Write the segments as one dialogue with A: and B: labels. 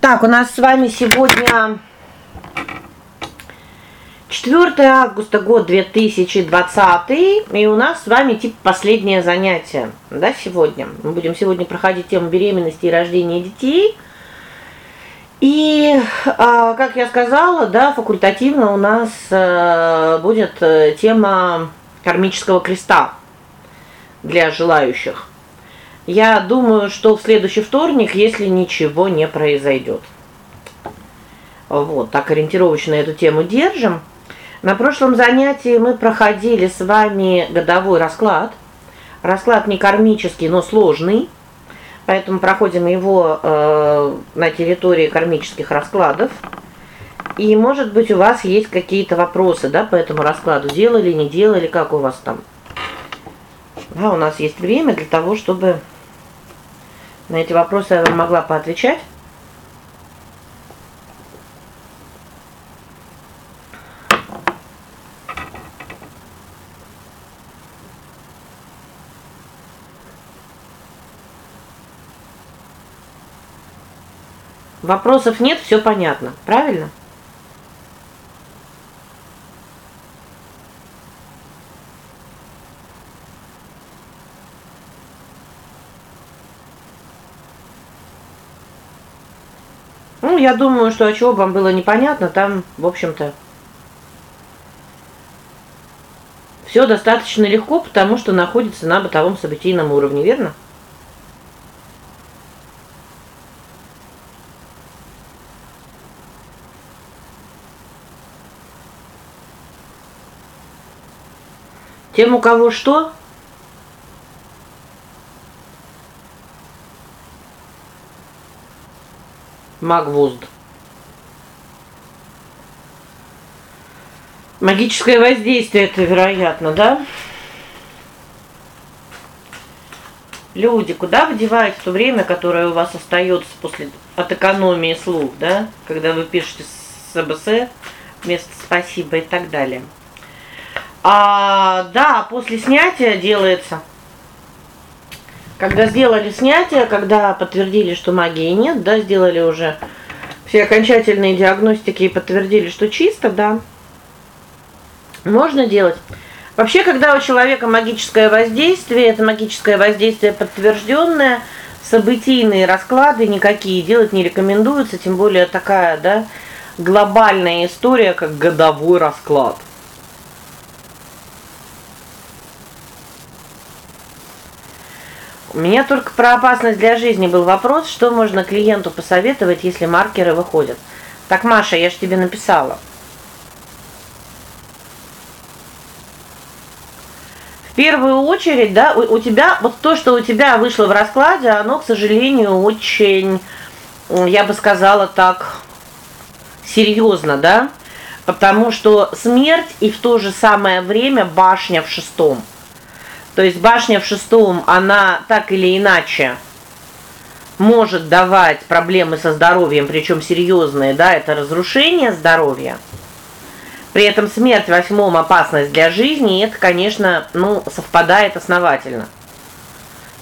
A: Так, у нас с вами сегодня 4 августа, год 2020, и у нас с вами типа последнее занятие, да, сегодня. Мы будем сегодня проходить тему беременности и рождения детей. И, а, как я сказала, да, факультативно у нас а, будет э, тема кармического креста для желающих. Я думаю, что в следующий вторник, если ничего не произойдет. Вот, так ориентировочно эту тему держим. На прошлом занятии мы проходили с вами годовой расклад. Расклад не кармический, но сложный. Поэтому проходим его э, на территории кармических раскладов. И, может быть, у вас есть какие-то вопросы, да, по этому раскладу. Делали, не делали, как у вас там? Да, у нас есть время для того, чтобы на эти вопросы я могла поотвечать. Вопросов нет, все понятно. Правильно? Я думаю, что о чего вам было непонятно, там, в общем-то, все достаточно легко, потому что находится на бытовом событийном уровне, верно? Тем у кого что? Магвозд. Магическое воздействие это, вероятно, да? Люди, куда вы деваете то время, которое у вас остается после от экономии слух, да? Когда вы пишете СБС вместо спасибо и так далее. А, да, после снятия делается когда сделали снятие, когда подтвердили, что магии нет, да, сделали уже все окончательные диагностики и подтвердили, что чисто, да. Можно делать. Вообще, когда у человека магическое воздействие, это магическое воздействие подтвержденное, событийные расклады никакие делать не рекомендуется, тем более такая, да, глобальная история, как годовой расклад. Меня только про опасность для жизни был вопрос, что можно клиенту посоветовать, если маркеры выходят. Так, Маша, я же тебе написала. В первую очередь, да, у, у тебя вот то, что у тебя вышло в раскладе, оно, к сожалению, очень, я бы сказала так, серьезно, да? Потому что смерть и в то же самое время башня в шестом. То есть башня в шестом, она так или иначе может давать проблемы со здоровьем, причем серьезные, да, это разрушение здоровья. При этом смерть в восьмом опасность для жизни, и это, конечно, ну, совпадает основательно.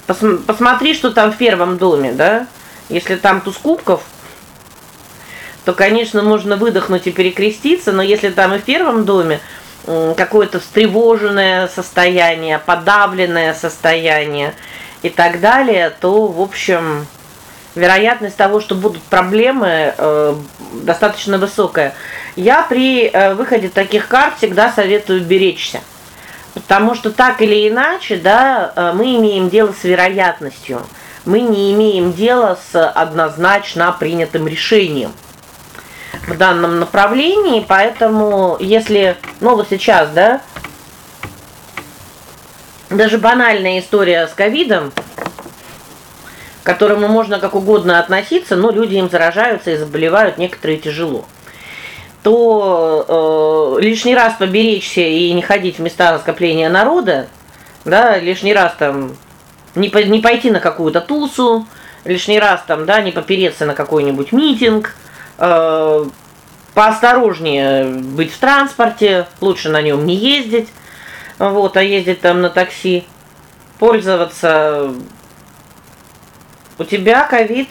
A: Пос посмотри, что там в первом доме, да? Если там туз кубков, то, конечно, можно выдохнуть и перекреститься, но если там и в первом доме какое-то встревоженное состояние, подавленное состояние и так далее, то, в общем, вероятность того, что будут проблемы, э, достаточно высокая. Я при э, выходе таких карт всегда советую беречься. Потому что так или иначе, да, э, мы имеем дело с вероятностью. Мы не имеем дела с однозначно принятым решением в данном направлении, поэтому если, ну вот сейчас, да, даже банальная история с ковидом, к которому можно как угодно относиться, но люди им заражаются и заболевают некоторые тяжело. То э, лишний раз поберечься и не ходить в места скопления народа, да, лишний раз там не не пойти на какую-то тусу, лишний раз там, да, не попереться на какой-нибудь митинг, э, поосторожнее быть в транспорте, лучше на нем не ездить. Вот, а ездить там на такси, пользоваться у тебя ковид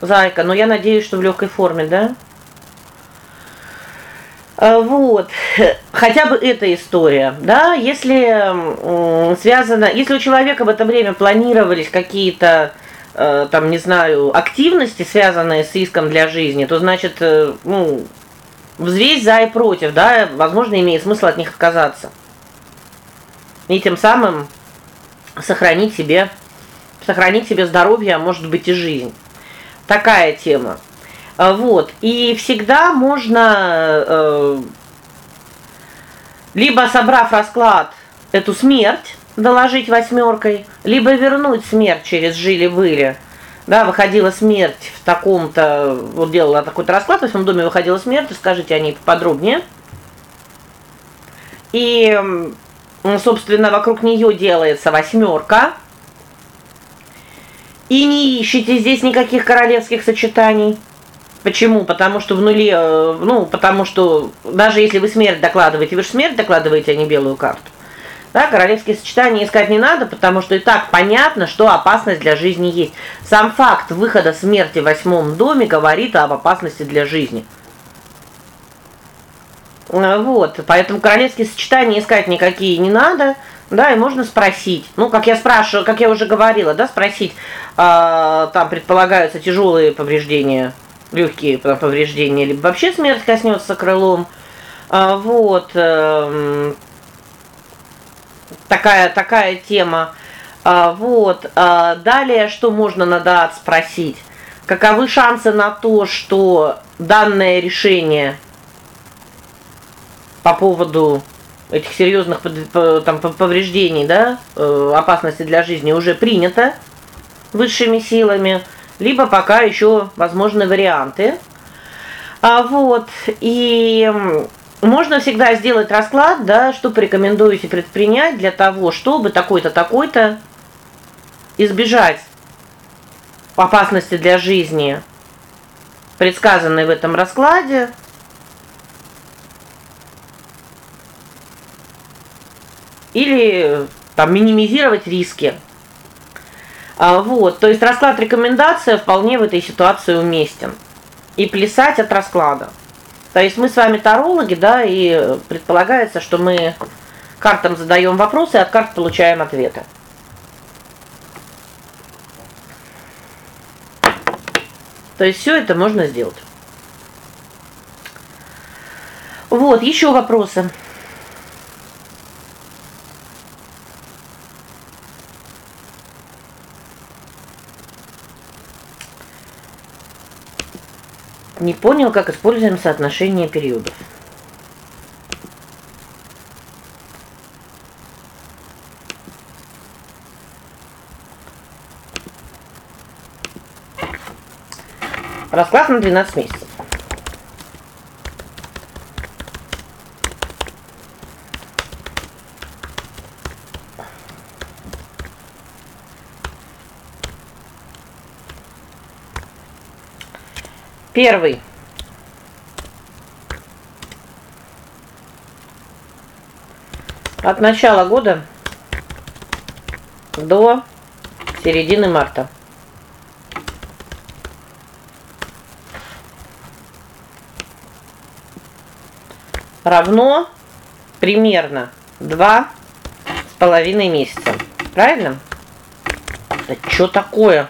A: Зайка, но я надеюсь, что в легкой форме, да? А, вот. Хотя бы эта история, да, если связано, если у человека в это время планировались какие-то э, там, не знаю, активности, связанные с риском для жизни, то значит, э, ну, взвесь за и против, да, возможно, имеет смысл от них отказаться. И тем самым сохранить себе сохранить себе здоровье, а может быть и жизнь. Такая тема. А, вот. И всегда можно э, либо собрав расклад эту смерть доложить восьмеркой, либо вернуть смерть через жили-были. Да, выходила смерть в таком-то, вот делала такой-то расклад, в восьмом доме выходила смерть, скажите о ней подробнее. И, собственно, вокруг нее делается восьмерка. И не ищите здесь никаких королевских сочетаний. Почему? Потому что в нуле, э, ну, потому что даже если вы смерть докладываете, вы же смерть докладываете, а не белую карту. Да, королевские сочетания искать не надо, потому что и так понятно, что опасность для жизни есть. Сам факт выхода смерти в восьмом доме говорит об опасности для жизни. Э, вот, поэтому королевские сочетания искать никакие не надо. Да, и можно спросить. Ну, как я спрашиваю, как я уже говорила, да, спросить, э, там предполагаются тяжелые повреждения легкие повреждения, либо вообще смерть коснется крылом. А, вот э, такая такая тема. А, вот. А, далее что можно на дат спросить? Каковы шансы на то, что данное решение по поводу этих серьезных там повреждений, да, э, опасности для жизни уже принято высшими силами? либо пока еще возможны варианты. А вот и можно всегда сделать расклад, да, что порекомендуете предпринять для того, чтобы такой-то такой-то избежать опасности для жизни, предсказанной в этом раскладе. Или там минимизировать риски. А, вот, то есть расклад рекомендация вполне в этой ситуации уместен. И плясать от расклада. То есть мы с вами тарологи, да, и предполагается, что мы картам задаем вопросы, от карт получаем ответы. То есть все это можно сделать. Вот, еще вопросы. Не понял, как используем соотношение периодов. Расклад на 12 месяцев. Первый. От начала года до середины марта. равно примерно два с половиной месяца. Правильно? Да что такое?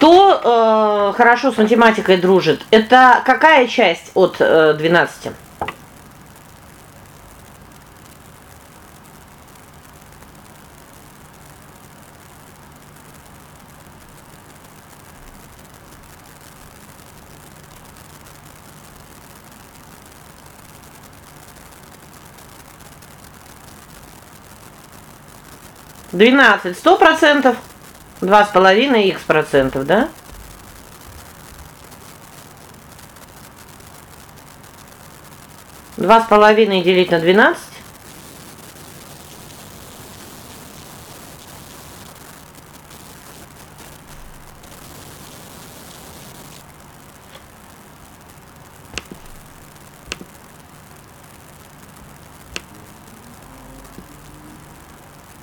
A: Кто э, хорошо с математикой дружит? Это какая часть от э, 12? Двенадцать, сто процентов. Два с половиной х процентов, да? Два с половиной делить на 12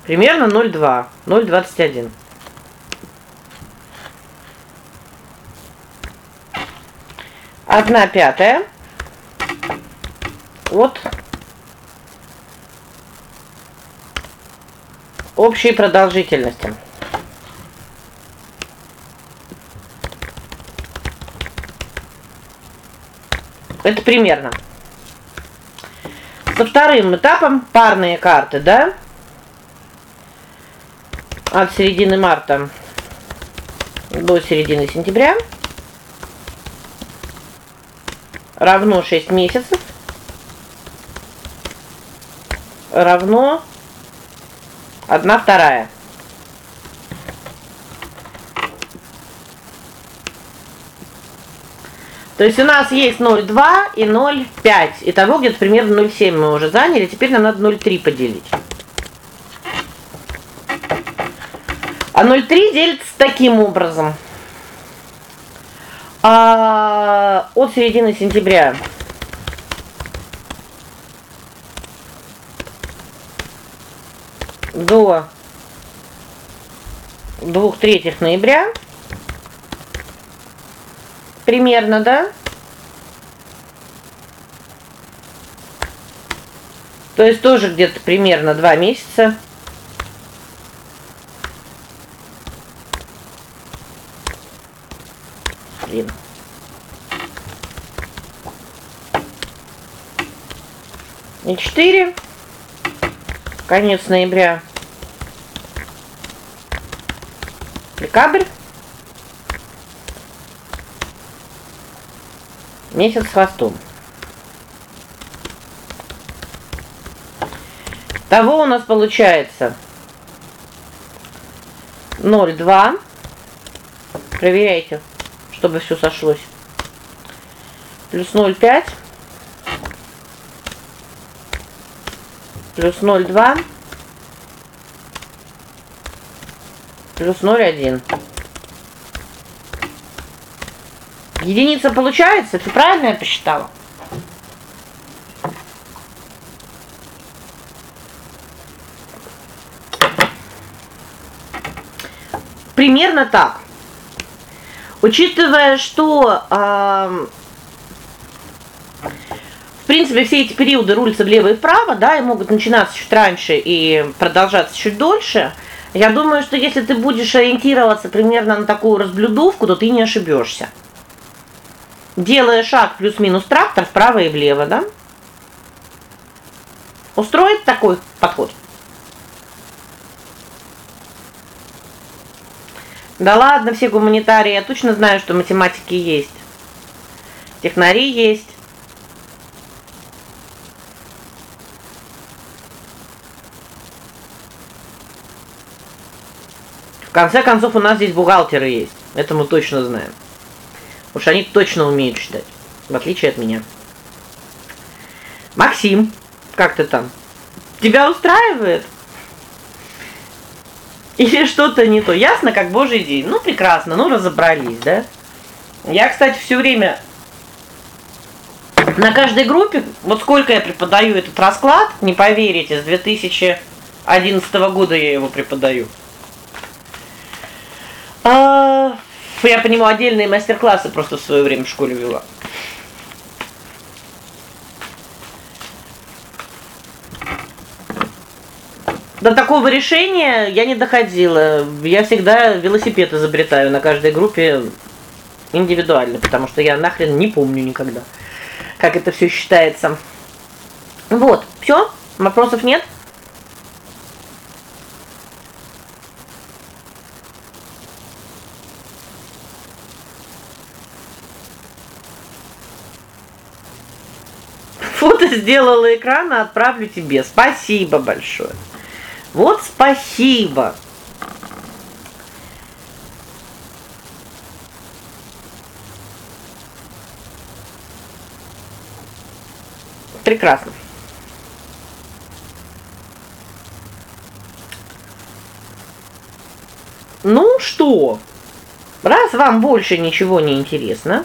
A: Примерно 0,2, 0,21. Одна пятая. Вот общей продолжительности. Это примерно. Со вторым этапом парные карты, да? От середины марта до середины сентября равно 6 месяцев равно 1 вторая. То есть у нас есть 0,2 и 0,5. Итого где-то примерно 0,7 мы уже заняли. Теперь нам надо 0,3 поделить. А 0,3 делится таким образом. А от середины сентября до двух третьих ноября примерно, да? То есть тоже где-то примерно 2 месяца. Блин. И 4. Конец ноября. Декабрь. Месяц с хвостом. Того у нас получается 0,2. Проверяйте, чтобы все сошлось. Плюс 0,5. Плюс 0,2. Плюс 0,1. Единица получается? Ты правильно я посчитала? Примерно так. Учитывая, что э, принципе все эти периоды рулятся влево и вправо, да, и могут начинаться чуть раньше и продолжаться чуть дольше. Я думаю, что если ты будешь ориентироваться примерно на такую разблюдовку, то ты не ошибешься делая шаг плюс-минус трактор вправо и влево, да? Устроит такой подход? Да ладно, все гуманитарии, я точно знаю, что математики есть. Технари есть. Конце концов, у нас здесь бухгалтеры есть. Это мы точно знаем. Потому что они точно умеют считать, в отличие от меня. Максим, как ты там? Тебя устраивает? Или что-то не то? Ясно, как божий день. Ну прекрасно, ну разобрались, да? Я, кстати, все время на каждой группе, вот сколько я преподаю этот расклад, не поверите, с 2011 года я его преподаю. А я по нему отдельные мастер-классы просто в свое время в школе вела. До такого решения я не доходила. Я всегда велосипед изобретаю на каждой группе индивидуально, потому что я нахрен не помню никогда, как это все считается. Вот, все? Вопросов нет? Фото сделала экран, а отправлю тебе. Спасибо большое. Вот спасибо. Прекрасно. Ну что? Раз вам больше ничего не интересно,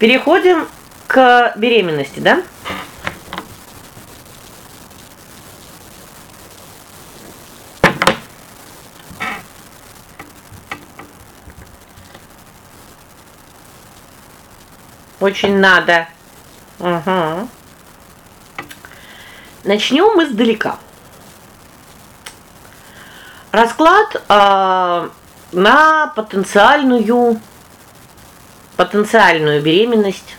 A: Переходим к беременности, да? Очень надо. Угу. Начнем мы издалека. Расклад э, на потенциальную потенциальную беременность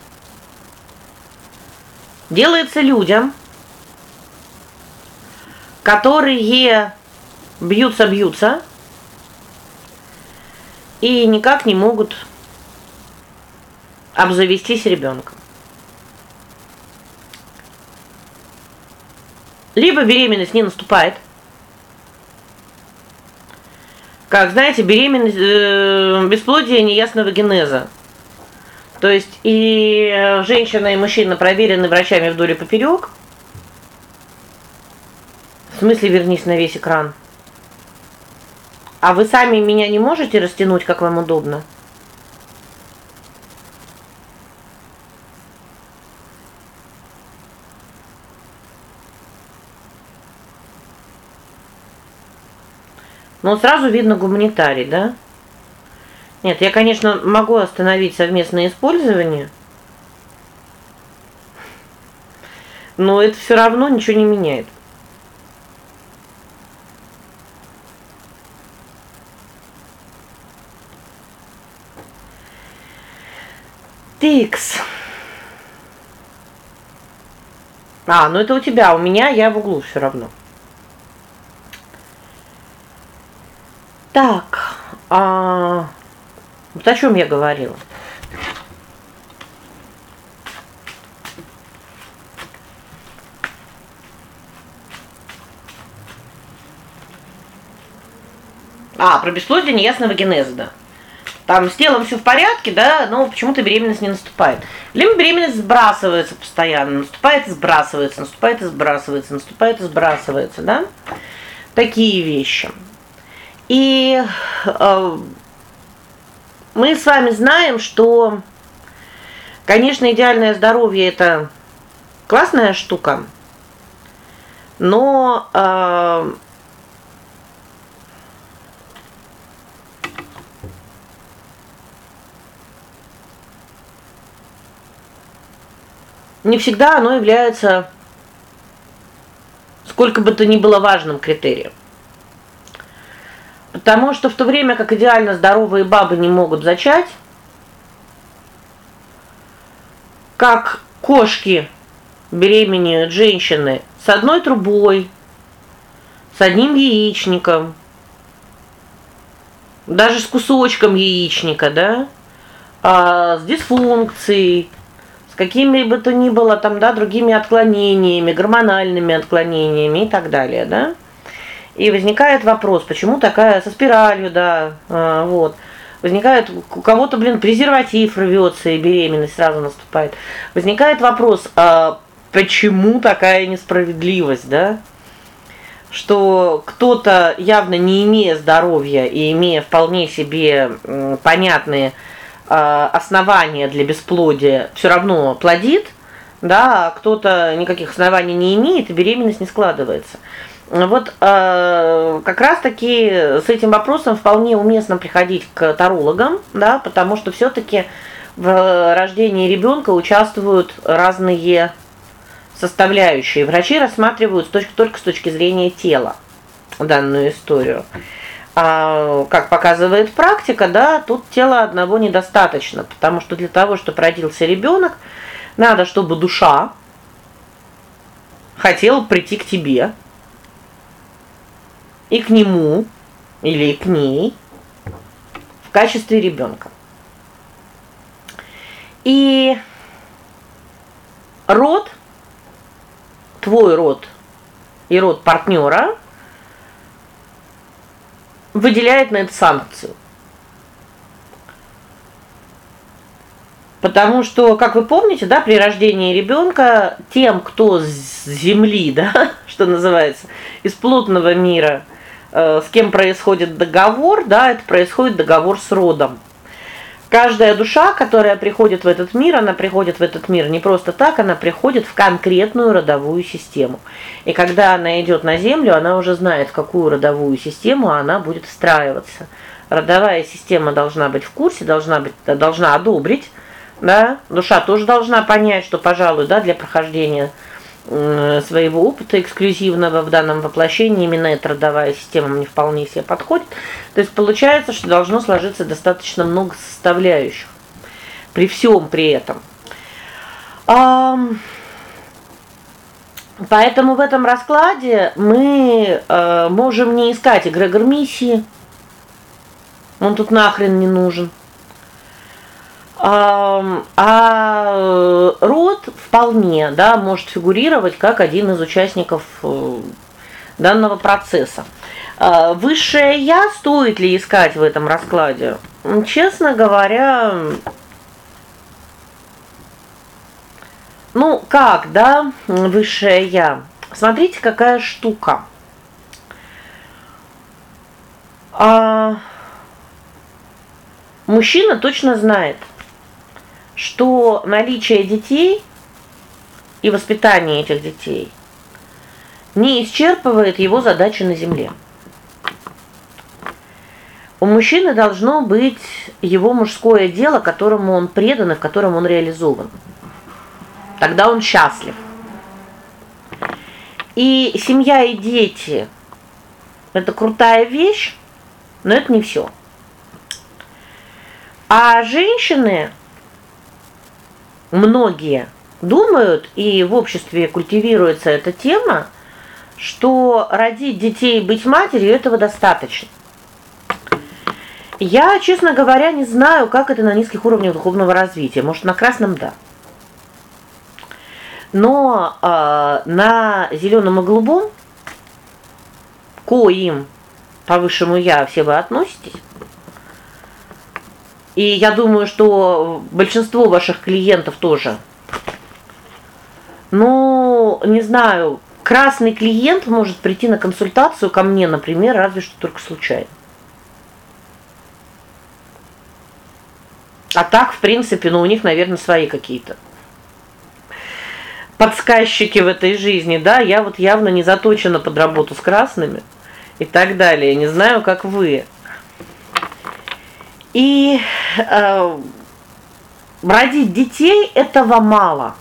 A: делается людям, которые бьются-бьются и никак не могут обзавестись ребенком. Либо беременность не наступает. Как, знаете, беременность э, бесплодие неясного генеза. То есть и женщина, и мужчина проверены врачами вдоль и поперек. В смысле, вернись на весь экран. А вы сами меня не можете растянуть, как вам удобно? Но сразу видно гуманитарий, да? Нет, я, конечно, могу остановить совместное использование. Но это все равно ничего не меняет. Тикс. А, ну это у тебя, у меня я в углу все равно. Так. А вот о чем я говорила? А, про бесплодие неясного генеза, да. Там с телом все в порядке, да, но почему-то беременность не наступает. Либо беременность сбрасывается постоянно, наступает и сбрасывается, наступает и сбрасывается, наступает и сбрасывается, да? Такие вещи. И э, мы с вами знаем, что конечно, идеальное здоровье это классная штука. Но э, не всегда оно является сколько бы то ни было важным критерием. Потому что в то время, как идеально здоровые бабы не могут зачать, как кошки беременеют женщины с одной трубой, с одним яичником, даже с кусочком яичника, да? А с дисфункцией, с какими бы то ни было там, да, другими отклонениями, гормональными отклонениями и так далее, да? И возникает вопрос, почему такая со спиралью, да, а, вот. Возникает у кого-то, блин, презерватив рвется и беременность сразу наступает. Возникает вопрос, а почему такая несправедливость, да? Что кто-то явно не имея здоровья и имея вполне себе понятные э, основания для бесплодия, все равно плодит, да, а кто-то никаких оснований не имеет, и беременность не складывается. Вот э, как раз таки с этим вопросом вполне уместно приходить к тарологам, да, потому что все таки в рождении ребенка участвуют разные составляющие. Врачи рассматривают с точки, только с точки зрения тела данную историю. А как показывает практика, да, тут тела одного недостаточно, потому что для того, чтобы родился ребенок, надо, чтобы душа хотела прийти к тебе и к нему или к ней в качестве ребенка. И род твой род и род партнера выделяет на это санкцию. Потому что, как вы помните, да, при рождении ребенка тем, кто с земли, да, что называется, из плотного мира, с кем происходит договор, да, это происходит договор с родом. Каждая душа, которая приходит в этот мир, она приходит в этот мир не просто так, она приходит в конкретную родовую систему. И когда она идет на землю, она уже знает, в какую родовую систему она будет встраиваться. Родовая система должна быть в курсе, должна быть должна одобрить, да? Душа тоже должна понять, что, пожалуй, да, для прохождения своего опыта эксклюзивного в данном воплощении именно эта родовая система мне вполне себе подходит. То есть получается, что должно сложиться достаточно много составляющих при всем при этом. А, поэтому в этом раскладе мы э, можем не искать эгрегор миссии. Он тут нахрен не нужен. А, а род вполне, да, может фигурировать как один из участников э, данного процесса. А, высшее я стоит ли искать в этом раскладе? Честно говоря, ну как, да, высшее я. Смотрите, какая штука. А мужчина точно знает, что наличие детей и воспитание этих детей не исчерпывает его задачи на земле. У мужчины должно быть его мужское дело, которому он предан и в котором он реализован. Тогда он счастлив. И семья и дети это крутая вещь, но это не все. А женщины многие думают, и в обществе культивируется эта тема, что родить детей и быть матерью этого достаточно. Я, честно говоря, не знаю, как это на низких уровнях духовного развития. Может, на красном да. Но э, на зеленом и голубом коим по высшему я все вы относитесь, и я думаю, что большинство ваших клиентов тоже. Ну, не знаю, красный клиент может прийти на консультацию ко мне, например, разве что только случайно. А так, в принципе, ну у них, наверное, свои какие-то подсказчики в этой жизни, да? Я вот явно не заточена под работу с красными и так далее. Не знаю, как вы. И э, родить детей этого мало.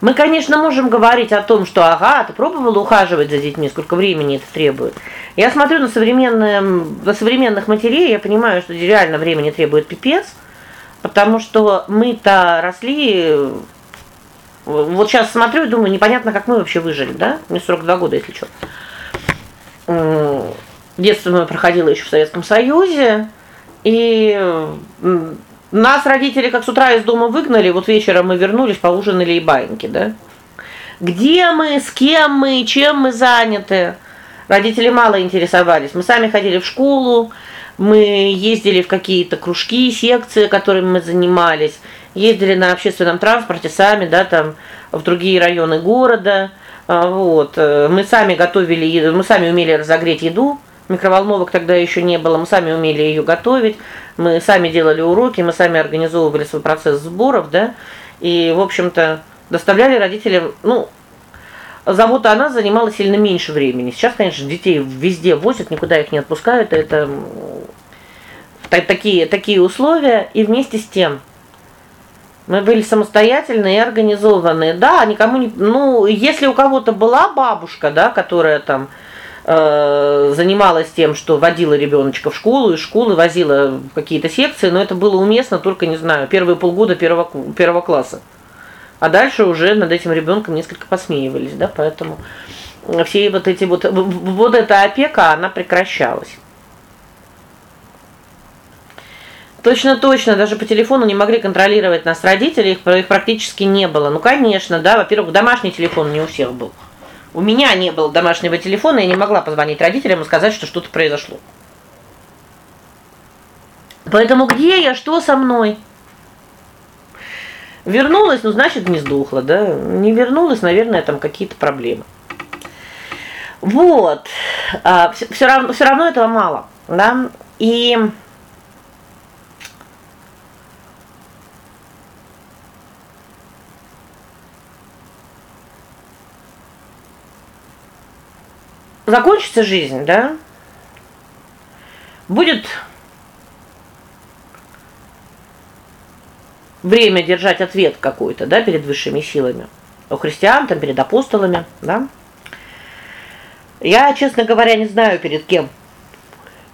A: Мы, конечно, можем говорить о том, что ага, ты пробовала ухаживать за детьми, сколько времени это требует. Я смотрю на современные на современных матерей, я понимаю, что реально времени требует пипец, потому что мы-то росли вот сейчас смотрю и думаю, непонятно, как мы вообще выжили, да? Мне 42 года, если что. Детство мое проходило еще в Советском Союзе, и нас родители как с утра из дома выгнали, вот вечером мы вернулись, поужинали и баиньки, да? Где мы, с кем мы, чем мы заняты? Родители мало интересовались. Мы сами ходили в школу, мы ездили в какие-то кружки, секции, которыми мы занимались, ездили на общественном транспорте сами, да, там в другие районы города. А, вот. Э, мы сами готовили, мы сами умели разогреть еду. Микроволновок тогда еще не было, мы сами умели ее готовить. Мы сами делали уроки, мы сами организовывали свой процесс сборов, да? И, в общем-то, доставляли родителям, ну, забота о нас занимала сильно меньше времени. Сейчас, конечно, детей везде возят, никуда их не отпускают, это такие такие условия, и вместе с тем мы были самостоятельные и организованные. Да, никому не, ну, если у кого-то была бабушка, да, которая там занималась тем, что водила ребеночка в школу, и школы возила в какие-то секции, но это было уместно только, не знаю, первые полгода первого первого класса. А дальше уже над этим ребенком несколько посмеивались, да, поэтому все вот эти вот вот эта опека, она прекращалась. Точно, точно, даже по телефону не могли контролировать нас родители, их, их практически не было. Ну, конечно, да, во-первых, домашний телефон не у всех был. У меня не было домашнего телефона, я не могла позвонить родителям и сказать, что что-то произошло. Поэтому где я, что со мной? Вернулась, ну, значит, не сдохла, да? Не вернулась, наверное, там какие-то проблемы. Вот. А все равно все равно этого мало, да? И закончится жизнь, да? Будет время держать ответ какой-то, да, перед высшими силами. У христиан там перед апостолами, да? Я, честно говоря, не знаю перед кем.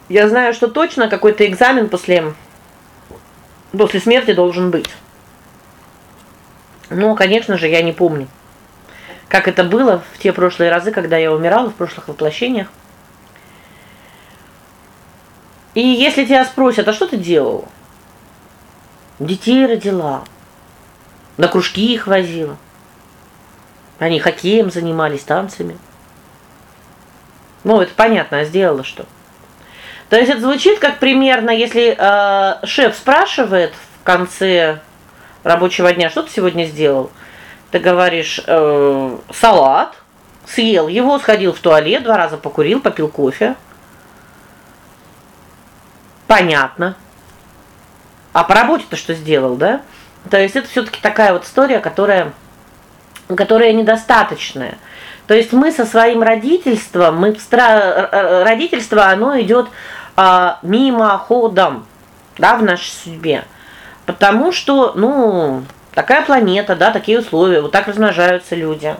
A: Я знаю, что точно какой-то экзамен после после смерти должен быть. Но, конечно же, я не помню, как это было в те прошлые разы, когда я умирала в прошлых воплощениях. И если тебя спросят: "А что ты делал?" Детей родила. На кружки их возила. Они хоккеем занимались, танцами. Ну, это понятно, а сделала что? То есть это звучит как примерно, если э, шеф спрашивает в конце рабочего дня: "Что ты сегодня сделал?" Ты говоришь: э, "Салат". Съел его, сходил в туалет, два раза покурил, попил кофе. Понятно. А по работе-то что сделал, да? То есть это все таки такая вот история, которая которая недостаточная. То есть мы со своим родительством, мы в родительство, оно идет а, мимоходом, да, в нашей судьбе. Потому что, ну, такая планета, да, такие условия, вот так размножаются люди.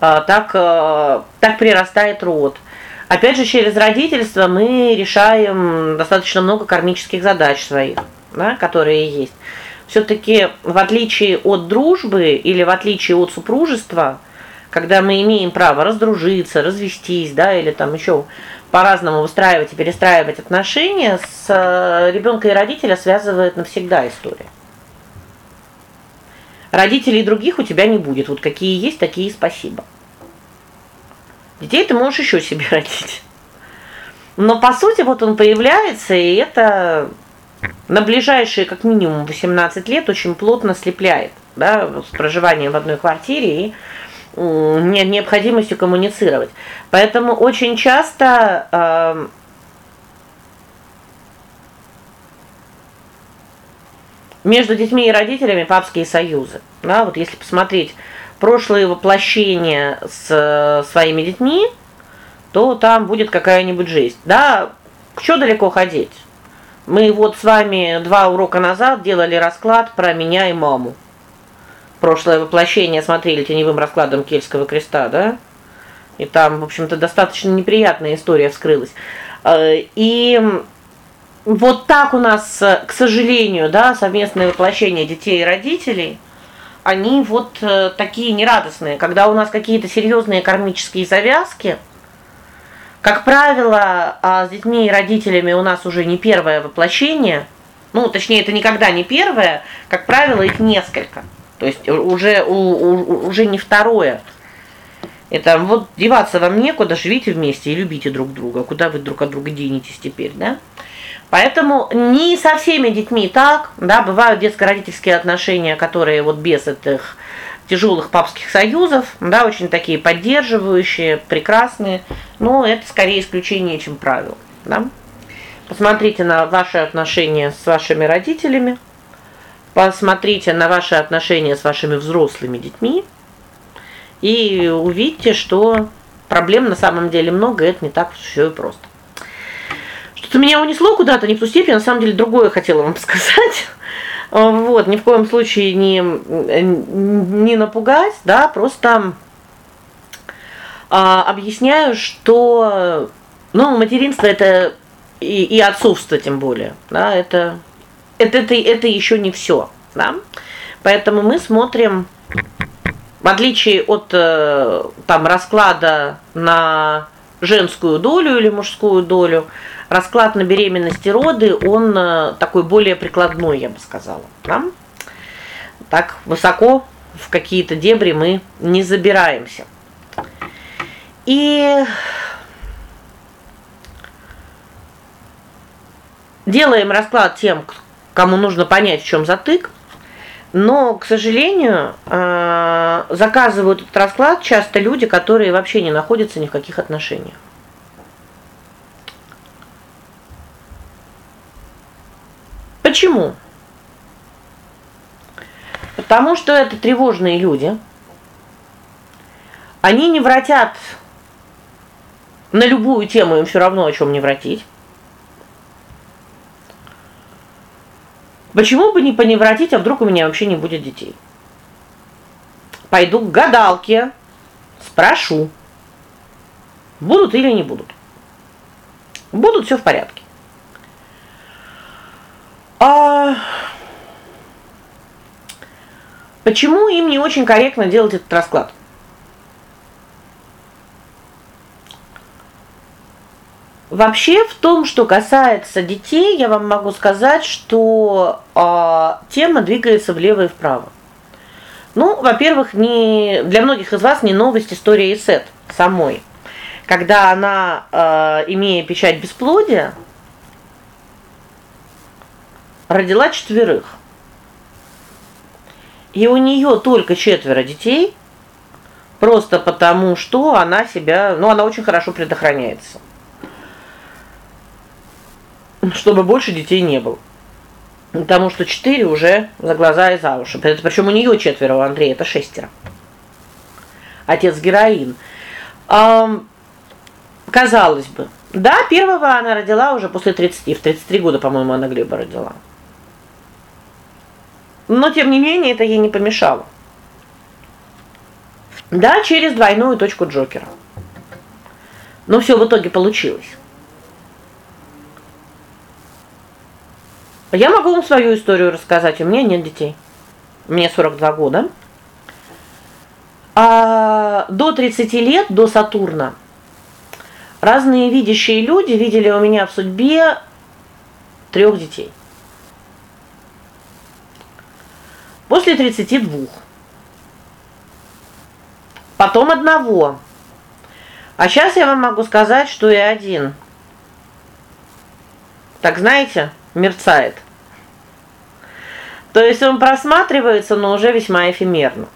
A: А, так а, так прирастает род. Опять же, через родительство мы решаем достаточно много кармических задач своих, да, которые есть. все таки в отличие от дружбы или в отличие от супружества, когда мы имеем право раздружиться, развестись, да, или там еще по-разному выстраивать и перестраивать отношения, с э, ребенка и родителя связывает навсегда история. Родителей других у тебя не будет. Вот какие есть, такие спасибо. Детей ты можешь еще себе родить. Но по сути вот он появляется, и это на ближайшие как минимум 18 лет очень плотно слепляет, да, с проживанием в одной квартире и необходимостью коммуницировать. Поэтому очень часто э, между детьми и родителями папские союзы. Да, вот если посмотреть прошлые воплощения с своими детьми, то там будет какая-нибудь жизнь. Да, что далеко ходить? Мы вот с вами два урока назад делали расклад про меня и маму прошлое воплощение смотрели теневым раскладом Кельтского креста, да? И там, в общем-то, достаточно неприятная история вскрылась. Э, и вот так у нас, к сожалению, да, совместное воплощение детей и родителей, они вот э, такие нерадостные, когда у нас какие-то серьезные кармические завязки, как правило, а с детьми и родителями у нас уже не первое воплощение. Ну, точнее, это никогда не первое, как правило, их несколько. То есть уже у, у, уже не второе. Это вот деваться вам некуда, живите вместе и любите друг друга. Куда вы друг от друга денетесь теперь, да? Поэтому не со всеми детьми так, да, бывают детско-родительские отношения, которые вот без этих тяжелых папских союзов, да, очень такие поддерживающие, прекрасные, но это скорее исключение, чем правило, да? Посмотрите на ваши отношения с вашими родителями. Посмотрите на ваши отношения с вашими взрослыми детьми и увидите, что проблем на самом деле много, это не так все и просто. Что-то меня унесло куда-то, не в ту степень, на самом деле другое хотела вам сказать. Вот, ни в коем случае не не напугать, да, просто а, объясняю, что ну, материнство это и и отцовство тем более, да, это это это это еще не все, да? Поэтому мы смотрим в отличие от э, там расклада на женскую долю или мужскую долю, расклад на беременность и роды, он э, такой более прикладной, я бы сказала, да? Так высоко в какие-то дебри мы не забираемся. И делаем расклад тем, кому нужно понять, в чем затык. Но, к сожалению, э, заказывают этот расклад часто люди, которые вообще не находятся ни в каких отношениях. Почему? Потому что это тревожные люди. Они не вратят на любую тему, им все равно о чем не вратить. Почему бы не поневротить, а вдруг у меня вообще не будет детей? Пойду к гадалке, спрошу. Будут или не будут? Будут все в порядке. А почему им не очень корректно делать этот расклад? Вообще в том, что касается детей, я вам могу сказать, что э, тема двигается влево и вправо. Ну, во-первых, не для многих из вас не новость история Исет самой. Когда она, э, имея печать бесплодия, родила четверых. И у нее только четверо детей, просто потому, что она себя, ну, она очень хорошо предохраняется чтобы больше детей не было. Потому что четыре уже за глаза и за уши. Причем у нее четверо, у Андрея это шестеро. Отец героин. А, казалось бы. Да, первого она родила уже после 30, в 33 года, по-моему, она Глеба родила. Но тем не менее это ей не помешало. Да, через двойную точку Джокера. Но все в итоге получилось. Я могу вам свою историю рассказать. У меня нет детей. Мне 42 года. А до 30 лет, до Сатурна, разные видящие люди видели у меня в судьбе трех детей. После 32. Потом одного. А сейчас я вам могу сказать, что и один. Так знаете, мерцает. То есть он просматривается, но уже весьма эфемерно.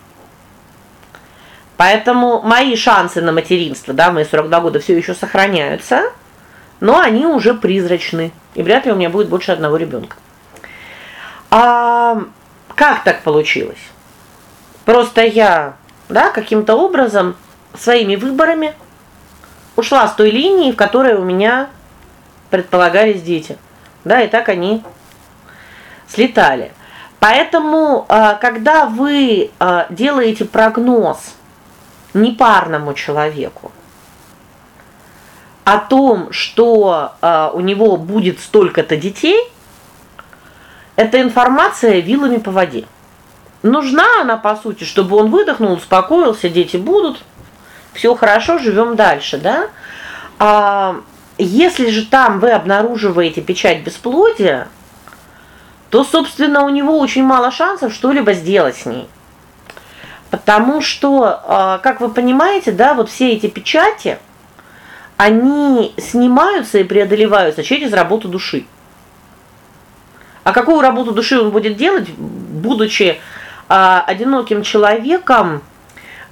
A: Поэтому мои шансы на материнство, да, мои 42 года все еще сохраняются, но они уже призрачны. И вряд ли у меня будет больше одного ребенка. А как так получилось? Просто я, да, каким-то образом своими выборами ушла с той линии, в которой у меня предполагались дети. Да, и так они слетали. Поэтому, а, когда вы а, делаете прогноз непарному человеку о том, что а, у него будет столько-то детей, эта информация вилами по воде. Нужна она, по сути, чтобы он выдохнул, успокоился, дети будут, все хорошо, живем дальше, да? А если же там вы обнаруживаете печать бесплодия, то, собственно, у него очень мало шансов что-либо сделать с ней. Потому что, а, как вы понимаете, да, вот все эти печати они снимаются и преодолеваются через работу души. А какую работу души он будет делать, будучи а, одиноким человеком,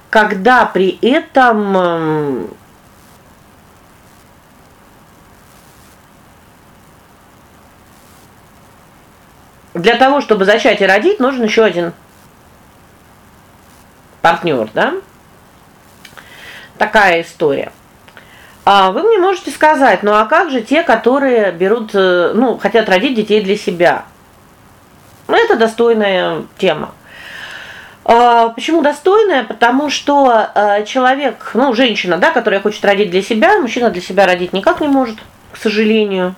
A: когда при этом для того, чтобы зачать и родить, нужен еще один партнер, да? Такая история. А вы мне можете сказать: "Ну а как же те, которые берут, э, ну, хотят родить детей для себя?" Ну это достойная тема. А почему достойная? Потому что э, человек, ну, женщина, да, которая хочет родить для себя, мужчина для себя родить никак не может, к сожалению.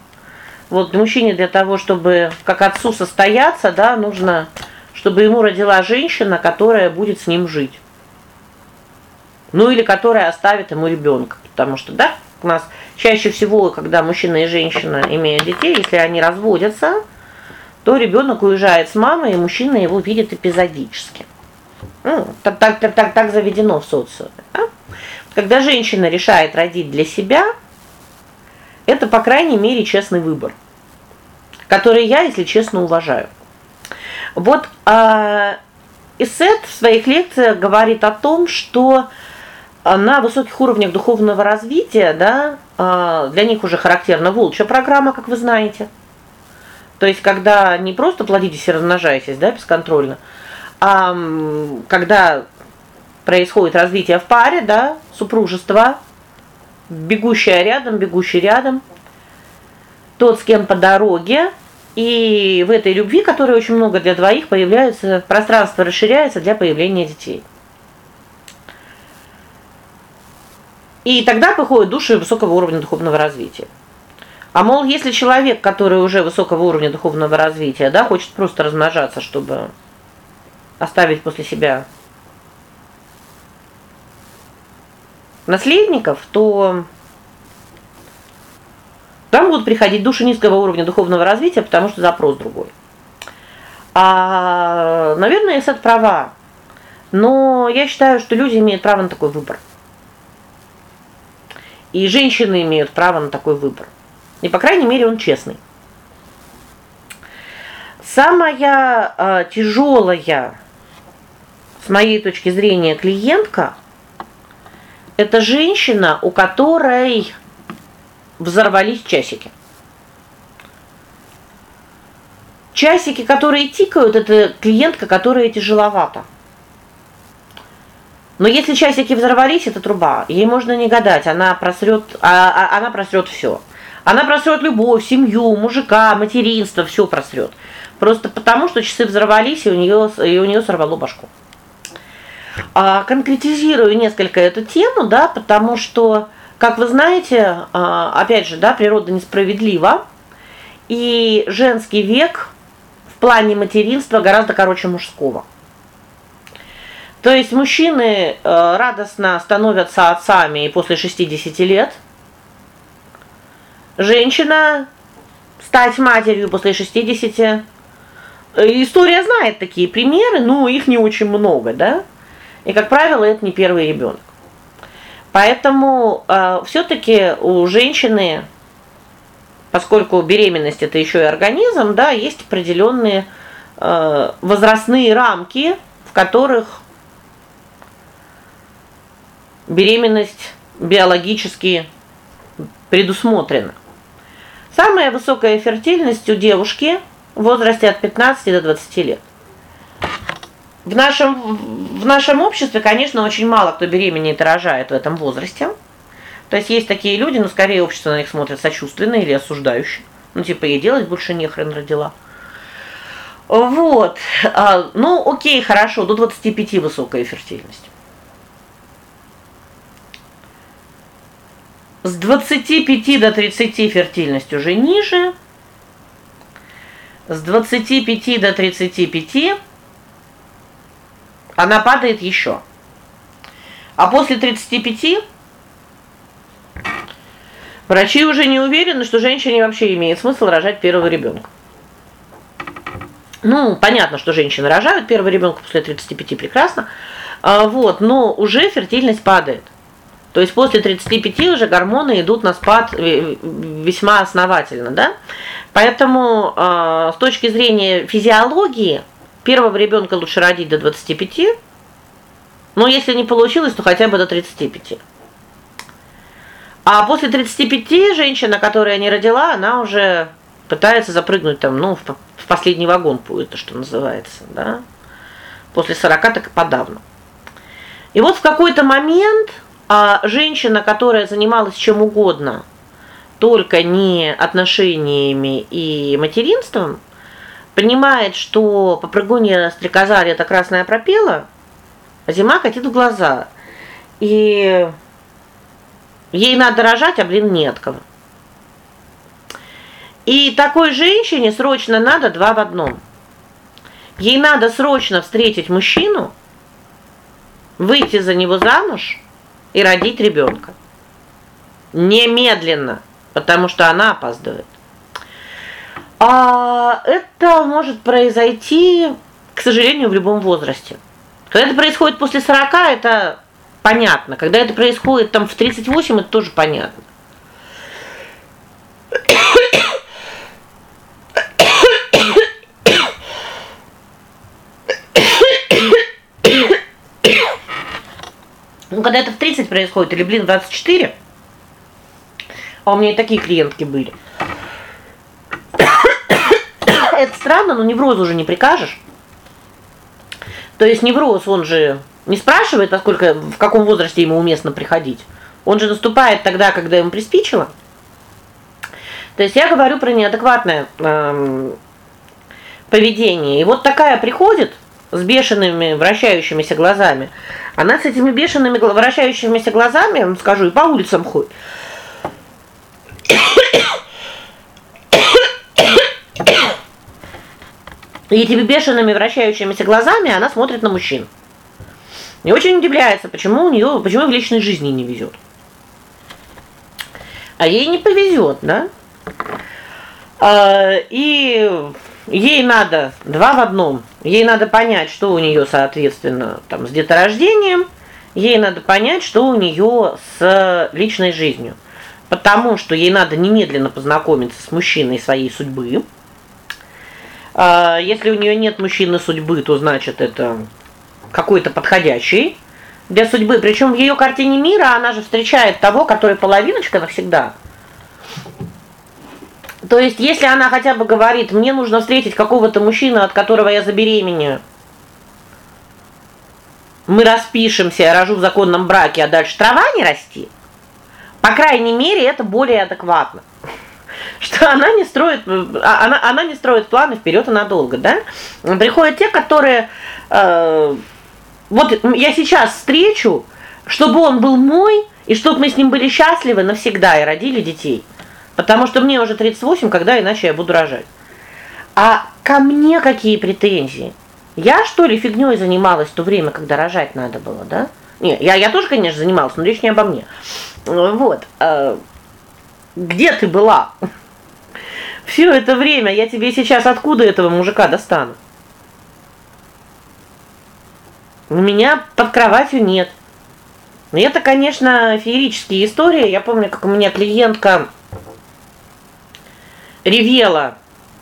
A: Вот мужчине для того, чтобы как отцу состояться, да, нужно, чтобы ему родила женщина, которая будет с ним жить. Ну или которая оставит ему ребенка, потому что, да, у нас чаще всего, когда мужчина и женщина имеют детей, если они разводятся, то ребенок уезжает с мамой, и мужчина его видит эпизодически. Ну, так так так так, так заведено в социуме, да? Когда женщина решает родить для себя, это, по крайней мере, честный выбор, который я, если честно, уважаю. Вот а Исет в своих лекциях говорит о том, что на высоких уровнях духовного развития, да, а, для них уже характерна волчья программа, как вы знаете. То есть когда не просто плодитесь и размножаетесь, да, бесконтрольно, а когда происходит развитие в паре, да, супружество, бегущая рядом, бегущий рядом. Тот, с кем по дороге, И в этой любви, которая очень много для двоих, появляется пространство расширяется для появления детей. И тогда приходят души высокого уровня духовного развития. А мол, если человек, который уже высокого уровня духовного развития, да, хочет просто размножаться, чтобы оставить после себя наследников, то там будут приходить души низкого уровня духовного развития, потому что запрос другой. А, наверное, Эсет права. Но я считаю, что люди имеют право на такой выбор. И женщины имеют право на такой выбор. И по крайней мере, он честный. Самая э, тяжелая с моей точки зрения клиентка это женщина, у которой взорвались часики. Часики, которые тикают, это клиентка, которая тяжеловата. Но если часики взорвались, это труба. Ей можно не гадать, она просрет, а, а, она просрет все. Она просрет любовь, семью, мужика, материнство, все просрет. Просто потому, что часы взорвались, и у нее и у нее сорвало башку. А конкретизирую несколько эту тему, да, потому что, как вы знаете, а, опять же, да, природа несправедлива, и женский век в плане материнства гораздо короче мужского. То есть мужчины э, радостно становятся отцами после 60 лет. Женщина стать матерью после 60. Э, история знает такие примеры, но их не очень много, да? И как правило, это не первый ребенок. Поэтому э все таки у женщины поскольку беременность это еще и организм, да, есть определенные э возрастные рамки, в которых беременность биологически предусмотрена. Самая высокая фертильность у девушки в возрасте от 15 до 20 лет. В нашем в нашем обществе, конечно, очень мало кто беременеет и рожает в этом возрасте. То есть есть такие люди, но скорее общество на них смотрит сочувственно или осуждающе. Ну типа ей делать больше не хрен родила. Вот. А, ну, о'кей, хорошо, до 25 высокая фертильность. С 25 до 30 фертильность уже ниже. С 25 до 35 она падает еще. А после 35 врачи уже не уверены, что женщине вообще имеет смысл рожать первого ребенка. Ну, понятно, что женщины рожают первого ребенка после 35 прекрасно. А вот, но уже фертильность падает. То есть после 35 уже гормоны идут на спад весьма основательно, да? Поэтому э, с точки зрения физиологии Первого ребенка лучше родить до 25. Но если не получилось, то хотя бы до 35. А после 35 женщина, которая не родила, она уже пытается запрыгнуть там, ну, в, в последний вагон, это что называется, да? После 40 так подавно. И вот в какой-то момент а женщина, которая занималась чем угодно, только не отношениями и материнством, понимает, что попрыгунья стрекоза это красная пропела, а зима катит в глаза. И ей надо рожать, а блин, нет кого. И такой женщине срочно надо два в одном. Ей надо срочно встретить мужчину, выйти за него замуж и родить ребенка. Немедленно, потому что она опаздывает. А это может произойти, к сожалению, в любом возрасте. Когда это происходит после 40, это понятно. Когда это происходит там в 38, это тоже понятно. Ну, когда это в 30 происходит или, блин, 24, а у меня и такие клиентки были это странно, но невроз уже не прикажешь. То есть невроз, он же не спрашивает, во сколько в каком возрасте ему уместно приходить. Он же наступает тогда, когда ему приспичило. То есть я говорю про неадекватное э, поведение. И вот такая приходит с бешеными вращающимися глазами. Она с этими бешеными вращающимися глазами, скажу, и по улицам ходит. И этими бешеными вращающимися глазами она смотрит на мужчин. И очень удивляется, почему у нее, почему в личной жизни не везет. А ей не повезет, да? А, и ей надо два в одном. Ей надо понять, что у нее, соответственно, там с деторождением, ей надо понять, что у нее с личной жизнью. Потому что ей надо немедленно познакомиться с мужчиной своей судьбы. А если у нее нет мужчины судьбы, то значит это какой-то подходящий для судьбы. Причем в ее картине мира она же встречает того, который половиночка навсегда. То есть, если она хотя бы говорит: "Мне нужно встретить какого-то мужчину, от которого я забеременею". Мы распишемся, я рожу в законном браке, а дальше трава не расти. По крайней мере, это более адекватно. Что она не строит а, она она не строит планы вперед и надолго, да? Приходят те, которые э, вот я сейчас встречу, чтобы он был мой, и чтобы мы с ним были счастливы навсегда и родили детей. Потому что мне уже 38, когда иначе я буду рожать. А ко мне какие претензии? Я что ли фигнёй занималась в то время, когда рожать надо было, да? Не, я я тоже, конечно, занималась, но речь не обо мне. Вот. А, где ты была? Все это время я тебе сейчас откуда этого мужика достану? У меня под кроватью нет. И это, конечно, феерические истории. Я помню, как у меня клиентка ревела.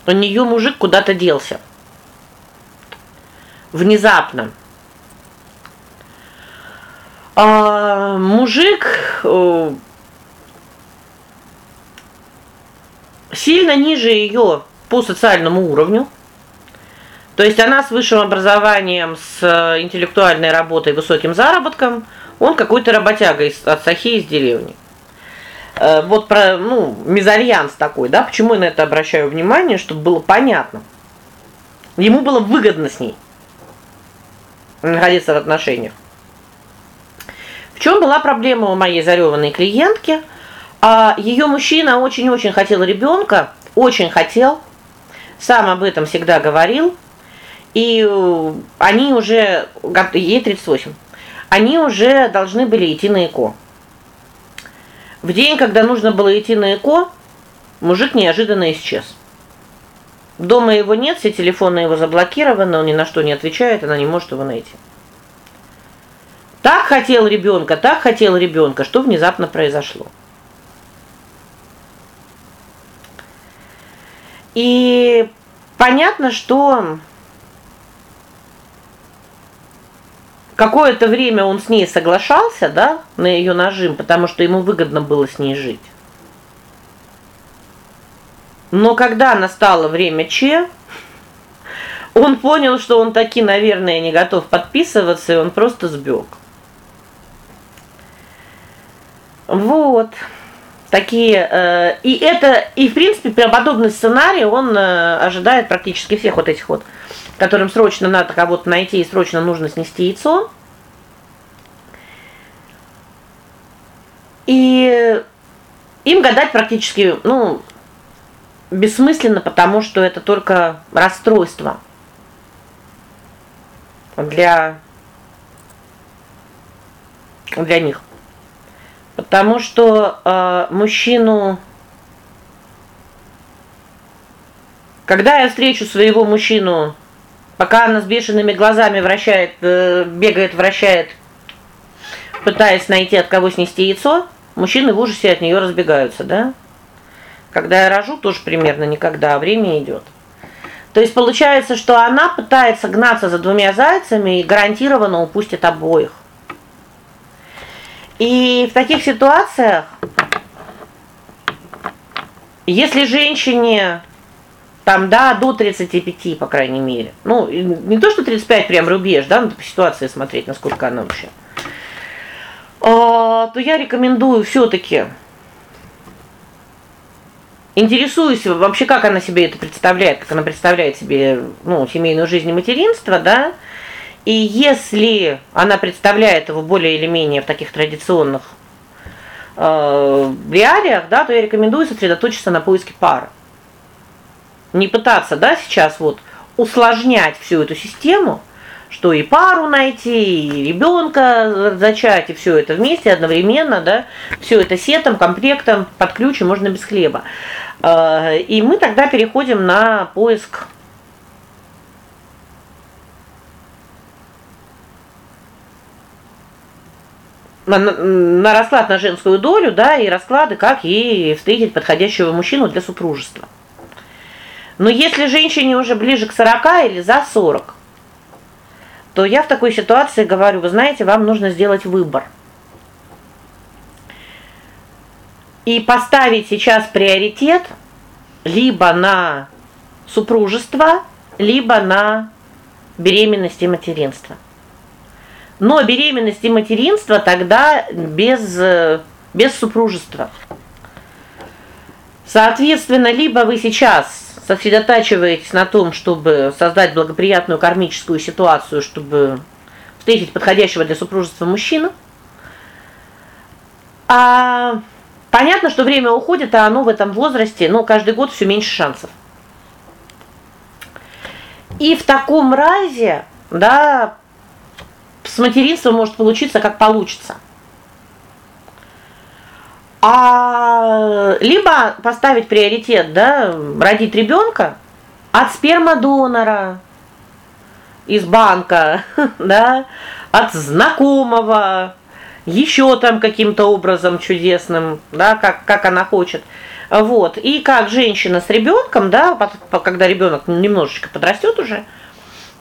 A: У нее мужик куда-то делся. Внезапно. А мужик э, сильно ниже ее по социальному уровню. То есть она с высшим образованием, с э, интеллектуальной работой, высоким заработком, он какой-то работяга из от Сахи из деревни. Э, вот про, ну, мезальянс такой, да? Почему я на это обращаю внимание, чтобы было понятно. Ему было выгодно с ней находиться в отношениях. В чем была проблема у моей зареванной клиентки? А ее мужчина очень-очень хотел ребенка, очень хотел. Сам об этом всегда говорил. И э, они уже ей 38. Они уже должны были идти на ЭКО. В день, когда нужно было идти на ЭКО, мужик неожиданно исчез. Дома его нет, все телефоны его заблокированы, он ни на что не отвечает, она не может его найти. Так хотел ребенка, так хотел ребенка, что внезапно произошло. И понятно, что какое-то время он с ней соглашался, да, на ее нажим, потому что ему выгодно было с ней жить. Но когда настало время Че, он понял, что он таки, наверное, не готов подписываться, и он просто сбег. Вот. Такие э, и это и в принципе подобный сценарий он э, ожидает практически всех вот этих вот которым срочно надо кого-то найти и срочно нужно снести яйцо. И им гадать практически, ну, бессмысленно, потому что это только расстройство для для них. Потому что э, мужчину Когда я встречу своего мужчину Пока она с бешеными глазами вращает, э, бегает, вращает, пытаясь найти от кого снести яйцо, мужчины в ужасе от нее разбегаются, да? Когда я рожу, тоже примерно никогда, а время идет. То есть получается, что она пытается гнаться за двумя зайцами и гарантированно упустит обоих. И в таких ситуациях если женщине там, да, до 35, по крайней мере. Ну, не то, что 35 прям рубеж, да, надо по ситуации смотреть, насколько она вообще. А, то я рекомендую все таки интересуюсь вообще, как она себе это представляет, как она представляет себе, ну, семейную жизнь и материнство, да? И если она представляет его более или менее в таких традиционных э реалиях, да, то я рекомендую сосредоточиться на поиске пары. Не пытаться, да, сейчас вот усложнять всю эту систему, что и пару найти, и ребенка зачать, и все это вместе одновременно, да? Все это сетом, комплектом, под ключ, можно без хлеба. Э и мы тогда переходим на поиск на, на расклад на женскую долю, да, и расклады, как ей встретить подходящего мужчину для супружества. Но если женщине уже ближе к 40 или за 40, то я в такой ситуации говорю: "Вы знаете, вам нужно сделать выбор". И поставить сейчас приоритет либо на супружество, либо на беременность и материнство. Но беременность и материнство тогда без без супружества. Соответственно, либо вы сейчас сосредотачиваетесь на том, чтобы создать благоприятную кармическую ситуацию, чтобы встретить подходящего для супружества мужчину. А понятно, что время уходит, а оно в этом возрасте, ну, каждый год все меньше шансов. И в таком разе, да, с материнством может получиться как получится. А либо поставить приоритет, да, родить ребенка от спермодонора из банка, да, от знакомого, еще там каким-то образом чудесным, да, как как она хочет. Вот. И как женщина с ребенком, да, когда ребенок немножечко подрастет уже,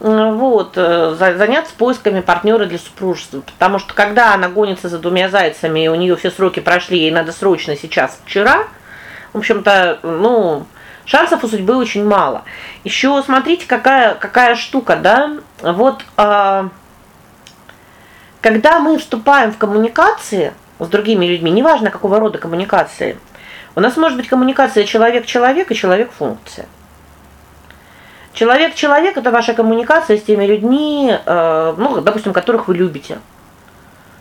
A: вот, э, заняться поисками партнера для супружества, потому что когда она гонится за двумя зайцами, и у нее все сроки прошли, ей надо срочно сейчас вчера, в общем-то, ну, шансов у судьбы очень мало. Еще смотрите, какая какая штука, да? Вот а, когда мы вступаем в коммуникации с другими людьми, неважно какого рода коммуникации. У нас может быть коммуникация человек-человек и человек-функция. Человек-человек это ваша коммуникация с теми людьми, э, ну, допустим, которых вы любите.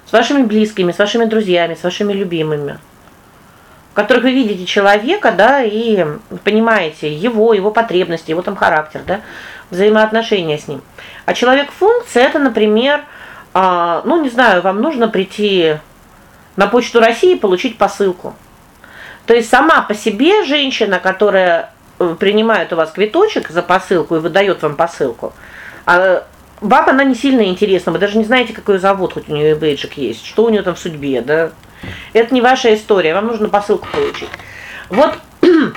A: С вашими близкими, с вашими друзьями, с вашими любимыми. В которых вы видите человека, да, и понимаете его, его потребности, его там характер, да, взаимоотношения с ним. А человек-функция это, например, э, ну, не знаю, вам нужно прийти на почту России и получить посылку. То есть сама по себе женщина, которая принимает у вас квиточек за посылку и выдает вам посылку. А вам она не сильно интересна, вы даже не знаете, какой зовут, хоть у нее бейджик есть, что у нее там в судьбе, да? Это не ваша история, вам нужно посылку получить. Вот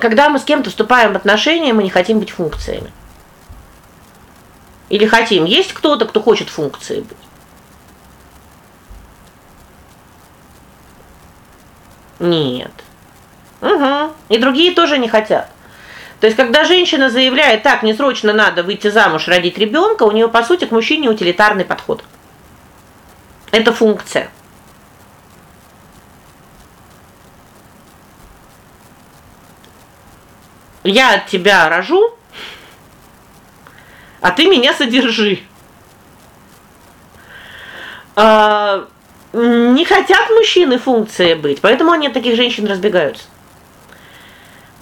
A: когда мы с кем-то вступаем в отношения, мы не хотим быть функциями. Или хотим? Есть кто-то, кто хочет функцией быть? Нет. Угу. И другие тоже не хотят. То есть когда женщина заявляет: "Так, мне срочно надо выйти замуж, родить ребенка", у нее по сути к мужчине утилитарный подход. Это функция. Я от тебя рожу, а ты меня содержи. А, не хотят мужчины функции быть, поэтому они от таких женщин разбегаются.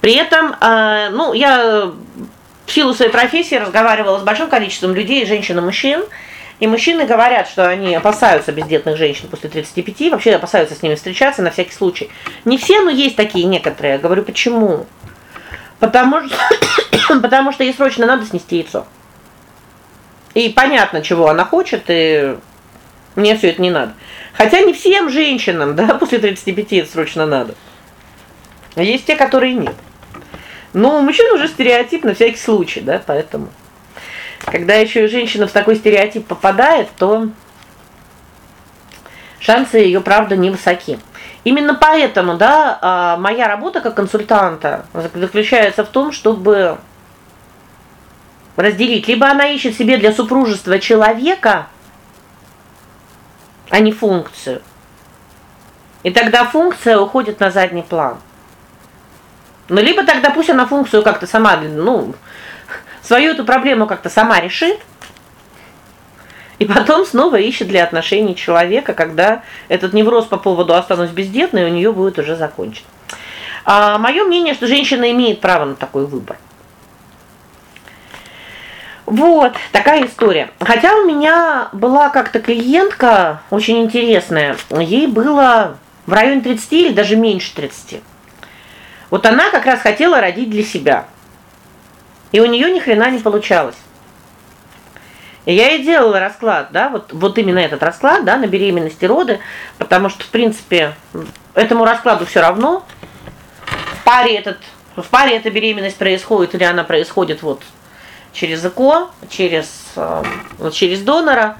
A: При этом, э, ну, я в силу своей профессии разговаривала с большим количеством людей, женщин и мужчин. И мужчины говорят, что они опасаются бездетных женщин после 35, вообще опасаются с ними встречаться на всякий случай. Не все, но есть такие некоторые. Я говорю, почему? Потому что потому что ей срочно надо снести яйцо. И понятно, чего она хочет, и мне все это не надо. Хотя не всем женщинам, да, после 35 это срочно надо. Есть те, которые нет. Но у мужчин уже стереотип на всякий случай, да, поэтому когда еще женщина в такой стереотип попадает, то шансы ее, правда, невысоки. Именно поэтому, да, а, моя работа как консультанта заключается в том, чтобы разделить, либо она ищет себе для супружества человека, а не функцию. И тогда функция уходит на задний план. Ну либо тогда пусть она функцию как-то сама, ну, свою эту проблему как-то сама решит. И потом снова ищет для отношений человека, когда этот невроз по поводу останусь бездетной у нее будет уже закончен. А мое мнение, что женщина имеет право на такой выбор. Вот, такая история. Хотя у меня была как-то клиентка очень интересная. Ей было в районе 30 или даже меньше 30. Вот она как раз хотела родить для себя. И у нее ни хрена не получалось. И я ей делала расклад, да, вот вот именно этот расклад, да, на беременность и роды, потому что, в принципе, этому раскладу все равно. В паре этот в паре эта беременность происходит или она происходит вот через ЭКО, через э, через донора.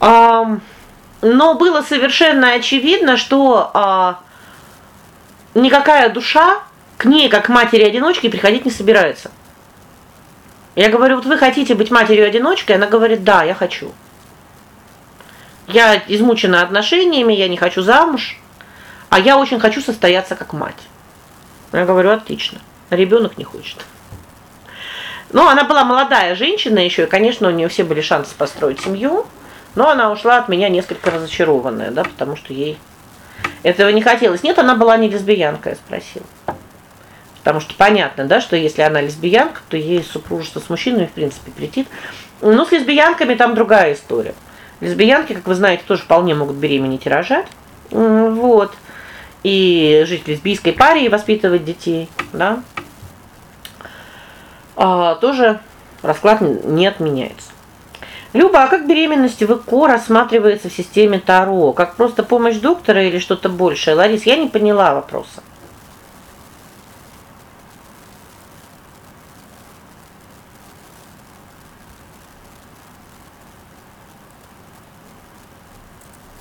A: но было совершенно очевидно, что а, никакая душа к ней, как к матери-одиночке, приходить не собирается. Я говорю: "Вот вы хотите быть матерью-одиночкой?" Она говорит: "Да, я хочу". Я измучена отношениями, я не хочу замуж, а я очень хочу состояться как мать. Я говорю: "Отлично. Ребенок не хочет". Ну, она была молодая женщина еще, и, конечно, у нее все были шансы построить семью, но она ушла от меня несколько разочарованная, да, потому что ей этого не хотелось. Нет, она была не лесбиянка, я спросила. Потому что понятно, да, что если она лесбиянка, то ей супружество с мужчиной, в принципе, претит. Но с лесбиянками там другая история. Лесбиянки, как вы знаете, тоже вполне могут беременеть и рожать. Вот. И жить в лесбийской паре и воспитывать детей, да? А тоже расклад не отменяется. Люба, а как беременность в ЭКО рассматривается в системе Таро? Как просто помощь доктора или что-то большее? Ларис, я не поняла вопроса.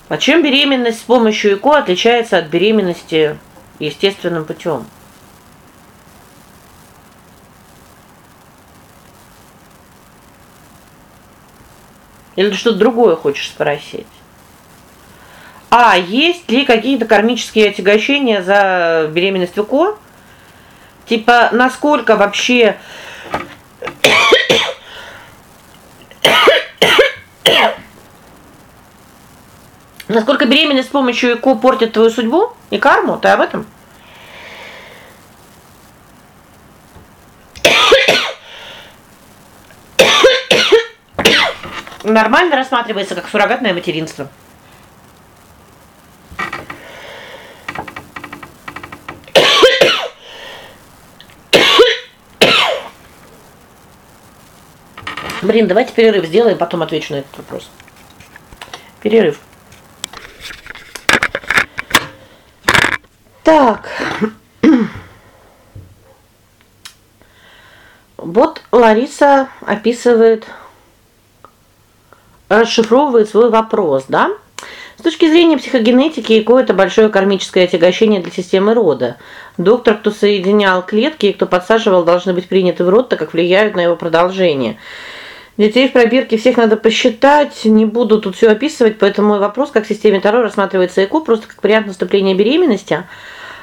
A: А чем беременность с помощью ЭКО отличается от беременности естественным путем? Или что-то другое хочешь спросить? А есть ли какие-то кармические отягощения за беременность в ЭКО? Типа насколько вообще Насколько беременность с помощью ЭКО портит твою судьбу и карму? Ты об этом? Нормально рассматривается как суррогатное материнство. Блин, давайте перерыв сделаем, потом отвечу на этот вопрос. Перерыв. Так. Вот Лариса описывает расшифровывает свой вопрос, да? С точки зрения психогенетики, ЭКО это большое кармическое отягощение для системы рода. Доктор, кто соединял клетки и кто подсаживал, должны быть приняты в род, так как влияют на его продолжение. Детей в пробирке всех надо посчитать, не буду тут все описывать, поэтому мой вопрос, как в системе Таро рассматривается ЭКО просто как вариант наступления беременности.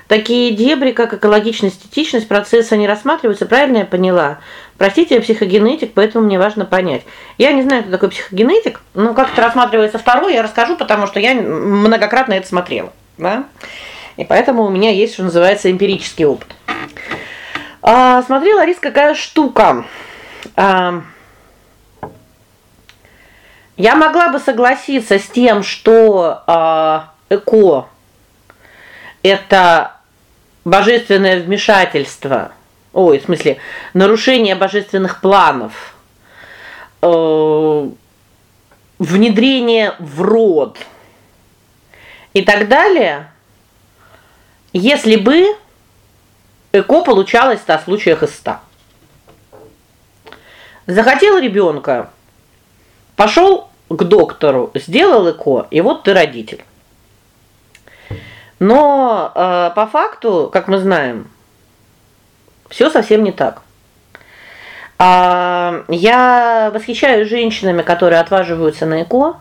A: Такие дебри, как экологичность, этичность процесса не рассматриваются, правильно я поняла? Простите, я психогенетик, поэтому мне важно понять. Я не знаю, кто такой психогенетик, но как это рассматривается второй, я расскажу, потому что я многократно это смотрела, да? И поэтому у меня есть, что называется, эмпирический опыт. А, смотри, Ларис, какая штука. А, я могла бы согласиться с тем, что а, эко это божественное вмешательство. Ой, в смысле, нарушение божественных планов. Э внедрение в род и так далее. Если бы эко получалось в 100 случаях из 100. Захотел ребенка, пошел к доктору, сделал ЭКО, и вот ты родитель. Но э, по факту, как мы знаем, все совсем не так. А я восхищаюсь женщинами, которые отваживаются на ЭКО,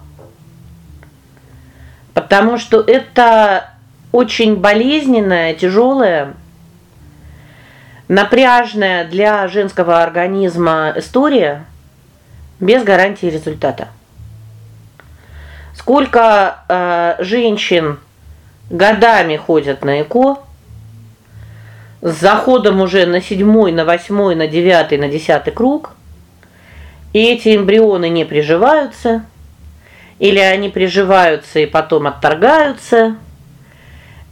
A: потому что это очень болезненная, тяжелая напряжная для женского организма история без гарантии результата. Сколько э, женщин годами ходят на ЭКО с заходом уже на седьмой, на восьмой, на девятый, на десятый круг. И эти эмбрионы не приживаются, или они приживаются и потом отторгаются.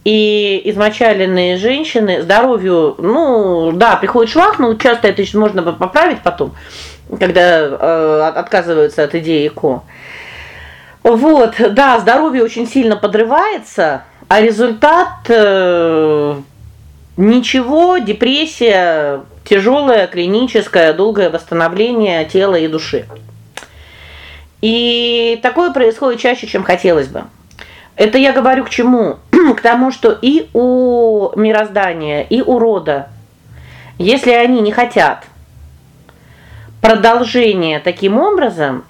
A: И измочаленные женщины здоровью, ну, да, приходит швах, но часто это еще можно поправить потом, когда э, отказываются от идеи ЭКО. Вот, да, здоровье очень сильно подрывается, а результат э, ничего, депрессия, тяжелое клиническое долгое восстановление тела и души. И такое происходит чаще, чем хотелось бы. Это я говорю к чему? к тому, что и у мироздания, и у рода, если они не хотят продолжения таким образом,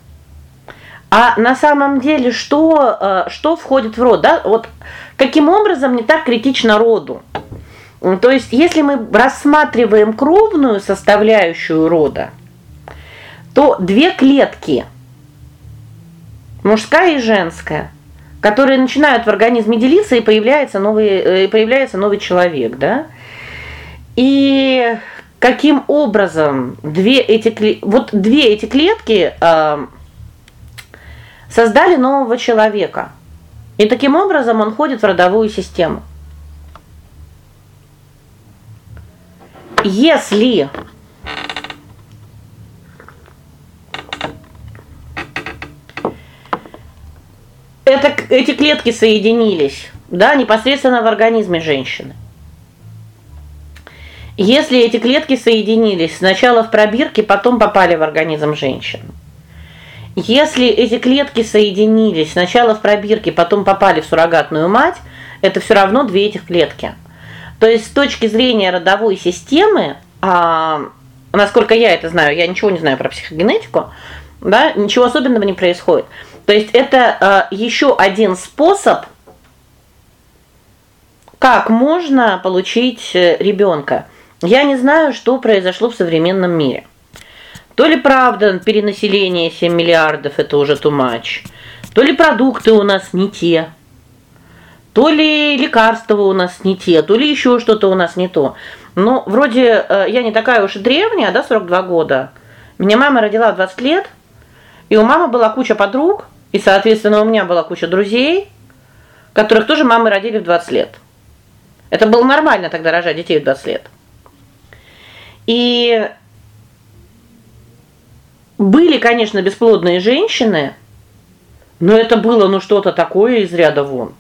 A: а на самом деле что э, что входит в род, да? Вот каким образом не так критично роду? То есть, если мы рассматриваем кровную составляющую рода, то две клетки мужская и женская, которые начинают в организме делиться и появляется новый э, появляется новый человек, да? И каким образом две эти вот две эти клетки э, создали нового человека. И таким образом он входит в родовую систему. Если это эти клетки соединились, да, непосредственно в организме женщины. Если эти клетки соединились сначала в пробирке, потом попали в организм женщины. Если эти клетки соединились сначала в пробирке, потом попали в суррогатную мать, это все равно две этих клетки. То есть с точки зрения родовой системы, а насколько я это знаю, я ничего не знаю про психогенетику, да, ничего особенного не происходит. То есть это а, еще один способ как можно получить э, ребенка. Я не знаю, что произошло в современном мире. То ли правда перенаселение 7 миллиардов это уже much, то ли продукты у нас не те, то ли лекарства у нас не те, то ли еще что-то у нас не то. Но вроде э, я не такая уж и древняя, да, 42 года. Меня мама родила в 20 лет, и у мамы была куча подруг, и, соответственно, у меня была куча друзей, которых тоже мамы родили в 20 лет. Это было нормально тогда рожать детей в 20 лет. И были, конечно, бесплодные женщины, но это было ну что-то такое из ряда вон.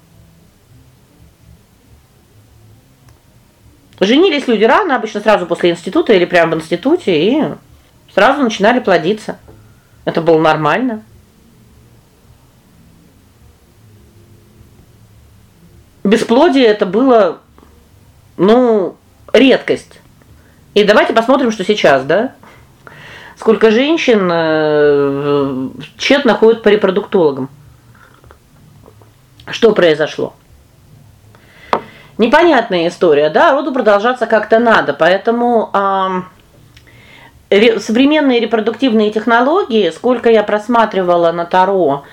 A: Женились люди рано, обычно сразу после института или прямо в институте, и сразу начинали плодиться. Это было нормально. Бесплодие это было ну, редкость. И давайте посмотрим, что сейчас, да? Сколько женщин э, тщетно ходят по репродуктологам. Что произошло? Непонятная история, да, роду продолжаться как-то надо, поэтому а, ре, современные репродуктивные технологии, сколько я просматривала на Таро,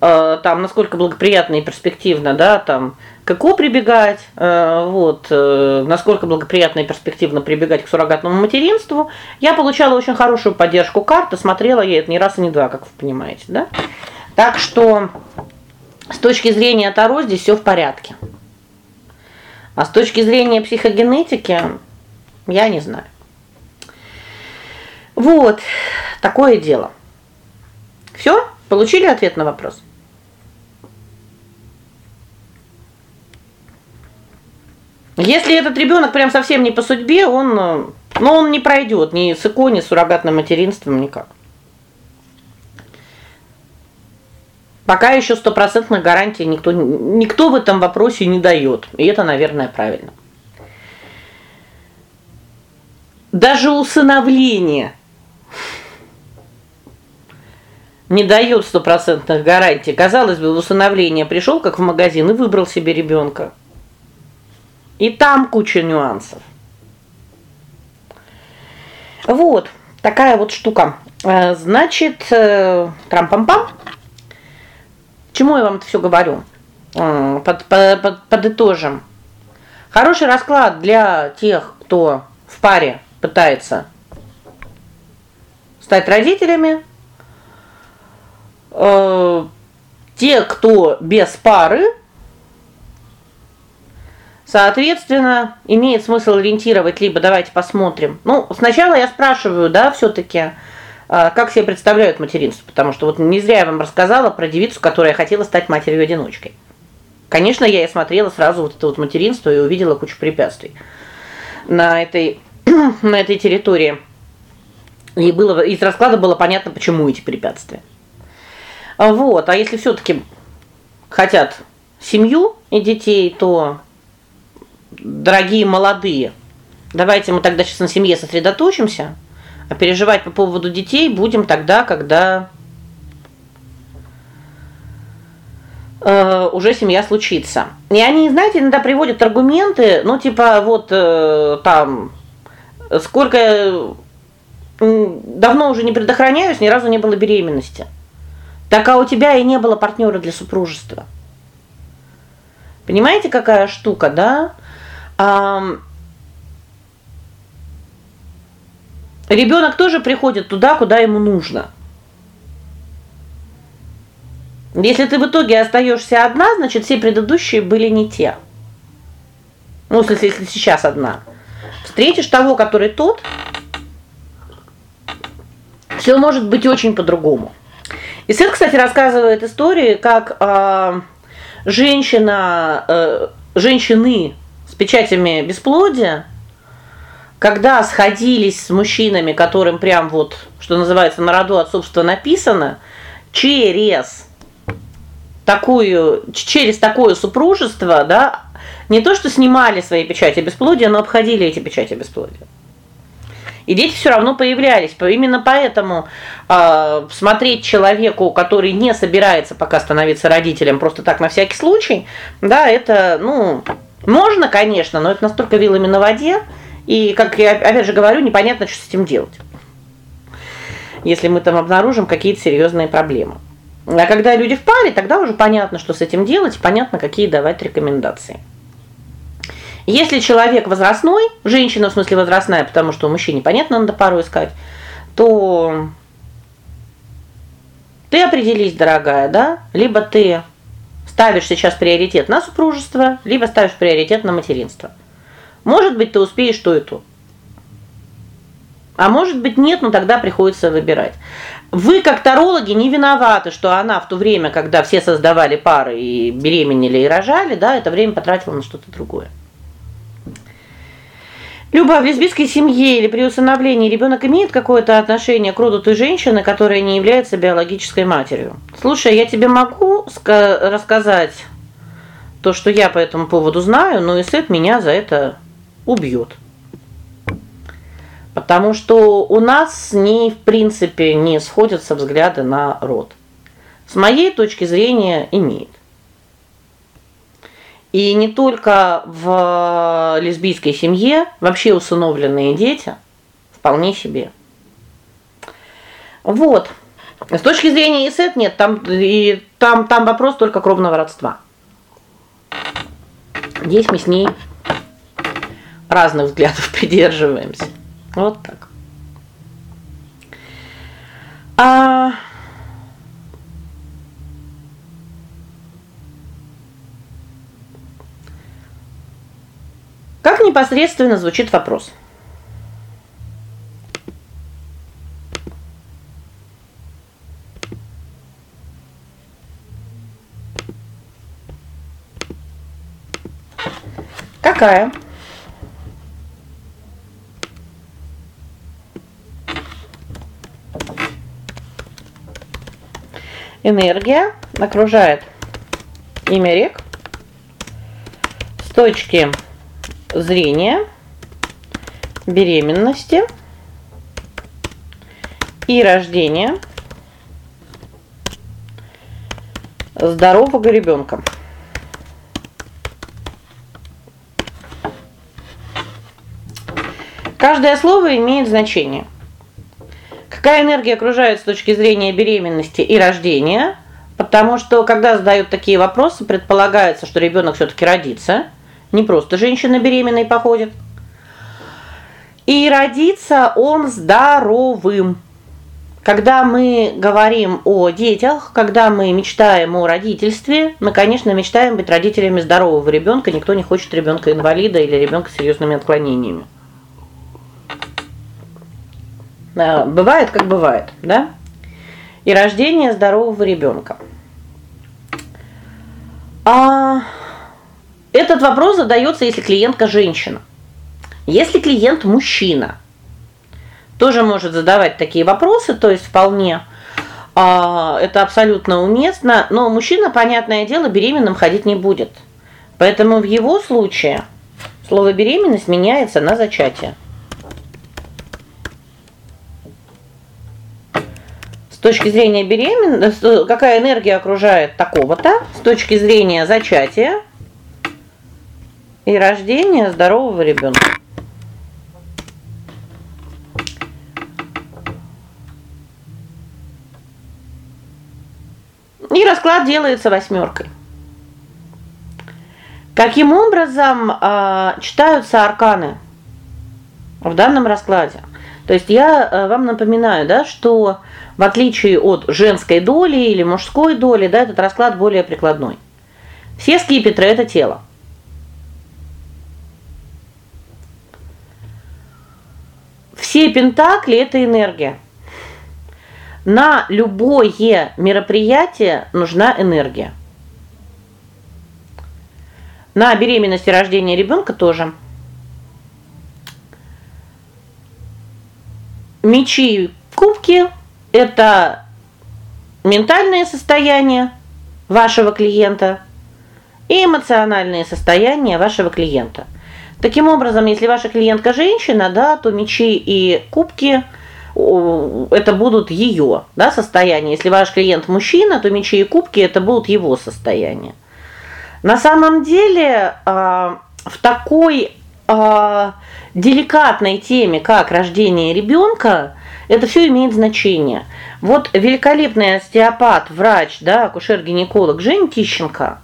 A: э, там насколько благоприятно и перспективно, да, там к ЭКО прибегать, э, вот, э, насколько благоприятно и перспективно прибегать к суррогатному материнству. Я получала очень хорошую поддержку карты, смотрела я это не раз и не два, как вы понимаете, да? Так что с точки зрения Таро здесь все в порядке. А с точки зрения психогенетики я не знаю. Вот, такое дело. Все? Получили ответ на вопрос? Если этот ребенок прям совсем не по судьбе, он, ну, он не пройдет ни с ИКО, ни с суррогатным материнством никак. Пока еще стопроцентной гарантии никто никто в этом вопросе не дает. И это, наверное, правильно. Даже усыновление не дает стопроцентных гарантий. Казалось бы, усыновление пришел как в магазин и выбрал себе ребенка. И там куча нюансов. Вот, такая вот штука. Э, значит, э, трам-пам-пам. Чему я вам это все говорю? Э, под, под, подытожим. Хороший расклад для тех, кто в паре пытается стать родителями. Те, кто без пары, соответственно, имеет смысл ориентировать либо давайте посмотрим. Ну, сначала я спрашиваю, да, все таки э, как себе представляют материнство, потому что вот не зря я вам рассказала про девицу, которая хотела стать матерью-одиночкой. Конечно, я и смотрела сразу вот это вот материнство и увидела кучу препятствий на этой на этой территории. И было из расклада было понятно, почему эти препятствия. Вот, а если все таки хотят семью и детей, то дорогие молодые, давайте мы тогда сейчас на семье сосредоточимся, а переживать по поводу детей будем тогда, когда э, уже семья случится. И они, знаете, иногда приводят аргументы, ну типа вот э, там сколько давно уже не предохраняюсь, ни разу не было беременности. Так а у тебя и не было партнера для супружества. Понимаете, какая штука, да? А, ребенок тоже приходит туда, куда ему нужно. Если ты в итоге остаешься одна, значит, все предыдущие были не те. Ну, если, если сейчас одна. Встретишь того, который тот, все может быть очень по-другому. И сын, кстати, рассказывает истории, как э, женщина, э, женщины печатями бесплодия, когда сходились с мужчинами, которым прям вот, что называется, на роду отцовство написано, через такую через такое супружество, да, не то что снимали свои печати бесплодия, но обходили эти печати бесплодия. И дети все равно появлялись. Именно поэтому э, смотреть человеку, который не собирается пока становиться родителем, просто так на всякий случай, да, это, ну, можно, конечно, но это настолько вилами на воде, и как я опять же говорю, непонятно, что с этим делать. Если мы там обнаружим какие-то серьезные проблемы. А когда люди в паре, тогда уже понятно, что с этим делать, понятно, какие давать рекомендации. Если человек возрастной, женщина в смысле возрастная, потому что у мужчине понятно, надо пару искать, то ты определись, дорогая, да? Либо ты ставишь сейчас приоритет на супружество, либо ставишь приоритет на материнство. Может быть, ты успеешь то и то. А может быть, нет, но тогда приходится выбирать. Вы как тарологи не виноваты, что она в то время, когда все создавали пары и беременели и рожали, да, это время потратила на что-то другое. Люба, в лесбийской семье или при усыновлении ребенок имеет какое-то отношение к роду той женщины, которая не является биологической матерью. Слушай, я тебе могу рассказать то, что я по этому поводу знаю, но и Сет меня за это убьет. Потому что у нас с ней, в принципе, не сходятся взгляды на род. С моей точки зрения, имеет. И не только в лесбийской семье, вообще усыновленные дети вполне себе. Вот. С точки зрения ИСЭТ нет, там и там там вопрос только кровного родства. Здесь мы с ней разных взглядов придерживаемся. Вот так. А Как непосредственно звучит вопрос? Какая? Энергия окружает имя рек с точки зрения, беременности и рождения здорового ребенка. Каждое слово имеет значение. Какая энергия окружает с точки зрения беременности и рождения? Потому что когда задают такие вопросы, предполагается, что ребенок все таки родится, не просто женщина беременной походит. И родится он здоровым. Когда мы говорим о детях, когда мы мечтаем о родительстве, мы, конечно, мечтаем быть родителями здорового ребенка. Никто не хочет ребенка инвалида или ребенка с серьезными отклонениями. А, бывает, как бывает, да? И рождение здорового ребенка. А этот вопрос задается, если клиентка женщина. Если клиент мужчина, тоже может задавать такие вопросы, то есть вполне а, это абсолютно уместно, но мужчина, понятное дело, беременным ходить не будет. Поэтому в его случае слово беременность меняется на зачатие. С точки зрения беременности, какая энергия окружает такого-то, с точки зрения зачатия и рождения здорового ребенка. И расклад делается восьмеркой. Каким образом э, читаются арканы в данном раскладе? То есть я э, вам напоминаю, да, что в отличие от женской доли или мужской доли, да, этот расклад более прикладной. Все скипетры это тело. Все пентакли это энергия. На любое мероприятие нужна энергия. На беременность и рождение ребенка тоже. Мечи кубки это ментальное состояние вашего клиента и эмоциональное состояние вашего клиента. Таким образом, если ваша клиентка женщина, да, то мечи и кубки это будут ее, да, состояние. Если ваш клиент мужчина, то мечи и кубки это будут его состояние. На самом деле, а, в такой а, деликатной теме, как рождение ребенка, это все имеет значение. Вот великолепный остеопат, врач, да, акушер-гинеколог Женя Тищенко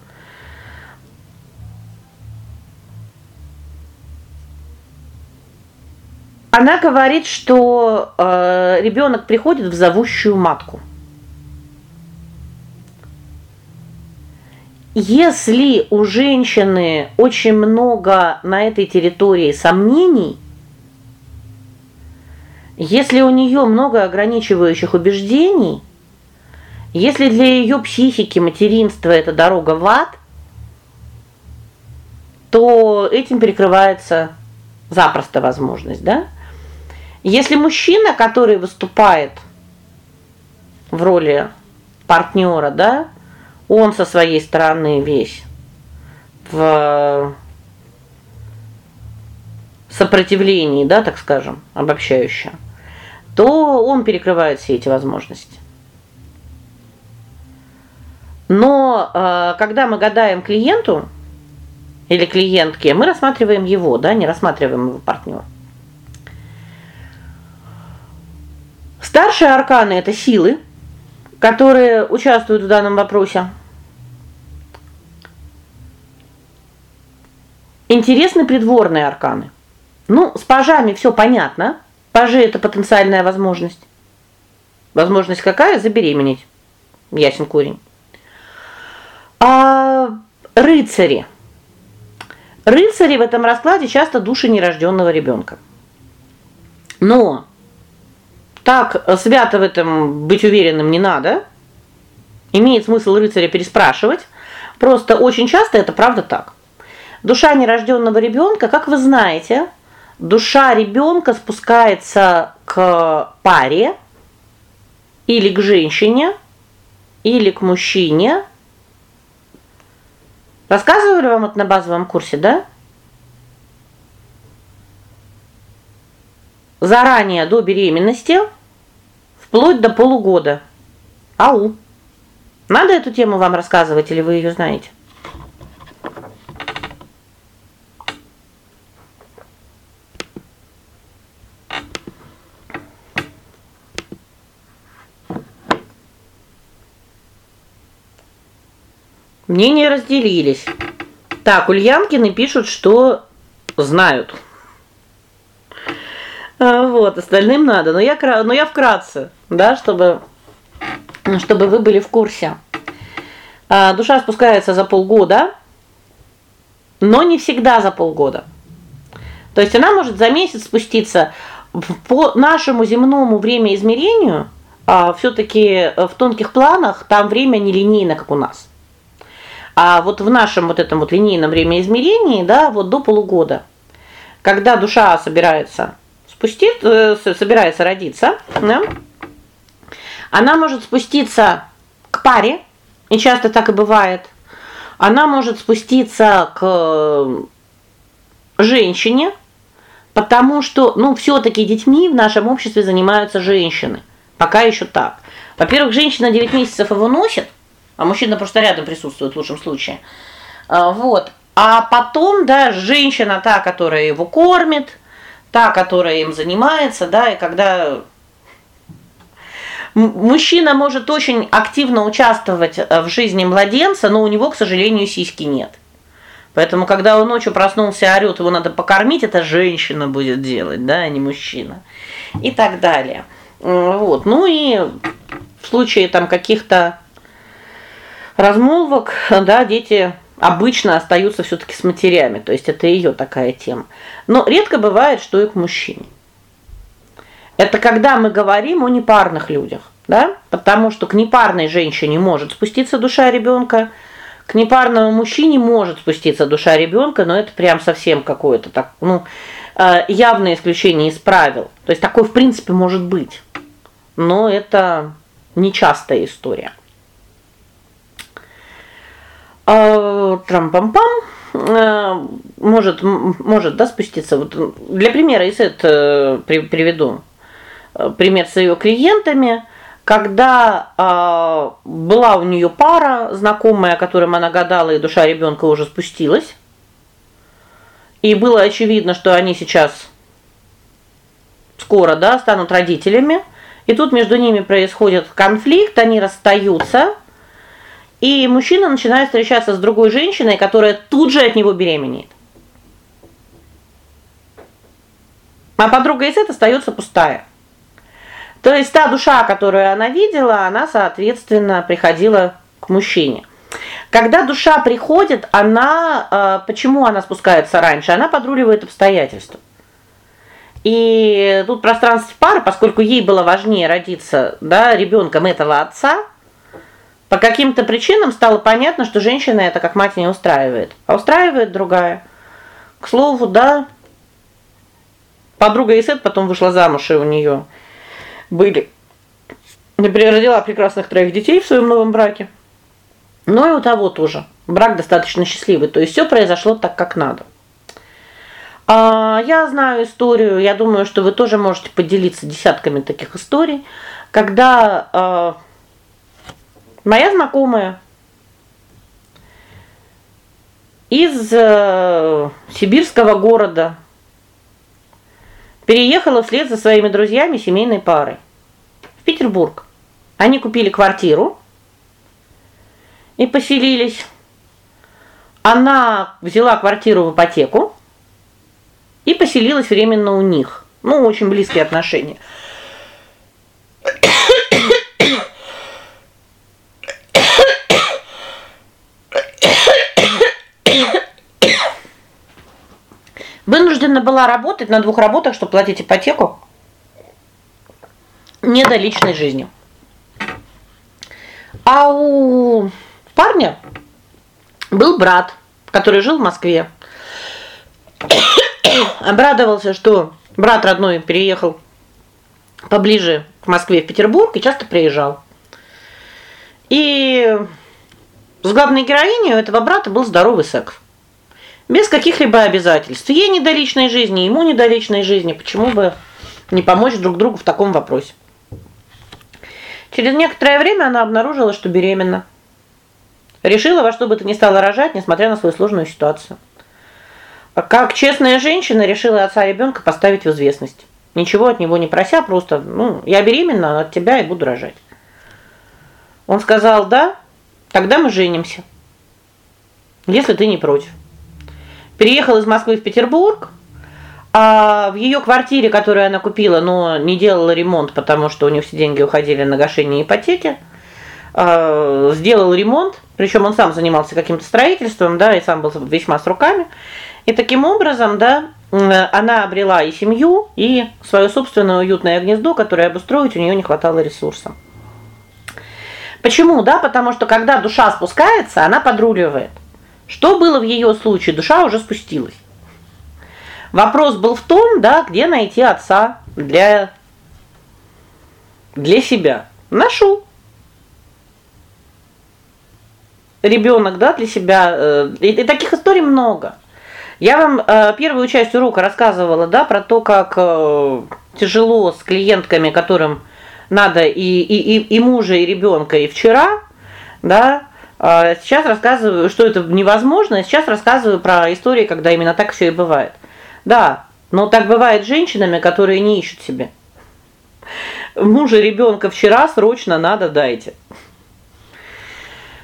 A: Она говорит, что э, ребенок приходит в зовущую матку. Если у женщины очень много на этой территории сомнений, если у нее много ограничивающих убеждений, если для ее психики материнство это дорога в ад, то этим перекрывается запросто возможность, да? Если мужчина, который выступает в роли партнера, да, он со своей стороны весь в сопротивлении, да, так скажем, обобщающе, то он перекрывает все эти возможности. Но э, когда мы гадаем клиенту или клиентке, мы рассматриваем его, да, не рассматриваем его партнера. Старшие арканы это силы, которые участвуют в данном вопросе. Интересны придворные арканы. Ну, с пажами все понятно. Пажи это потенциальная возможность. Возможность какая? Забеременеть. Ясен корень. А рыцари. Рыцари в этом раскладе часто души нерожденного ребенка. Но так э, свято в этом быть уверенным не надо. Имеет смысл рыцаря переспрашивать. Просто очень часто это правда так. Душа нерожденного ребенка, как вы знаете, душа ребенка спускается к паре или к женщине, или к мужчине. Рассказывали вам это на базовом курсе, да? заранее до беременности вплоть до полугода. Ау. Надо эту тему вам рассказывать или вы ее знаете? Мнения разделились. Так, Ульянкины пишут, что знают. А, вот, остальным надо. Но я но я вкратце, да, чтобы чтобы вы были в курсе. А, душа спускается за полгода, но не всегда за полгода. То есть она может за месяц спуститься по нашему земному времяизмерению, а все таки в тонких планах там время не линейно, как у нас. А вот в нашем вот этом вот линейном времяизмерении, да, вот до полугода. Когда душа собирается спустить, э, собирается родиться, да? Она может спуститься к паре, и часто так и бывает. Она может спуститься к женщине, потому что, ну, все таки детьми в нашем обществе занимаются женщины. Пока еще так. Во-первых, женщина 9 месяцев его носит, а мужчина просто рядом присутствует в лучшем случае. А, вот. А потом, да, женщина та, которая его кормит, та, которая им занимается, да, и когда мужчина может очень активно участвовать э, в жизни младенца, но у него, к сожалению, сиськи нет. Поэтому когда он ночью проснулся, орёт, его надо покормить, это женщина будет делать, да, а не мужчина. И так далее. Вот. Ну и в случае там каких-то размолвок, да, дети обычно остаются все таки с матерями, то есть это ее такая тема. Но редко бывает, что и к мужчине. Это когда мы говорим о непарных людях, да? Потому что к непарной женщине может спуститься душа ребенка, к непарному мужчине может спуститься душа ребенка, но это прям совсем какое-то так, ну, э, явное исключение из правил. То есть такое в принципе может быть. Но это нечастая история. А, трам-пам-пам э, может может да спуститься. Вот для примера из это приведу э, пример с ее клиентами, когда э, была у нее пара знакомая, которым она гадала, и душа ребенка уже спустилась. И было очевидно, что они сейчас скоро, да, станут родителями. И тут между ними происходит конфликт, они расстаются. И мужчина начинает встречаться с другой женщиной, которая тут же от него беременеет. А подруга из этого остается пустая. То есть та душа, которую она видела, она, соответственно, приходила к мужчине. Когда душа приходит, она э, почему она спускается раньше? Она подруливает обстоятельства. И тут пространство пары, поскольку ей было важнее родиться, да, ребенком этого отца, по каким-то причинам стало понятно, что женщина это как мать не устраивает, а устраивает другая. К слову, да, подруга Исет потом вышла замуж, и у нее были например, родила прекрасных троих детей в своем новом браке. Но и у того тоже. Брак достаточно счастливый, то есть все произошло так, как надо. А я знаю историю, я думаю, что вы тоже можете поделиться десятками таких историй, когда а, Моя знакомая из э, сибирского города переехала вслед за своими друзьями семейной парой в Петербург. Они купили квартиру и поселились. Она взяла квартиру в ипотеку и поселилась временно у них. Ну, очень близкие отношения. Вынуждена была работать на двух работах, чтобы платить ипотеку. Не до личной жизни. А у парня был брат, который жил в Москве. Обрадовался, что брат родной переехал поближе к Москве, в Петербург и часто приезжал. И с главной героиней у этого брата был здоровый секс без каких-либо обязательств. Ей не до личной жизни, ему не до личной жизни. Почему бы не помочь друг другу в таком вопросе? Через некоторое время она обнаружила, что беременна. Решила во что бы то ни стало рожать, несмотря на свою сложную ситуацию. А как честная женщина решила отца ребенка поставить в известность. Ничего от него не прося, просто, ну, я беременна от тебя и буду рожать. Он сказал: "Да, тогда мы женимся". Если ты не против. Переехал из Москвы в Петербург, а в ее квартире, которую она купила, но не делала ремонт, потому что у нее все деньги уходили на гашение ипотеки, э, сделал ремонт, причем он сам занимался каким-то строительством, да, и сам был весьма с руками. И таким образом, да, она обрела и семью, и свое собственное уютное гнездо, которое обустроить у нее не хватало ресурсов. Почему? Да, потому что когда душа спускается, она подруливает. Что было в ее случае? Душа уже спустилась. Вопрос был в том, да, где найти отца для для себя. Нашел. Ребенок, да, для себя. Э, и, и таких историй много. Я вам э, первую часть урока рассказывала, да, про то, как э, тяжело с клиентками, которым надо и и и, и мужа, и ребенка, и вчера, да? А сейчас рассказываю, что это невозможно, сейчас рассказываю про истории, когда именно так все и бывает. Да, но так бывает с женщинами, которые не ищут себе. Мужа, ребенка вчера срочно надо дайте.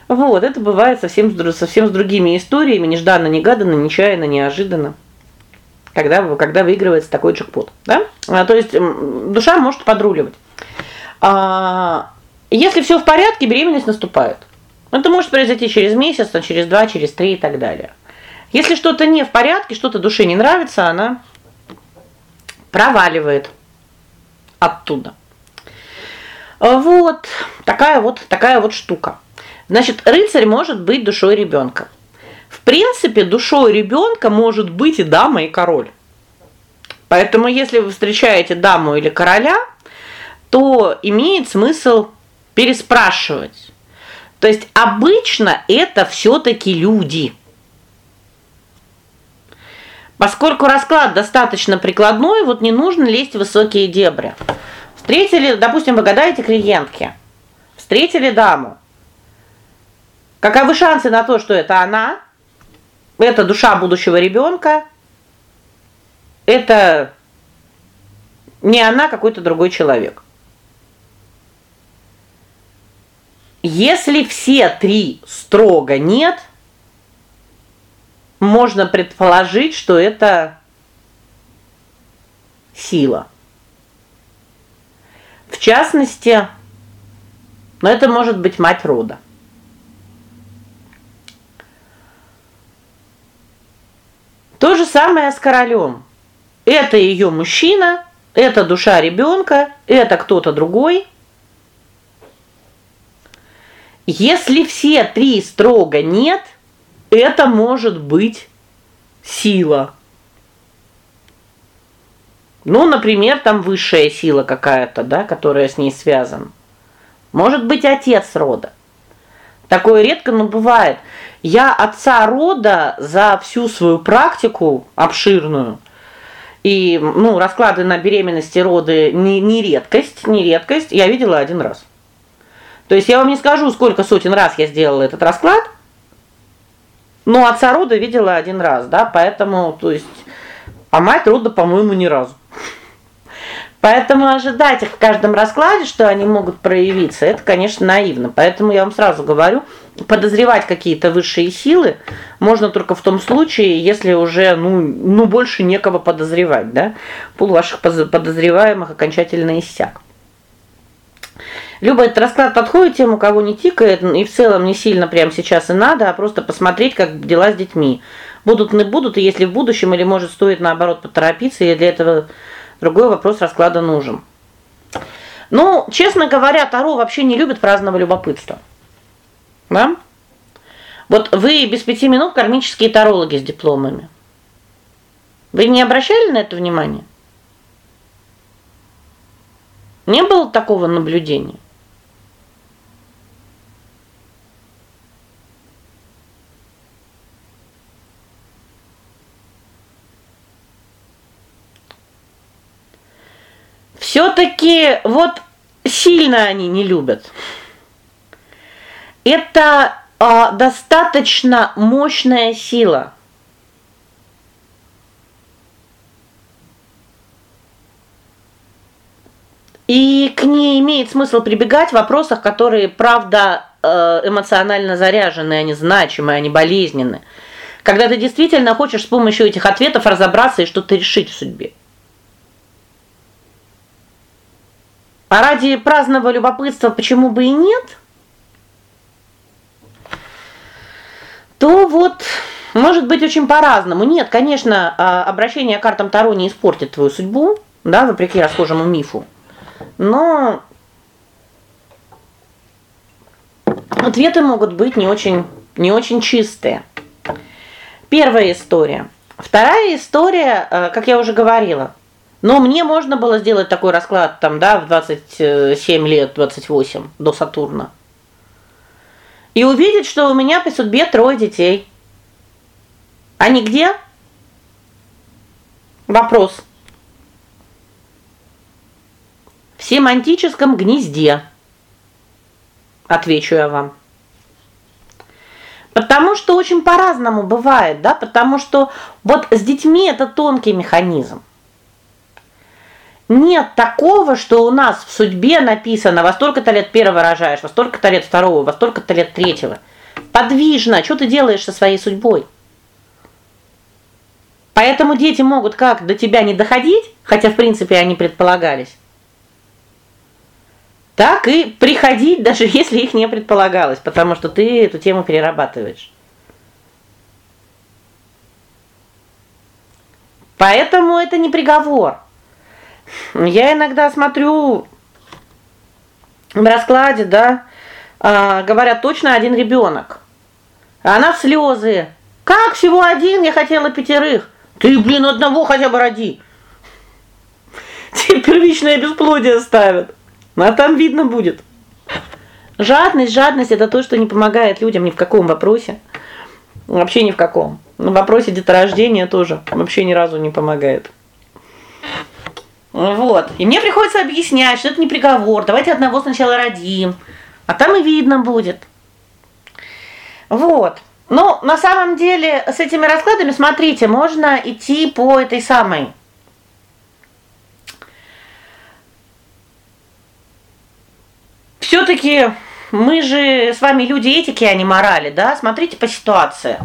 A: Вот, это бывает совсем совсем с другими историями, нежданно, негаданно, нечаянно, неожиданно. Когда когда выигрывается такой джекпот, да? А, то есть душа может подруливать. А если все в порядке, беременность наступает. Это может произойти через месяц, а через два, через три и так далее. Если что-то не в порядке, что-то душе не нравится, она проваливает оттуда. Вот такая вот такая вот штука. Значит, рыцарь может быть душой ребенка. В принципе, душой ребенка может быть и дама, и король. Поэтому если вы встречаете даму или короля, то имеет смысл переспрашивать. То есть обычно это все таки люди. Поскольку расклад достаточно прикладной, вот не нужно лезть в высокие дебри. Встретили, допустим, вы гадаете клиентке. Встретили даму. Каковы шансы на то, что это она? Это душа будущего ребенка? Это не она, какой-то другой человек. Если все три строго нет, можно предположить, что это сила. В частности, но это может быть мать рода. То же самое с королем. Это ее мужчина, это душа ребенка, это кто-то другой. Если все три строго нет, это может быть сила. Ну, например, там высшая сила какая-то, да, которая с ней связана. Может быть, отец рода. Такое редко, но бывает. Я отца рода за всю свою практику обширную и, ну, расклады на беременности, роды не не редкость, не редкость, я видела один раз. То есть я вам не скажу, сколько сотен раз я сделала этот расклад. Но отца рода видела один раз, да? Поэтому, то есть а мать рода, по-моему, ни разу. Поэтому ожидать их в каждом раскладе, что они могут проявиться, это, конечно, наивно. Поэтому я вам сразу говорю, подозревать какие-то высшие силы можно только в том случае, если уже, ну, ну больше некого подозревать, да? Пул ваших подозреваемых окончательно иссяк. Люба, этот расклад подходит тем, у кого не тикает, и в целом не сильно прямо сейчас и надо, а просто посмотреть, как дела с детьми. Будут не будут, и если в будущем или может стоит наоборот поторопиться, и для этого другой вопрос расклада нужен. Ну, честно говоря, Таро вообще не любит праздного любопытства. Да? Вот вы без пяти минут кармические тарологи с дипломами. Вы не обращали на это внимание? Не было такого наблюдения. Все таки вот сильно они не любят. Это а, достаточно мощная сила. И к ней имеет смысл прибегать в вопросах, которые, правда, э, эмоционально заряженные, они значимые, они болезненные. Когда ты действительно хочешь с помощью этих ответов разобраться и что-то решить в судьбе. А ради праздного любопытства почему бы и нет? То вот может быть очень по-разному. Нет, конечно, а, обращение к картам Таро не испортит твою судьбу, да, вопреки расхожему мифу. Но ответы могут быть не очень не очень чистые. Первая история. Вторая история, э, как я уже говорила. Но мне можно было сделать такой расклад там, да, в 27 лет, 28 до Сатурна. И увидеть, что у меня по судьбе трое детей. Они где? Вопрос. В семантическом гнезде. Отвечу я вам. Потому что очень по-разному бывает, да? Потому что вот с детьми это тонкий механизм. Нет такого, что у нас в судьбе написано: во столько-то лет первого рожаешь, во столько-то лет второго, во столько-то лет третьего. Подвижно, что ты делаешь со своей судьбой? Поэтому дети могут как до тебя не доходить, хотя в принципе они предполагались. Так и приходить, даже если их не предполагалось, потому что ты эту тему перерабатываешь. Поэтому это не приговор. Я иногда смотрю в раскладе, да, а, говорят точно один ребенок. А она в слезы. Как всего один? Я хотела пятерых. Ты, блин, одного хотя бы роди. Тебе первичное бесплодие ставят. А там видно будет. Жадность, жадность это то, что не помогает людям ни в каком вопросе. Вообще ни в каком. На вопросе деторождения тоже вообще ни разу не помогает. Вот. И мне приходится объяснять, что это не приговор. Давайте одного сначала родим, а там и видно будет. Вот. Но на самом деле с этими раскладами, смотрите, можно идти по этой самой все таки мы же с вами люди этики, а не морали, да? Смотрите по ситуации.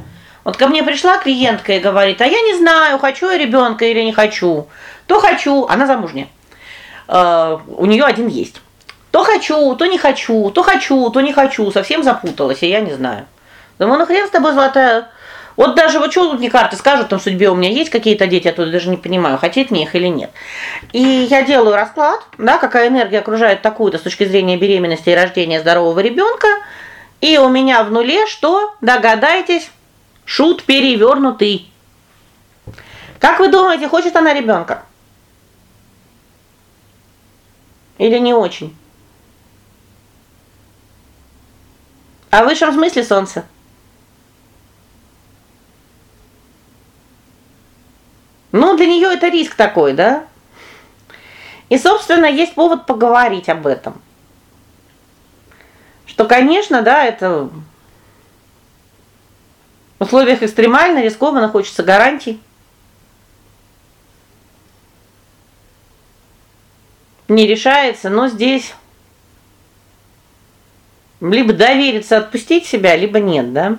A: Вот ко мне пришла клиентка и говорит: "А я не знаю, хочу я ребенка или не хочу". То хочу, она замужняя. Э, у нее один есть. То хочу, то не хочу, то хочу, то не хочу, совсем запуталась, и я не знаю. Думаю, ну хрен с тобой, золотая. Вот даже вот что тут мне карты скажут, там судьбе у меня есть какие-то дети, я тут даже не понимаю, хотеть мне их или нет. И я делаю расклад, да, какая энергия окружает такую-то с точки зрения беременности и рождения здорового ребенка, и у меня в нуле что? Догадайтесь, шут перевернутый. Как вы думаете, хочет она ребенка? Или не очень? А в высшем смысле солнце? Ну, для нее это риск такой, да? И, собственно, есть повод поговорить об этом. Что, конечно, да, это в условиях экстремально рискованно, хочется гарантий. Не решается, но здесь либо довериться, отпустить себя, либо нет, да?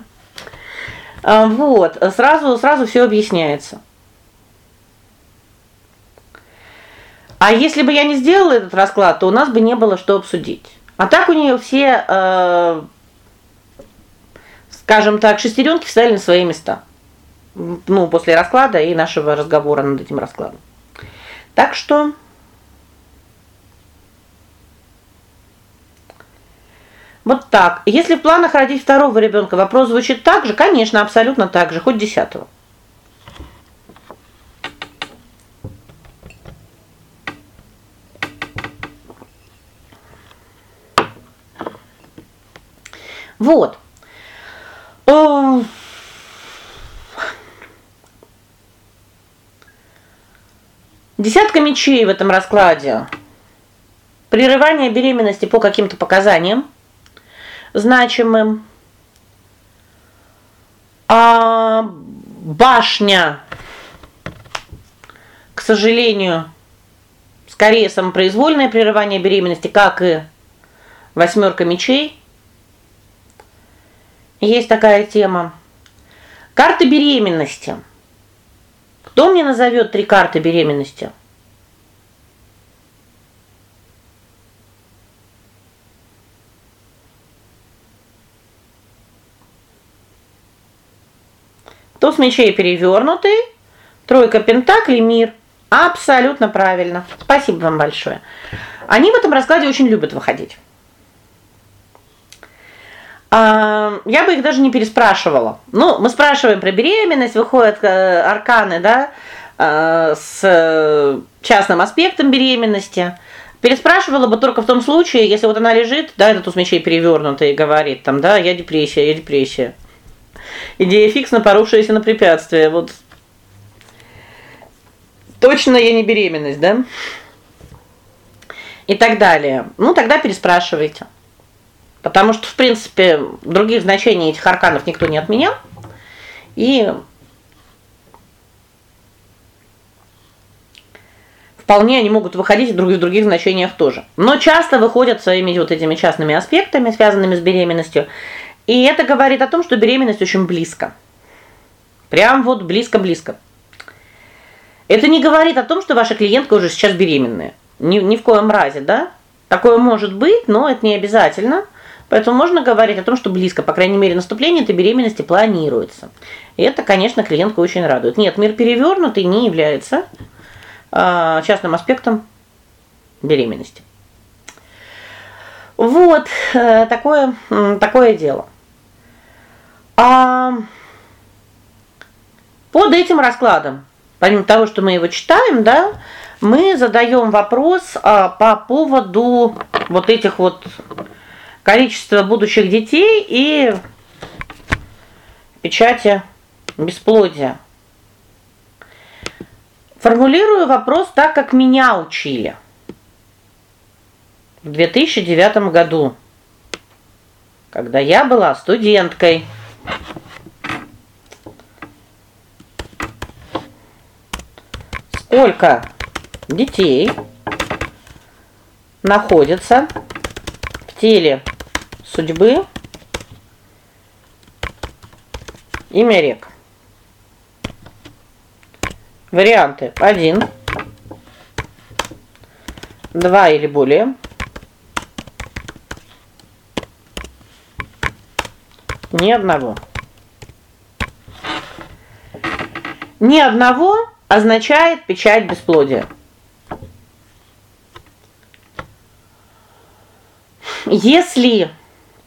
A: А, вот, сразу сразу все объясняется. А если бы я не сделала этот расклад, то у нас бы не было что обсудить. А так у нее все, э, скажем так, шестеренки встали на свои места. Ну, после расклада и нашего разговора над этим раскладом. Так что Вот так. Если в планах родить второго ребенка, вопрос звучит так же, конечно, абсолютно так же, хоть десятого. Вот. Э, десятка мечей в этом раскладе. Прерывание беременности по каким-то показаниям значимым. А башня, к сожалению, скорее самопроизвольное прерывание беременности, как и восьмерка мечей. есть такая тема. Карты беременности. Кто мне назовет три карты беременности? Туз мечей перевернутый, тройка пентаклей, мир. Абсолютно правильно. Спасибо вам большое. Они в этом раскладе очень любят выходить. А, я бы их даже не переспрашивала. Ну, мы спрашиваем про беременность, выходят э, арканы, да, э, с частным аспектом беременности. Переспрашивала бы только в том случае, если вот она лежит, да, этот туз мечей перевернутый и говорит там, да, я депрессия, я депрессия. Идея фикс, напоровшаяся на препятствие. Вот точно я не беременность, да? И так далее. Ну, тогда переспрашивайте. Потому что, в принципе, других значений этих арканов никто не отменял. И вполне они могут выходить в других других значениях тоже. Но часто выходят своими вот этими частными аспектами, связанными с беременностью. И это говорит о том, что беременность очень близко. Прям вот близко-близко. Это не говорит о том, что ваша клиентка уже сейчас беременная. Ни ни в коем разе, да? Такое может быть, но это не обязательно. Поэтому можно говорить о том, что близко, по крайней мере, наступление этой беременности планируется. И это, конечно, клиентку очень радует. Нет, мир перевернутый не является а, частным аспектом беременности. Вот, э, такое такое дело. А под этим раскладом, помимо того, что мы его читаем, да, мы задаем вопрос а, по поводу вот этих вот количества будущих детей и печати бесплодия. Формулирую вопрос так, как меня учили. В 2009 году, когда я была студенткой. Сколько детей находится в теле судьбы имя рек. Варианты: 1 2 или более. Ни одного. Ни одного означает печать бесплодия. Если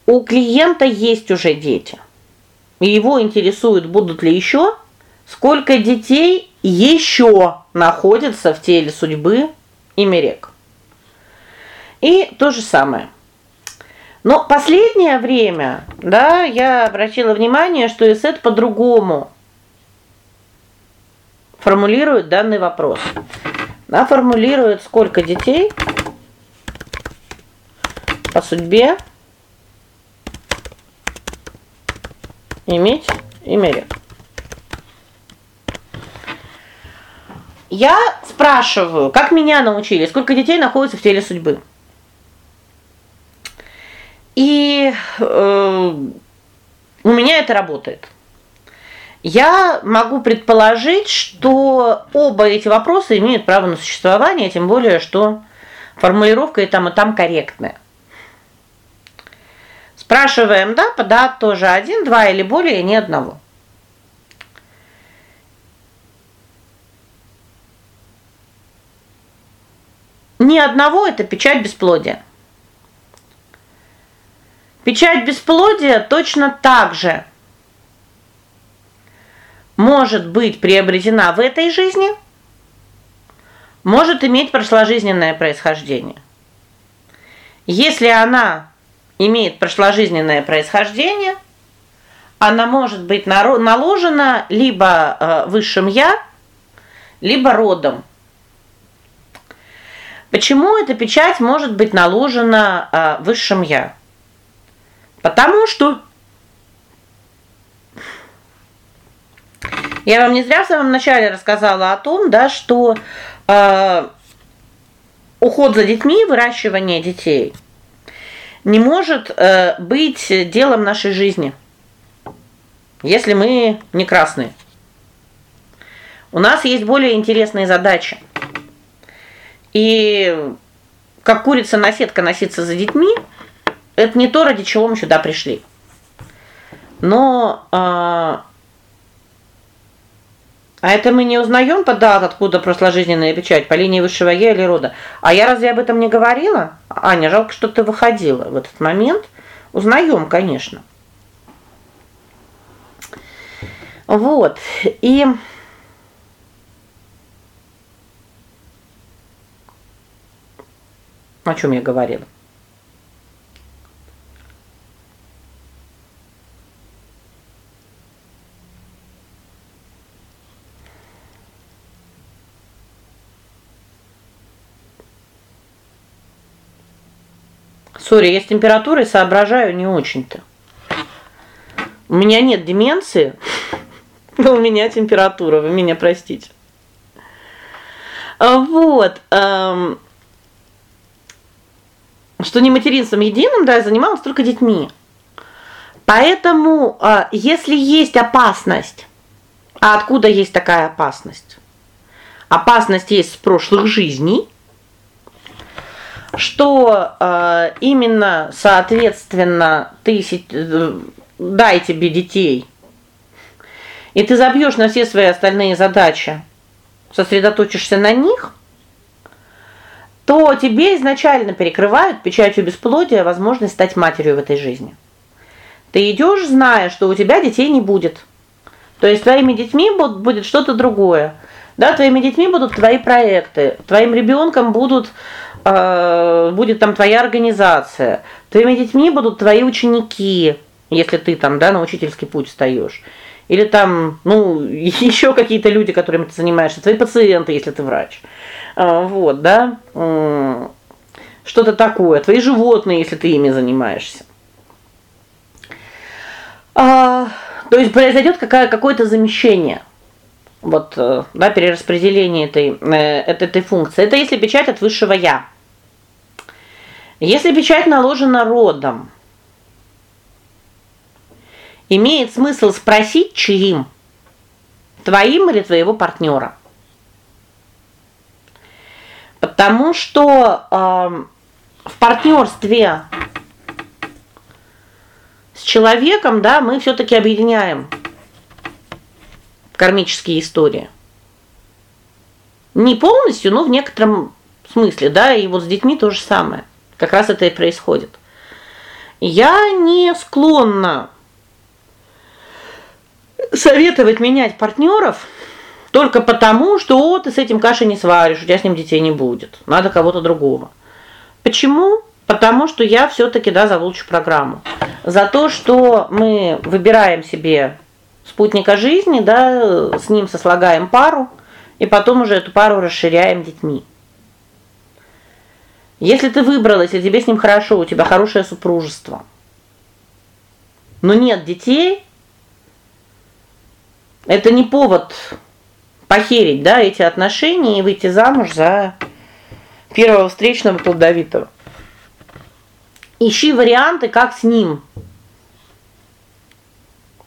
A: у клиента есть уже дети, и его интересует, будут ли еще, сколько детей еще находится в теле судьбы и мерек. И то же самое. Но последнее время, да, я обратила внимание, что Эсет по-другому формулирует данный вопрос. Она формулирует, сколько детей по судьбе иметь имя рек. Я спрашиваю, как меня научили, сколько детей находится в теле судьбы? И э, у меня это работает. Я могу предположить, что оба эти вопроса имеют право на существование, тем более что формулировка и там, и там корректная. Спрашиваем, да, да, тоже один, два или более, ни одного. Ни одного это печать бесплодия. Печать бесплодия точно так же может быть приобретена в этой жизни, может иметь прошложизненное происхождение. Если она имеет прошложизненное происхождение, она может быть наложена либо э, высшим я, либо родом. Почему эта печать может быть наложена э, высшим я? Потому что Я вам не зря в самом начале рассказала о том, да, что э, уход за детьми, выращивание детей не может э, быть делом нашей жизни. Если мы не красные. У нас есть более интересные задачи. И как курица на сетка носиться за детьми это не то, ради чего мы сюда пришли. Но а а это мы не узнаем по дат, откуда прошложизненная печать, по линии высшего я или рода. А я разве об этом не говорила? Аня, жалко, что ты выходила в этот момент. Узнаем, конечно. Вот. И о чем я говорила? Сори, я с температурой соображаю не очень-то. У меня нет деменции, но у меня температура, вы меня простите. А вот, эм, что не материнством единым, да, я занималась только детьми. Поэтому, э, если есть опасность, а откуда есть такая опасность? Опасность есть с прошлых жизней что э, именно, соответственно, ты э, дай тебе детей. И ты забьешь на все свои остальные задачи, сосредоточишься на них, то тебе изначально перекрывают печатью бесплодия возможность стать матерью в этой жизни. Ты идешь, зная, что у тебя детей не будет. То есть твоими детьми будет что-то другое. Да, твоими детьми будут твои проекты. Твоим ребенком будут э, будет там твоя организация. Твоими детьми будут твои ученики, если ты там, да, на учительский путь встаешь. Или там, ну, еще какие-то люди, которыми ты занимаешься, твои пациенты, если ты врач. Э, вот, да? Что-то такое, твои животные, если ты ими занимаешься. А, то есть произойдет какое-то замещение вот, э, да, перераспределение этой э, этой, этой функции. Это если печать от высшего я. Если печать наложена родом, имеет смысл спросить, чьим? Твоим или твоего партнера. Потому что э, в партнерстве с человеком, да, мы все таки объединяем кармические истории. Не полностью, но в некотором смысле, да, и вот с детьми то же самое. Как раз это и происходит. Я не склонна советовать менять партнеров только потому, что о, ты с этим каши не сваришь, у тебя с ним детей не будет. Надо кого-то другого. Почему? Потому что я все таки да, за лучшую программу. За то, что мы выбираем себе спутника жизни, да, с ним сослагаем пару и потом уже эту пару расширяем детьми. Если ты выбрал, если тебе с ним хорошо, у тебя хорошее супружество. Но нет детей, это не повод похерить, да, эти отношения и выйти замуж за первого встречного плодовитого. Ищи варианты, как с ним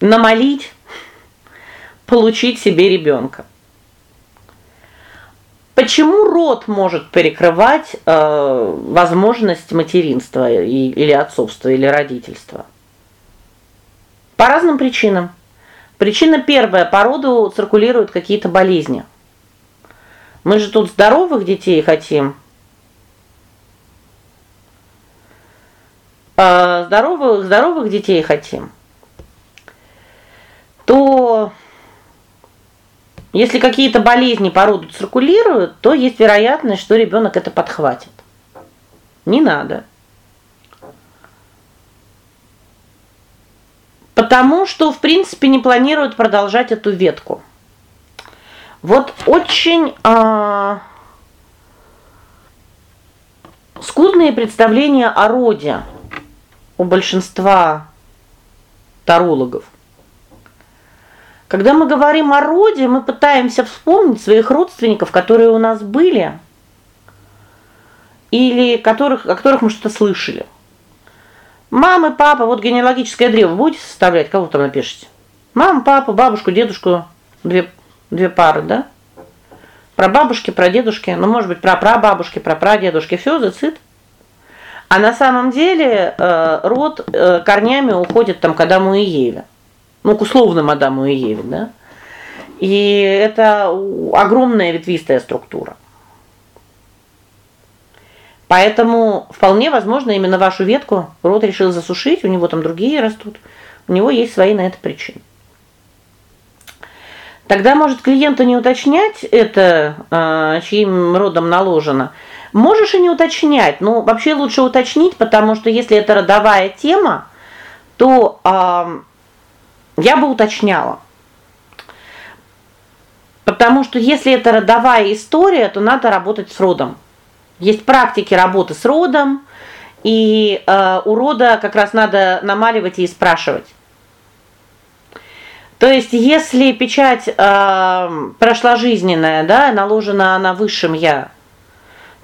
A: намолить, получить себе ребенка. Почему род может перекрывать э, возможность материнства и, или отцовства или родительства? По разным причинам. Причина первая по роду циркулируют какие-то болезни. Мы же тут здоровых детей хотим. Э, здоровых, здоровых детей хотим. То если какие-то болезни по роду циркулируют, то есть вероятность, что ребенок это подхватит. Не надо. Потому что, в принципе, не планируют продолжать эту ветку. Вот очень а скудные представления о роде у большинства тарологов. Когда мы говорим о роде, мы пытаемся вспомнить своих родственников, которые у нас были, или которых, о которых мы что-то слышали. Мамы, папа, вот генеалогическое древо будете составлять, кого там напишите? Мама, папа, бабушку, дедушку, две две пары, да? Про бабушки, про дедушки, ну, может быть, про прабабушки, про прадедушки, все зацит. А на самом деле, э, род э, корнями уходит там к Адаму и Еве. Ну, к условным Адаму и Еве, да? И это огромная ветвистая структура. Поэтому вполне возможно, именно вашу ветку род решил засушить, у него там другие растут. У него есть свои на это причины. Тогда может клиенту не уточнять это, э, чьим родом наложено. Можешь и не уточнять, но вообще лучше уточнить, потому что если это родовая тема, то э, я бы уточняла. Потому что если это родовая история, то надо работать с родом. Есть практики работы с родом, и э, у рода как раз надо намаливать и спрашивать. То есть, если печать э, прошла жизненная, да, наложена она высшим я,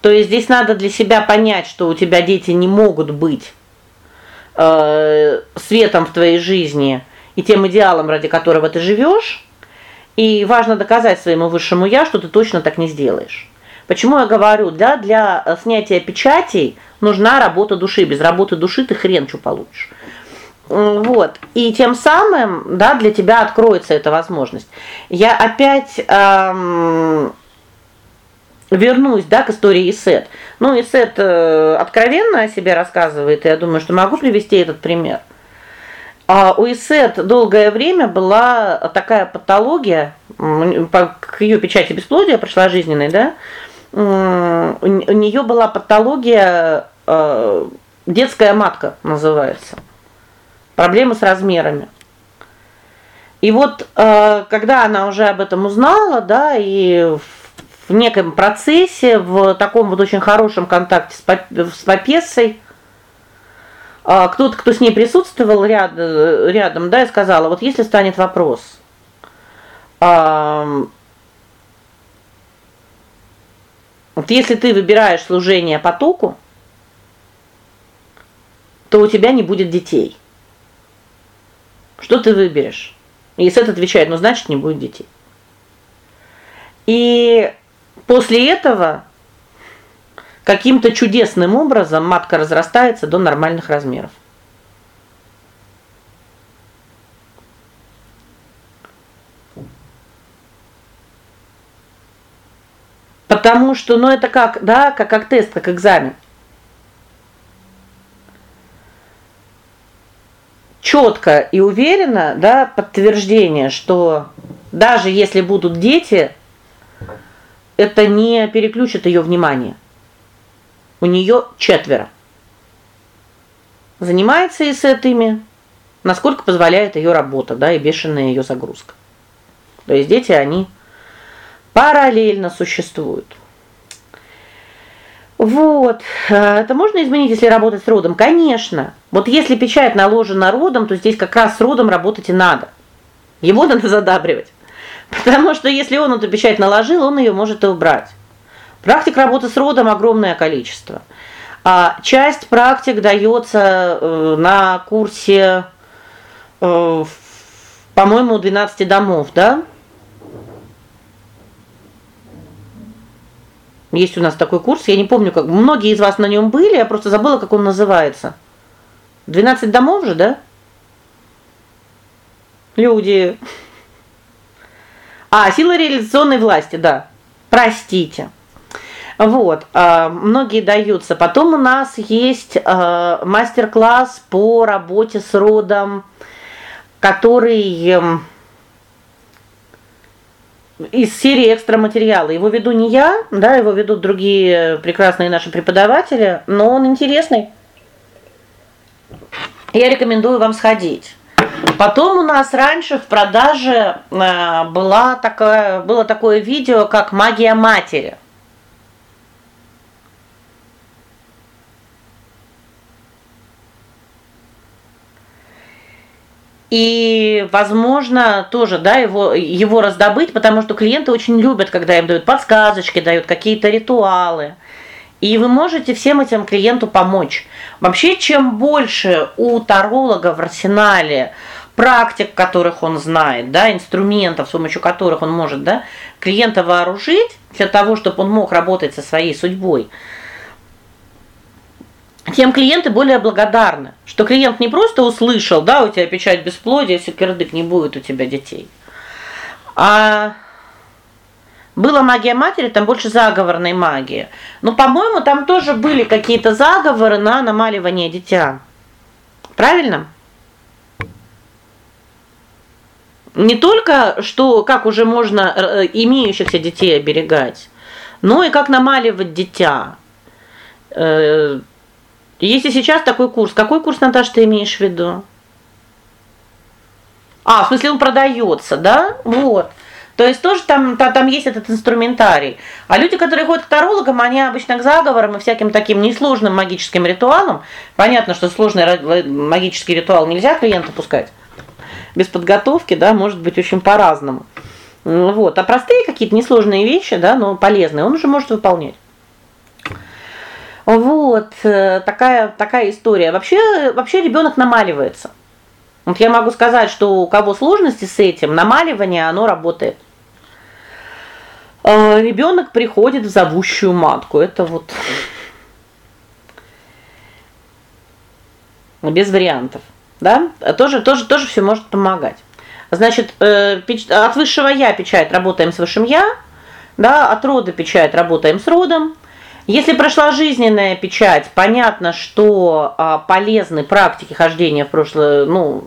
A: то есть здесь надо для себя понять, что у тебя дети не могут быть э, светом в твоей жизни и тем идеалом, ради которого ты живешь, и важно доказать своему высшему я, что ты точно так не сделаешь. Почему я говорю, да, для снятия печатей нужна работа души. Без работы души ты хрен что получишь. Вот. И тем самым, да, для тебя откроется эта возможность. Я опять эм, вернусь, да, к истории Исет. Ну, Исет э, откровенно о себе рассказывает, и я думаю, что могу привести этот пример. А у Исет долгое время была такая патология, к ее печати бесплодия прошла жизненной, да? У нее была патология э, детская матка называется проблемы с размерами. И вот э, когда она уже об этом узнала, да, и в неком процессе, в таком вот очень хорошем контакте с э, кто-то, кто с ней присутствовал ряд, рядом, да, и сказала: "Вот если станет вопрос, э, вот если ты выбираешь служение потоку, то у тебя не будет детей. Что ты выберешь? И Сет отвечает: "Ну, значит, не будет детей". И после этого каким-то чудесным образом матка разрастается до нормальных размеров. Потому что, ну это как, да, как как тест, как экзамен. четко и уверенно, да, подтверждение, что даже если будут дети, это не переключит ее внимание. У нее четверо. Занимается и с этими, насколько позволяет ее работа, да, и бешеная ее загрузка. То есть дети они параллельно существуют. Вот. Это можно изменить, если работать с родом? Конечно. Вот если печать наложена родом, то здесь как раз с родом работать и надо. Его надо задабривать. Потому что если он эту печать наложил, он ее может и убрать. Практик работы с родом огромное количество. А часть практик дается э, на курсе э, по-моему, 12 домов, да? Есть у нас такой курс, я не помню, как многие из вас на нем были, я просто забыла, как он называется. 12 домов же, да? Люди. А, сила реализационной власти, да. Простите. Вот, э, многие даются. Потом у нас есть э, мастер-класс по работе с родом, который из серии экстра материала. Его веду не я, да, его ведут другие прекрасные наши преподаватели, но он интересный. Я рекомендую вам сходить. Потом у нас раньше в продаже э, была такая было такое видео, как магия матери. И, возможно, тоже, да, его его раздобыть, потому что клиенты очень любят, когда им дают подсказочки, дают какие-то ритуалы. И вы можете всем этим клиенту помочь. Вообще, чем больше у таролога в арсенале практик, которых он знает, да, инструментов, с помощью которых он может, да, клиента вооружить для того, чтобы он мог работать со своей судьбой. Тем клиенты более благодарны, что клиент не просто услышал, да, у тебя печать бесплодия, если кирдык не будет у тебя детей. А была магия матери, там больше заговорной магии. Но, по-моему, там тоже были какие-то заговоры на намаливание дитя. Правильно? Не только что как уже можно э, имеющихся детей оберегать, но и как намаливать дитя. Э, если сейчас такой курс, какой курс, Наташа, ты имеешь в виду? А, в смысле он продается, да? Вот. То есть тоже там там есть этот инструментарий. А люди, которые ходят к тарологам, они обычно к заговорам и всяким таким несложным магическим ритуалам. Понятно, что сложный магический ритуал нельзя клиента пускать без подготовки, да, может быть очень по-разному. Вот. А простые какие-то несложные вещи, да, но полезные, он уже может выполнять. Вот э, такая такая история. Вообще вообще ребенок намаливается. Вот я могу сказать, что у кого сложности с этим, намаливание, оно работает. Э, ребенок приходит в зовущую матку. Это вот без вариантов да? Тоже тоже тоже все может помогать. Значит, э, от высшего я печать работаем с высшим я, да, от рода печать работаем с родом. Если прошла жизненная печать, понятно, что а, полезны практики хождения в прошлое, ну,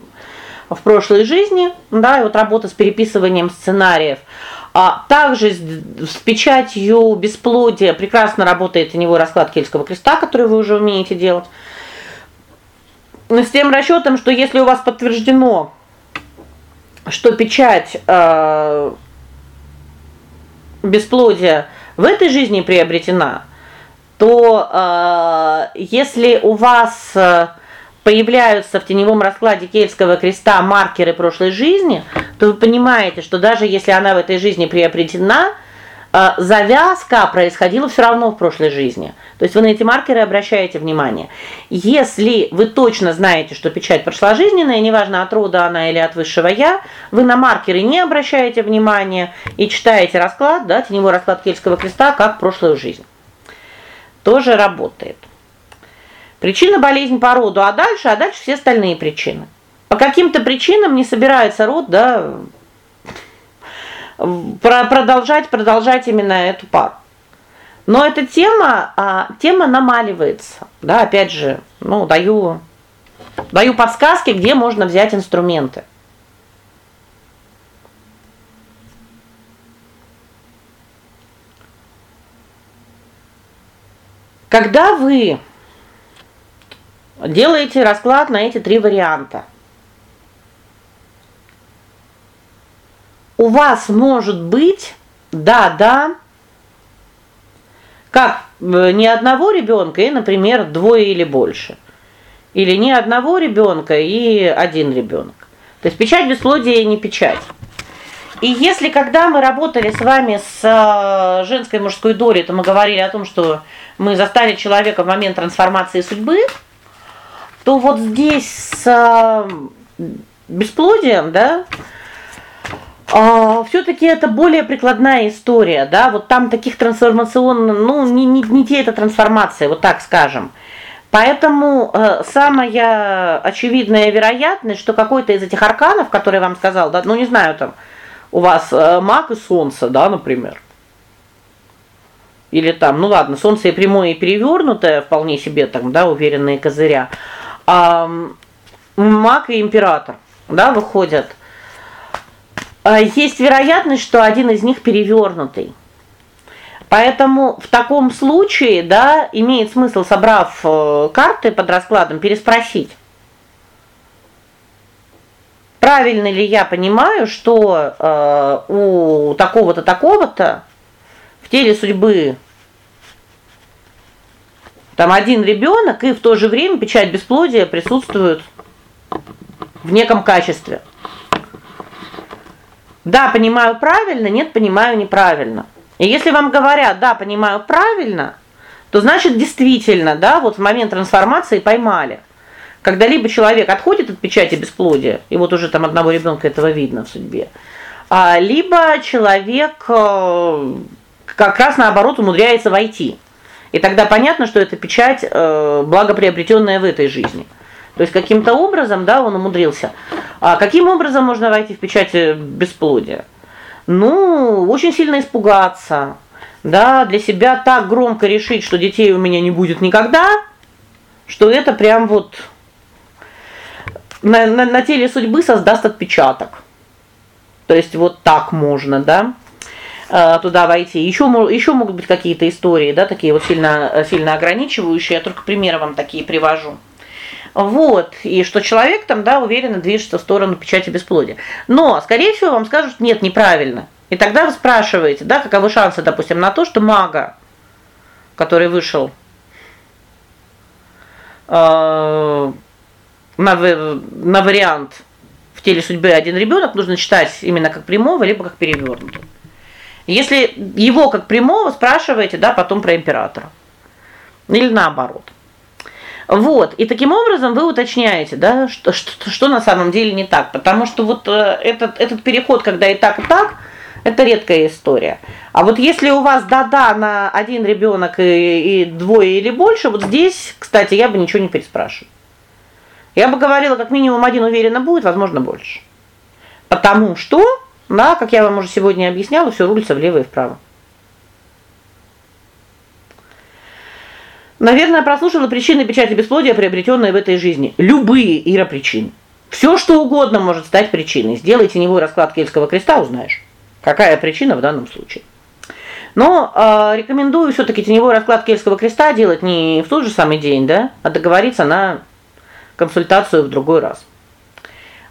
A: в прошлой жизни, да, и вот работа с переписыванием сценариев. А также с, с печатью бесплодия прекрасно работает теневой расклад Кельтского креста, который вы уже умеете делать с тем расчетом, что если у вас подтверждено, что печать э бесплодия в этой жизни приобретена, то э если у вас э, появляются в теневом раскладе Кельтского креста маркеры прошлой жизни, то вы понимаете, что даже если она в этой жизни приобретена, а, завязка происходила все равно в прошлой жизни. То есть вы на эти маркеры обращаете внимание. Если вы точно знаете, что печать прошла жизненная, неважно от рода она или от высшего я, вы на маркеры не обращаете внимания и читаете расклад, да, теневой расклад Кельтского креста как прошлую жизнь. Тоже работает. Причина болезнь по роду, а дальше, а дальше все остальные причины. По каким-то причинам не собирается род, да, продолжать, продолжать именно эту пару. Но эта тема, а, тема намаливается. Да, опять же, ну, даю даю подсказки, где можно взять инструменты. Когда вы делаете расклад на эти три варианта, у вас может быть да, да, как э, ни одного ребенка и, например, двое или больше. Или ни одного ребенка и один ребенок. То есть печать бесплодия не печать. И если когда мы работали с вами с э, женской и мужской долей, то мы говорили о том, что мы застали человека в момент трансформации судьбы, то вот здесь с э, бесплодием, да, а, все таки это более прикладная история, да? Вот там таких трансформационных, ну, не не не те это трансформация, вот так скажем. Поэтому э, самая очевидная вероятность, что какой-то из этих арканов, который я вам сказал, да, ну не знаю, там у вас э, маг и солнце, да, например. Или там, ну ладно, солнце и прямое и перевернутое, вполне себе там, да, уверенные козыря. А маг и император, да, выходят. А, есть вероятность, что один из них перевернутый. Поэтому в таком случае, да, имеет смысл, собрав э, карты под раскладом, переспросить. Правильно ли я понимаю, что э, у такого-то такого-то в теле судьбы там один ребенок, и в то же время печать бесплодия присутствует в неком качестве. Да, понимаю правильно, нет, понимаю неправильно. И если вам говорят: "Да, понимаю правильно", то значит действительно, да, вот в момент трансформации поймали. Когда либо человек отходит от печати бесплодия, и вот уже там одного ребенка этого видно в судьбе, а либо человек э, как раз наоборот умудряется войти. И тогда понятно, что это печать э, благоприобретенная в этой жизни. То есть каким-то образом, да, он умудрился. А каким образом можно войти в печать бесплодия? Ну, очень сильно испугаться. Да, для себя так громко решить, что детей у меня не будет никогда, что это прям вот на на, на теле судьбы создаст отпечаток. То есть вот так можно, да? Э, туда войти. Еще еще могут быть какие-то истории, да, такие вот сильно сильно ограничивающие. Я только примеры вам такие привожу. Вот, и что человек там, да, уверенно движется в сторону печати бесплодия. Но, скорее всего, вам скажут: "Нет, неправильно". И тогда вы спрашиваете, да, каковы шансы, допустим, на то, что мага, который вышел э на на вариант в теле судьбы один ребенок нужно читать именно как прямого либо как перевернутого. Если его как прямого спрашиваете, да, потом про императора. Или наоборот. Вот. И таким образом вы уточняете, да, что что, что на самом деле не так, потому что вот э, этот этот переход, когда и так, и так, это редкая история. А вот если у вас да-да на один ребенок и, и двое или больше, вот здесь, кстати, я бы ничего не переспрашивала. Я бы говорила, как минимум один уверенно будет, возможно, больше. Потому что, да, как я вам уже сегодня объясняла, все рулится влево и вправо. Наверное, прослушала причины печати бесплодия, приобретенные в этой жизни. Любые ира причин. Все что угодно может стать причиной. Сделай теневой расклад Кельтского креста, узнаешь, какая причина в данном случае. Но э, рекомендую все таки теневой расклад Кельтского креста делать не в тот же самый день, да, а договориться на консультацию в другой раз.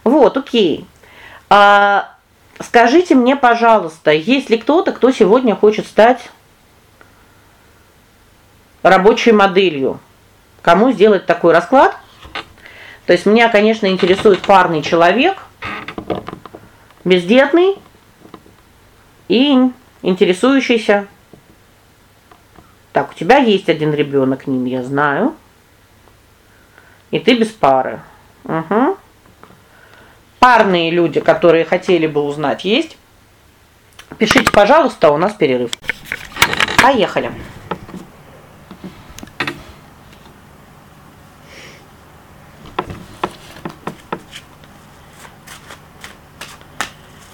A: Вот, о'кей. А скажите мне, пожалуйста, есть ли кто-то, кто сегодня хочет стать рабочей моделью. Кому сделать такой расклад? То есть меня, конечно, интересует парный человек, бездетный и интересующийся. Так, у тебя есть один ребенок, Нин, я знаю. И ты без пары. Угу. Парные люди, которые хотели бы узнать, есть? Пишите, пожалуйста, у нас перерыв. Поехали.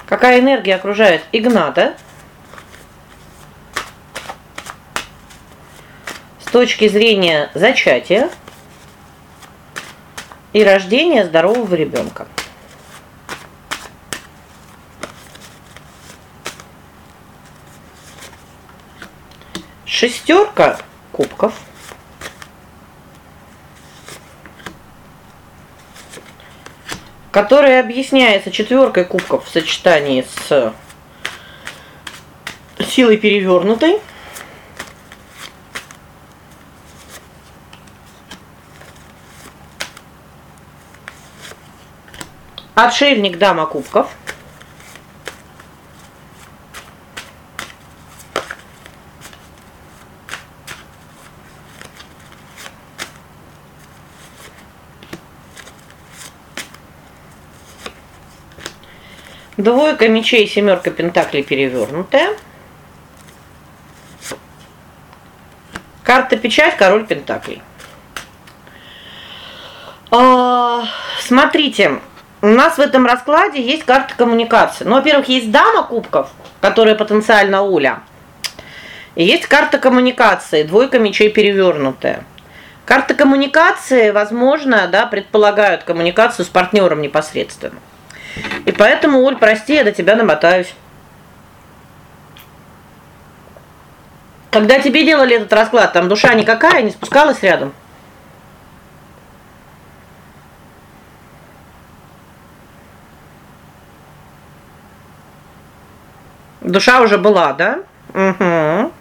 A: Какая энергия окружает Игната? С точки зрения зачатия и рождения здорового ребенка. Шестерка кубков. которая объясняется четверкой кубков в сочетании с силой перевернутой. Отшельник дама кубков. Двойка мечей, семерка пентаклей перевернутая. Карта печать, король пентаклей. А, смотрите, у нас в этом раскладе есть карта коммуникации. Ну, во-первых, есть дама кубков, которая потенциально Оля. И есть карта коммуникации, двойка мечей перевернутая. Карта коммуникации, возможно, да, предполагают коммуникацию с партнером непосредственно. И поэтому, Оль, прости, я до тебя намотаюсь. Когда тебе делали этот расклад, там душа никакая не спускалась рядом. Душа уже была, да? Угу.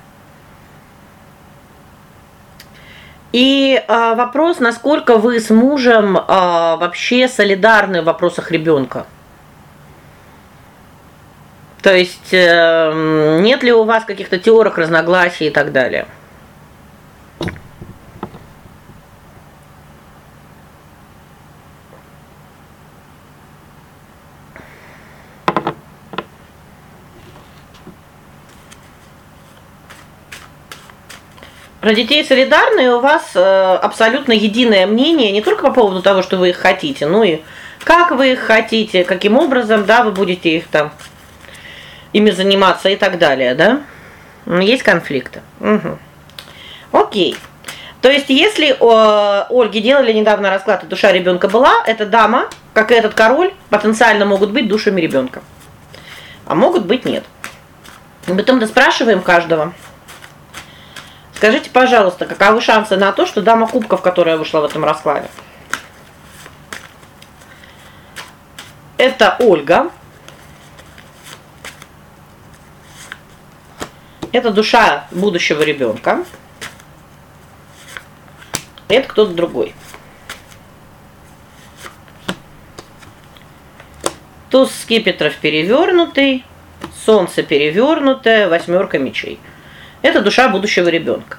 A: И а, вопрос, насколько вы с мужем а, вообще солидарны в вопросах ребенка? То есть э, нет ли у вас каких-то теорок разногласий и так далее? Про детей солидарные у вас э, абсолютно единое мнение не только по поводу того, что вы их хотите, но и как вы их хотите, каким образом, да, вы будете их там ими заниматься и так далее, да? Есть конфликты. Угу. О'кей. То есть, если о Ольге делали недавно расклад, и душа ребенка была, эта дама, как и этот король, потенциально могут быть душами ребенка. А могут быть нет. Потом спрашиваем каждого. Скажите, пожалуйста, каковы шансы на то, что дама кубков, которая вышла в этом раскладе? Это Ольга. Это душа будущего ребенка. Это кто-то другой. Туз скипетров перевернутый, солнце перевернутое, восьмерка мечей. Это душа будущего ребенка.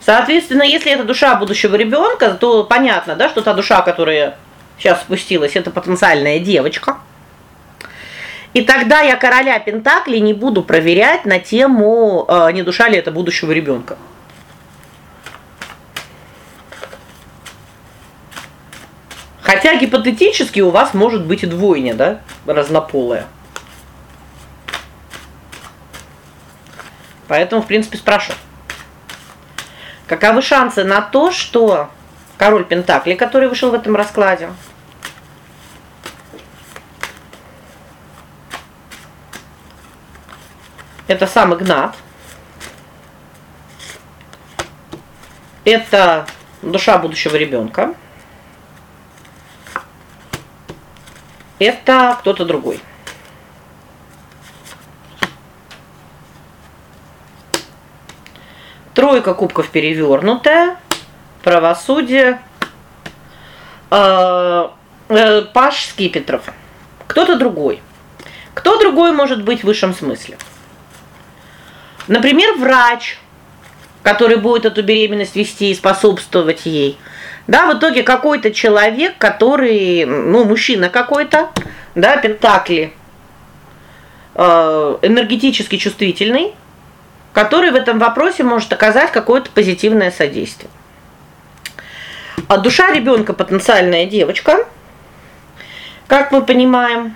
A: Соответственно, если это душа будущего ребенка, то понятно, да, что та душа, которая сейчас спустилась, это потенциальная девочка. И тогда я короля пентаклей не буду проверять на тему, э, не душа ли это будущего ребенка. Хотя гипотетически у вас может быть и двойня, да, разнополая. Поэтому, в принципе, спрошу. Каковы шансы на то, что король пентаклей, который вышел в этом раскладе, это сам Игнат. Это душа будущего ребенка. Это кто-то другой. Тройка кубков перевернутая. Правосудие. Э, э, Паш Скипетров. Кто-то другой. Кто другой может быть в высшем смысле? Например, врач, который будет эту беременность вести и способствовать ей. Да, в итоге какой-то человек, который, ну, мужчина какой-то, да, пентакли, э, энергетически чувствительный, который в этом вопросе может оказать какое-то позитивное содействие. А душа ребенка потенциальная девочка, как мы понимаем.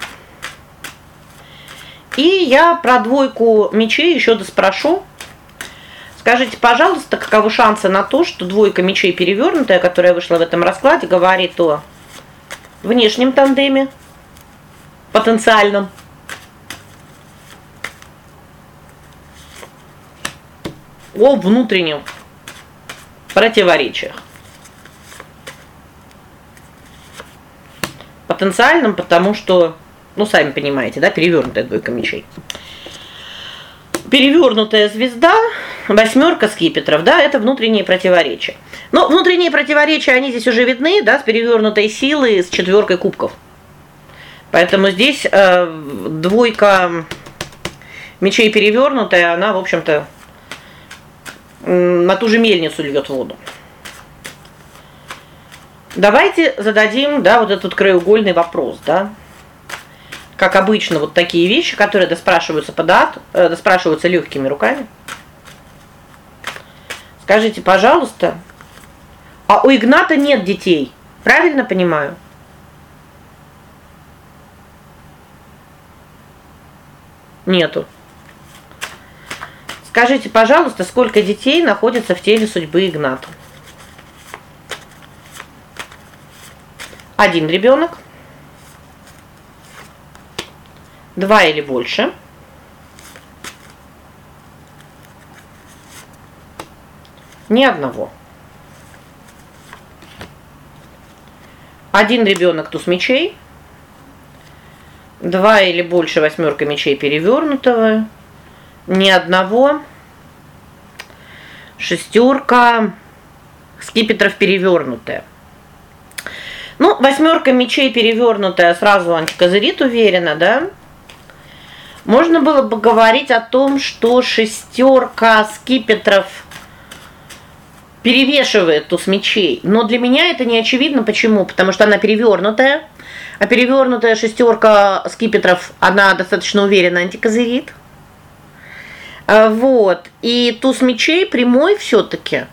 A: И я про двойку мечей еще доспрошу. Скажите, пожалуйста, каковы шансы на то, что двойка мечей перевернутая, которая вышла в этом раскладе, говорит о внешнем тандеме потенциальном? О внутреннем противоречиях. Потенциальном, потому что, ну, сами понимаете, да, перевернутая двойка мечей перевернутая звезда, восьмерка скипетров, да, это внутренние противоречия. Но внутренние противоречия, они здесь уже видны, да, с перевернутой силой, с четверкой кубков. Поэтому здесь э, двойка мечей перевернутая, она, в общем-то, на ту же мельницу льет воду. Давайте зададим, да, вот этот краеугольный вопрос, да? как обычно, вот такие вещи, которые доспрашиваются по дат, э, доспрашиваются легкими руками. Скажите, пожалуйста, а у Игната нет детей? Правильно понимаю? Нету. Скажите, пожалуйста, сколько детей находится в теле судьбы Игната? Один ребенок. Два или больше. Ни одного. Один ребенок туз мечей. Два или больше восьмерка мечей перевернутого. Ни одного. Шестерка скипетров перевернутая. Ну, восьмерка мечей перевернутая сразу антикозырит уверенно, да? Можно было бы говорить о том, что шестерка скипетров перевешивает туз мечей, но для меня это не очевидно почему? Потому что она перевернутая, а перевернутая шестерка скипетров, она достаточно уверенно антикозырит. А, вот. И туз мечей прямой все таки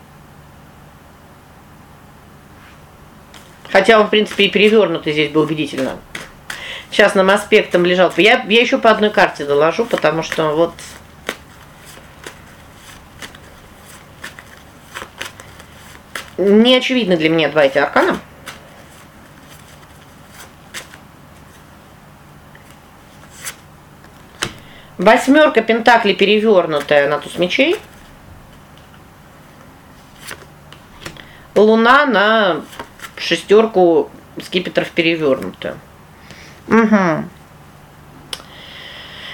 A: Хотя в принципе, и перевернутый здесь был убедительно. Сейчас нам аспектом лежал. Я я еще по одной карте доложу, потому что вот не очевидно для меня два эти аркана. Восьмерка пентаклей перевернутая на туз мечей. Луна на шестерку скипетров перевернутая. Угу.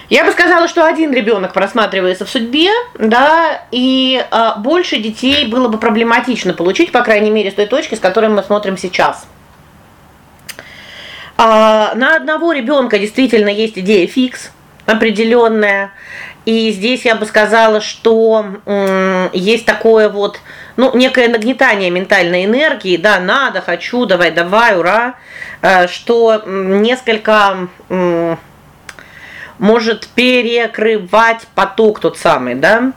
A: Я бы сказала, что один ребенок просматривается в судьбе, да, и а, больше детей было бы проблематично получить, по крайней мере, с той точки, с которой мы смотрим сейчас. А, на одного ребенка действительно есть идея фикс определенная. И здесь я бы сказала, что есть такое вот, ну, некое нагнетание ментальной энергии, да, надо, хочу, давай, давай, ура, э, что несколько может перекрывать поток тот самый, да?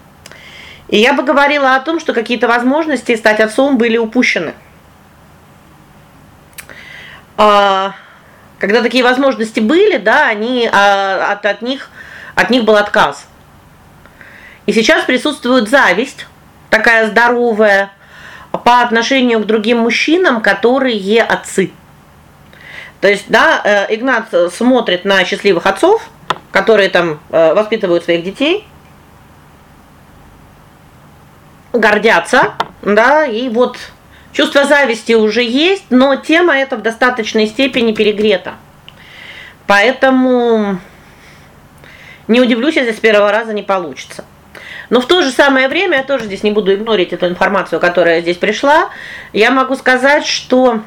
A: И я бы говорила о том, что какие-то возможности стать отцом были упущены. А когда такие возможности были, да, они а, от от них от них был отказ. И сейчас присутствует зависть, такая здоровая по отношению к другим мужчинам, которые отцы. То есть, да, э, Игнат смотрит на счастливых отцов, которые там э, воспитывают своих детей, гордятся, да, и вот чувство зависти уже есть, но тема эта в достаточной степени перегрета. Поэтому не удивлюсь, если с первого раза не получится. Но в то же самое время я тоже здесь не буду игнорить эту информацию, которая здесь пришла. Я могу сказать, что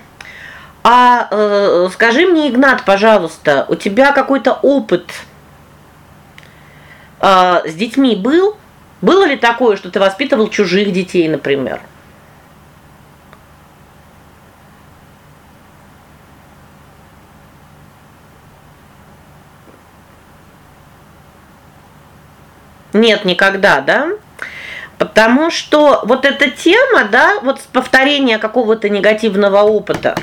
A: а э, скажи мне, Игнат, пожалуйста, у тебя какой-то опыт э, с детьми был? Было ли такое, что ты воспитывал чужих детей, например? Нет, никогда, да? Потому что вот эта тема, да, вот повторение какого-то негативного опыта,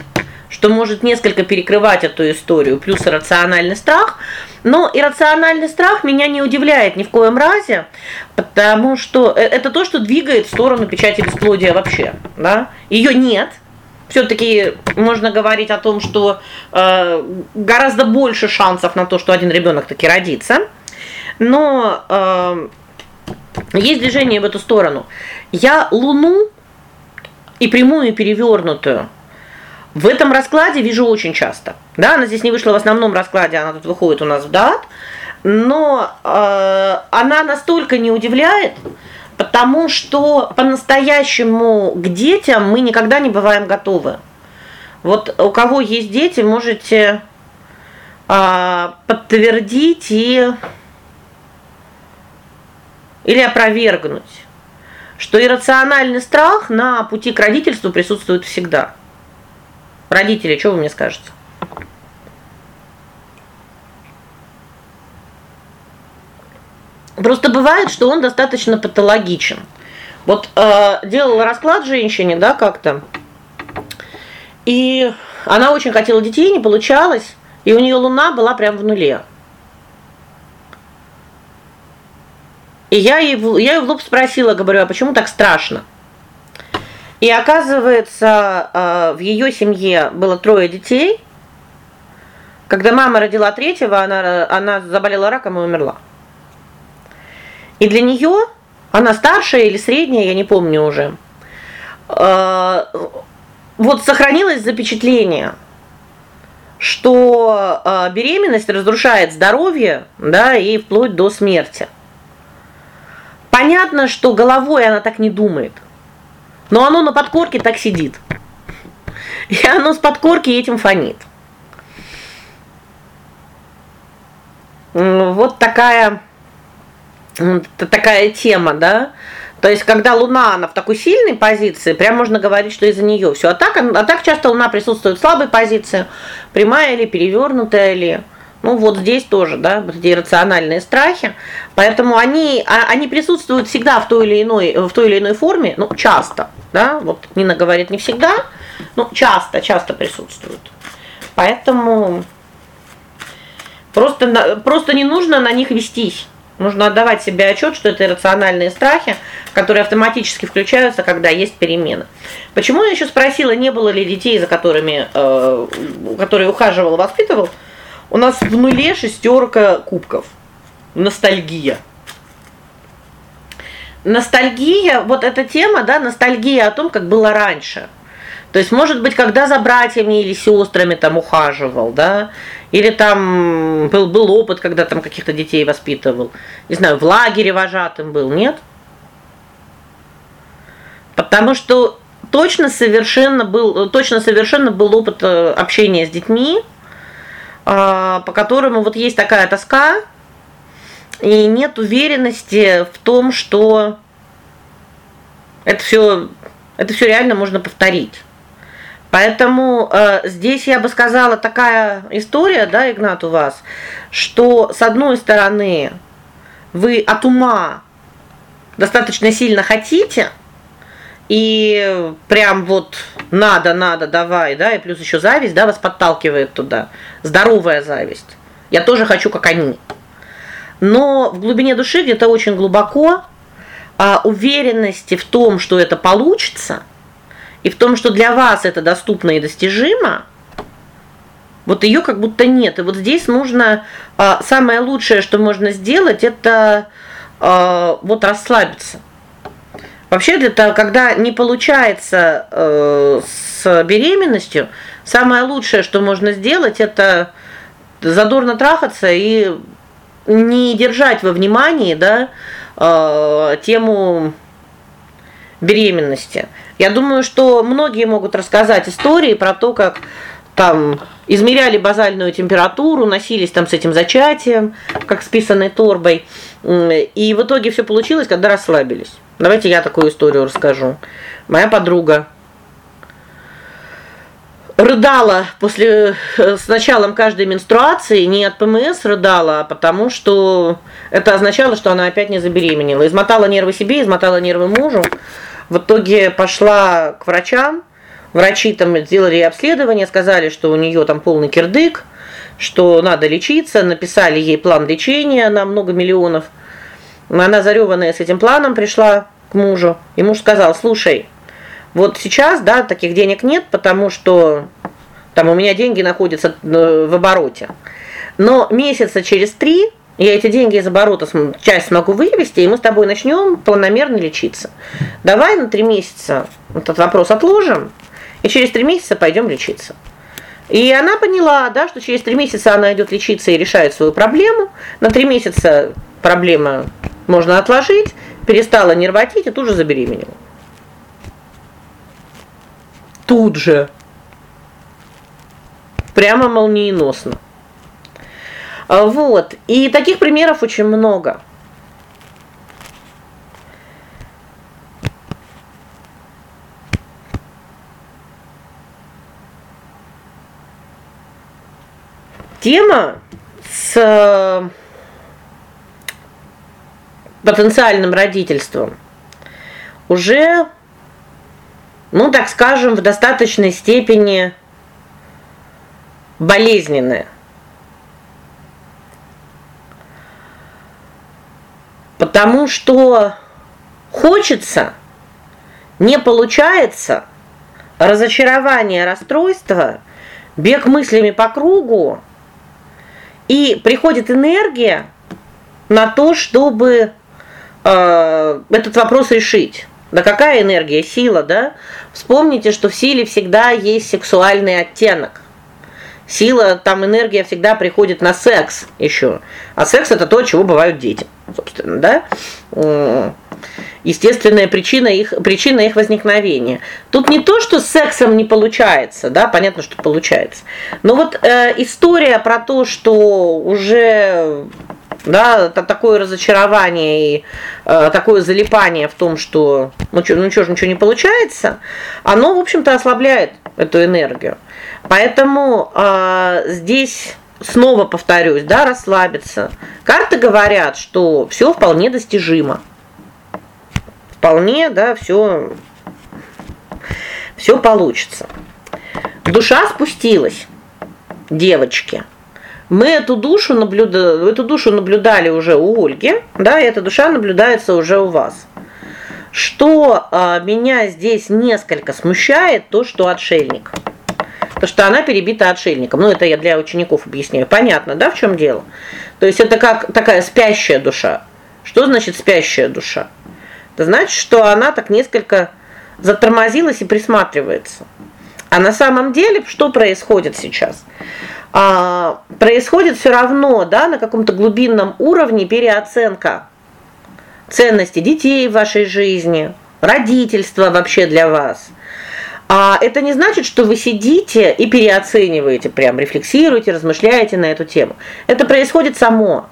A: что может несколько перекрывать эту историю, плюс рациональный страх. Но иррациональный страх меня не удивляет ни в коем разе, потому что э, это то, что двигает в сторону печати бесплодия вообще, да? Ее нет. все таки можно говорить о том, что э, гораздо больше шансов на то, что один ребенок таки родится. Но э, есть движение в эту сторону. Я Луну и прямую и перевернутую в этом раскладе вижу очень часто. Да, она здесь не вышла в основном раскладе, она тут выходит у нас в дат, но э, она настолько не удивляет, потому что по-настоящему к детям мы никогда не бываем готовы. Вот у кого есть дети, можете э, подтвердить и или опровергнуть, что иррациональный страх на пути к родительству присутствует всегда. Родители, что вы мне скажете? Просто бывает, что он достаточно патологичен. Вот э делала расклад женщине, да, как-то. И она очень хотела детей, не получалось, и у нее луна была прям в нуле. И я ей я ее в лоб спросила, говорю: "А почему так страшно?" И оказывается, э, в ее семье было трое детей. Когда мама родила третьего, она она заболела раком и умерла. И для нее она старшая или средняя, я не помню уже. Э, вот сохранилось запечатление, что э, беременность разрушает здоровье, да, и вплоть до смерти. Понятно, что головой она так не думает. Но оно на подкорке так сидит. И оно с подкорки этим фонит. Вот такая такая тема, да? То есть когда Луна она в такой сильной позиции, прям можно говорить, что из-за нее все. А так а так часто Луна присутствует в слабой позиции, прямая или перевернутая или ну вот здесь тоже, да, эти иррациональные страхи. Поэтому они а, они присутствуют всегда в той или иной в той или иной форме, ну часто, да? Вот Нина говорит не всегда, ну, часто, часто присутствуют. Поэтому просто просто не нужно на них вестись. Нужно отдавать себе отчет, что это иррациональные страхи, которые автоматически включаются, когда есть перемены. Почему я еще спросила, не было ли детей, за которыми э которые ухаживал, воспитывал? У нас в нуле шестерка кубков. Ностальгия. Ностальгия, вот эта тема, да, ностальгия о том, как было раньше. То есть, может быть, когда за братьями или сестрами там ухаживал, да, или там был был опыт, когда там каких-то детей воспитывал. Не знаю, в лагере вожатым был, нет? Потому что точно совершенно был точно совершенно был опыт э, общения с детьми, по которому вот есть такая тоска, и нет уверенности в том, что это все это все реально можно повторить. Поэтому э, здесь я бы сказала такая история, да, Игнат у вас, что с одной стороны вы от ума достаточно сильно хотите, и прям вот надо, надо, давай, да, и плюс еще зависть, да, вас подталкивает туда. Здоровая зависть. Я тоже хочу, как они. Но в глубине души где-то очень глубоко а уверенности в том, что это получится, и в том, что для вас это доступно и достижимо, вот ее как будто нет. И вот здесь нужно а, самое лучшее, что можно сделать это а, вот расслабиться. Вообще для того, когда не получается э, с беременностью, самое лучшее, что можно сделать это задорно трахаться и не держать во внимании, да, э, тему беременности. Я думаю, что многие могут рассказать истории про то, как там измеряли базальную температуру, носились там с этим зачатием, как с писаной торбой. И в итоге все получилось, когда расслабились. Давайте я такую историю расскажу. Моя подруга рыдала после э, с началом каждой менструации, не от ПМС рыдала, а потому что это означало, что она опять не забеременела. Измотала нервы себе, измотала нервы мужу. В итоге пошла к врачам. Врачи там сделали обследование, сказали, что у нее там полный кирдык, что надо лечиться, написали ей план лечения на много миллионов. Она зареванная с этим планом пришла к мужу, и муж сказал: "Слушай, вот сейчас, да, таких денег нет, потому что там у меня деньги находятся э, в обороте. Но месяца через три я эти деньги из оборота часть смогу вывести, и мы с тобой начнем планомерно лечиться. Давай на три месяца этот вопрос отложим, и через три месяца пойдем лечиться. И она поняла, да, что через три месяца она идет лечиться и решает свою проблему. На три месяца проблема можно отложить, перестала нервотить и тут же забеременела. Тут же. Прямо молниеносно. А, вот. И таких примеров очень много. Тема с потенциальным родительством уже ну, так скажем, в достаточной степени болезненная. Потому что хочется, не получается, разочарование, расстройство, бег мыслями по кругу, и приходит энергия на то, чтобы э, этот вопрос решить. Да какая энергия, сила, да? Вспомните, что в силе всегда есть сексуальный оттенок. Сила, там энергия всегда приходит на секс еще. А секс это то, чего бывают дети, собственно, да? Естественная причина их причина их возникновения. Тут не то, что с сексом не получается, да, понятно, что получается. Но вот э, история про то, что уже да, такое разочарование и э, такое залипание в том, что ну что, ну что ж ничего не получается, оно, в общем-то, ослабляет эту энергию. Поэтому э, здесь снова повторюсь, да, расслабиться. Карты говорят, что все вполне достижимо. Вполне, да, все все получится. Душа спустилась. Девочки. Мы эту душу наблюдали, эту душу наблюдали уже у Ольги, да, и эта душа наблюдается уже у вас. Что а, меня здесь несколько смущает, то, что отшельник. То, что она перебита отшельником. Ну это я для учеников объясняю. Понятно, да, в чем дело? То есть это как такая спящая душа. Что значит спящая душа? Это значит, что она так несколько затормозилась и присматривается. А на самом деле что происходит сейчас? А, происходит все равно, да, на каком-то глубинном уровне переоценка ценности детей в вашей жизни, родительства вообще для вас. А это не значит, что вы сидите и переоцениваете, прям рефлексируете, размышляете на эту тему. Это происходит само.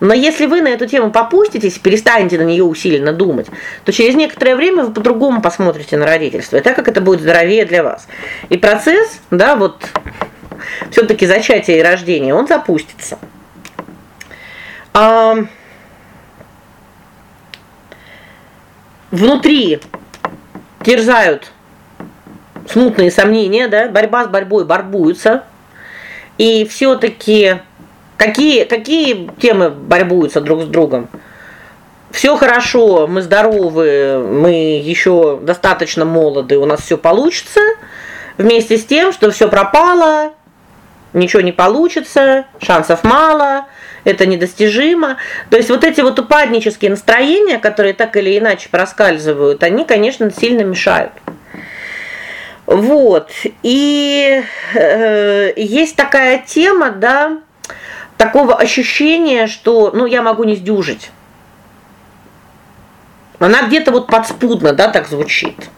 A: Но если вы на эту тему попуститесь, перестанете на нее усиленно думать, то через некоторое время вы по-другому посмотрите на родительство, и так как это будет здоровее для вас. И процесс, да, вот все таки зачатие и рождение, он запустится. А внутри терзают смутные сомнения, да, борьба с борьбой борбуются. И все таки какие какие темы борьбуются друг с другом? Все хорошо, мы здоровы, мы еще достаточно молоды, у нас все получится. Вместе с тем, что все пропало, ничего не получится, шансов мало, это недостижимо. То есть вот эти вот упаднические настроения, которые так или иначе проскальзывают, они, конечно, сильно мешают. Вот. И э, есть такая тема, да, такого ощущения, что, ну, я могу не сдюжить. Она где-то вот подспудно, да, так звучит.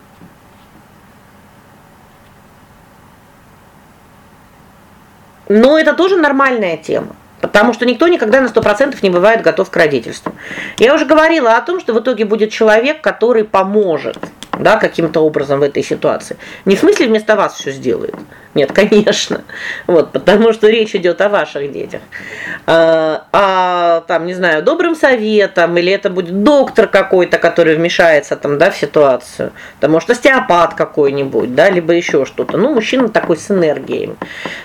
A: Но это тоже нормальная тема. Потому что никто никогда на 100% не бывает готов к родительству. Я уже говорила о том, что в итоге будет человек, который поможет да, каким-то образом в этой ситуации. Не в смысле вместо вас все сделает. Нет, конечно. Вот, потому что речь идет о ваших детях. А, а там, не знаю, добрым советом или это будет доктор какой-то, который вмешается там, да, в ситуацию. Там может остеопат какой-нибудь, да, либо еще что-то. Ну, мужчина такой с энергией.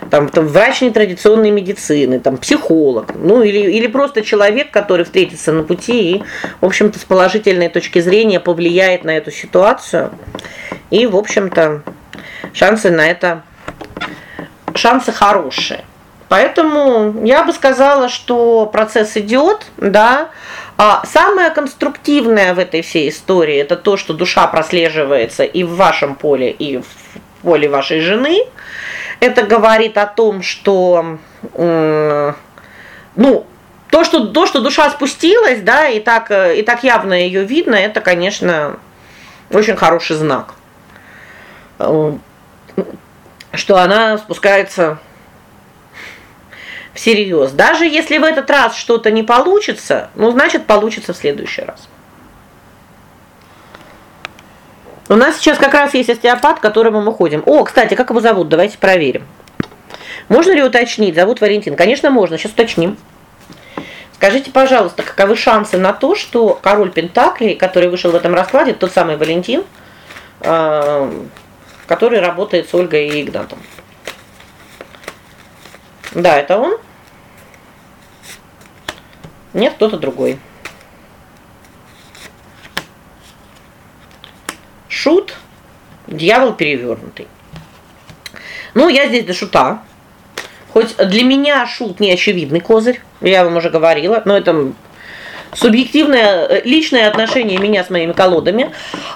A: Там, там врач нетрадиционной медицины, там психолог. Ну, или или просто человек, который встретится на пути и, в общем-то, с положительной точки зрения повлияет на эту ситуацию. И, в общем-то, шансы на это шансы хорошие. Поэтому я бы сказала, что процесс идет, да. А самое конструктивное в этой всей истории это то, что душа прослеживается и в вашем поле, и в поле вашей жены. Это говорит о том, что ну, то, что то, что душа спустилась, да, и так и так явно ее видно, это, конечно, очень хороший знак что она спускается всерьез. Даже если в этот раз что-то не получится, ну, значит, получится в следующий раз. У нас сейчас как раз есть остеопат, к которому мы ходим. О, кстати, как его зовут? Давайте проверим. Можно ли уточнить? Зовут Валентин. Конечно, можно. Сейчас уточним. Скажите, пожалуйста, каковы шансы на то, что король пентаклей, который вышел в этом раскладе, тот самый Валентин, э, который работает с Ольгой и Игнатом. Да, это он. Нет, кто-то другой. Шут, дьявол перевернутый. Ну, я здесь до шута. Хоть для меня шут не очевидный козырь, я вам уже говорила, но это субъективное э, личное отношение меня с моими колодами.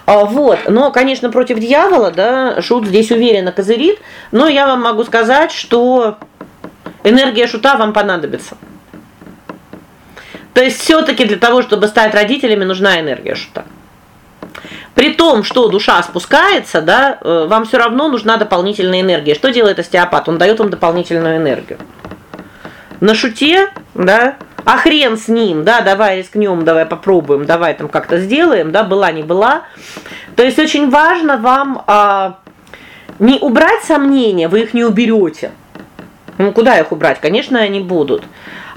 A: А вот, но, конечно, против дьявола, да, шут здесь уверенно козырит, но я вам могу сказать, что энергия шута вам понадобится. То есть все таки для того, чтобы стать родителями, нужна энергия шута. При том, что душа спускается, да, э, вам все равно нужна дополнительная энергия. Что делает остеопат? Он дает вам дополнительную энергию. На шуте, да, а хрен с ним, да, давай рискнем, давай попробуем, давай там как-то сделаем, да, была не была. То есть очень важно вам а, не убрать сомнения, вы их не уберете. Ну куда их убрать? Конечно, они будут.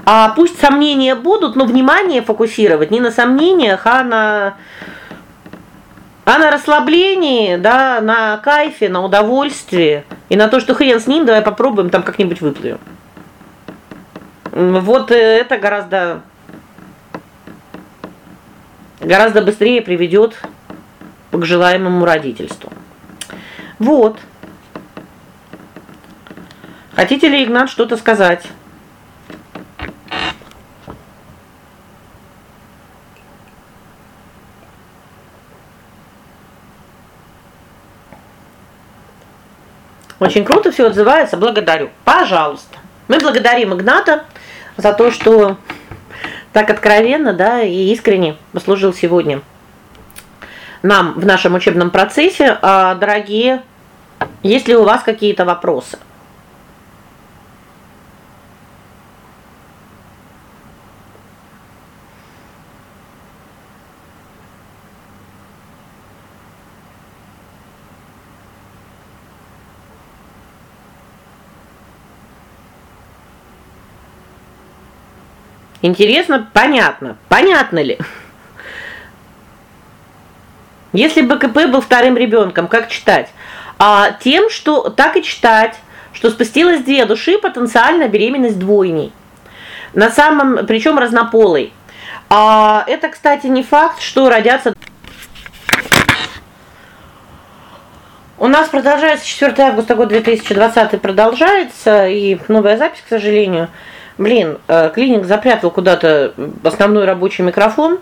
A: А пусть сомнения будут, но внимание фокусировать не на сомнениях, а на а на расслаблении, да, на кайфе, на удовольствии И на то, что хрен с ним, давай попробуем там как-нибудь выплывем. Вот э, это гораздо гораздо быстрее приведет к желаемому родительству. Вот. Хотите ли, Игнат, что-то сказать? Очень круто все отзывается. Благодарю. Пожалуйста. Мы благодарим Игната за то, что так откровенно, да, и искренне послужил сегодня нам в нашем учебном процессе. А, дорогие, есть ли у вас какие-то вопросы? Интересно, понятно. Понятно ли? Если бы КП был вторым ребенком, как читать? А тем, что так и читать, что спустилась две души, потенциально беременность двойней. На самом, причем разнополой. А это, кстати, не факт, что родятся У нас продолжается 4 августа год 2020 продолжается, и новая запись, к сожалению. Блин, э, клиник запрятал куда-то основной рабочий микрофон.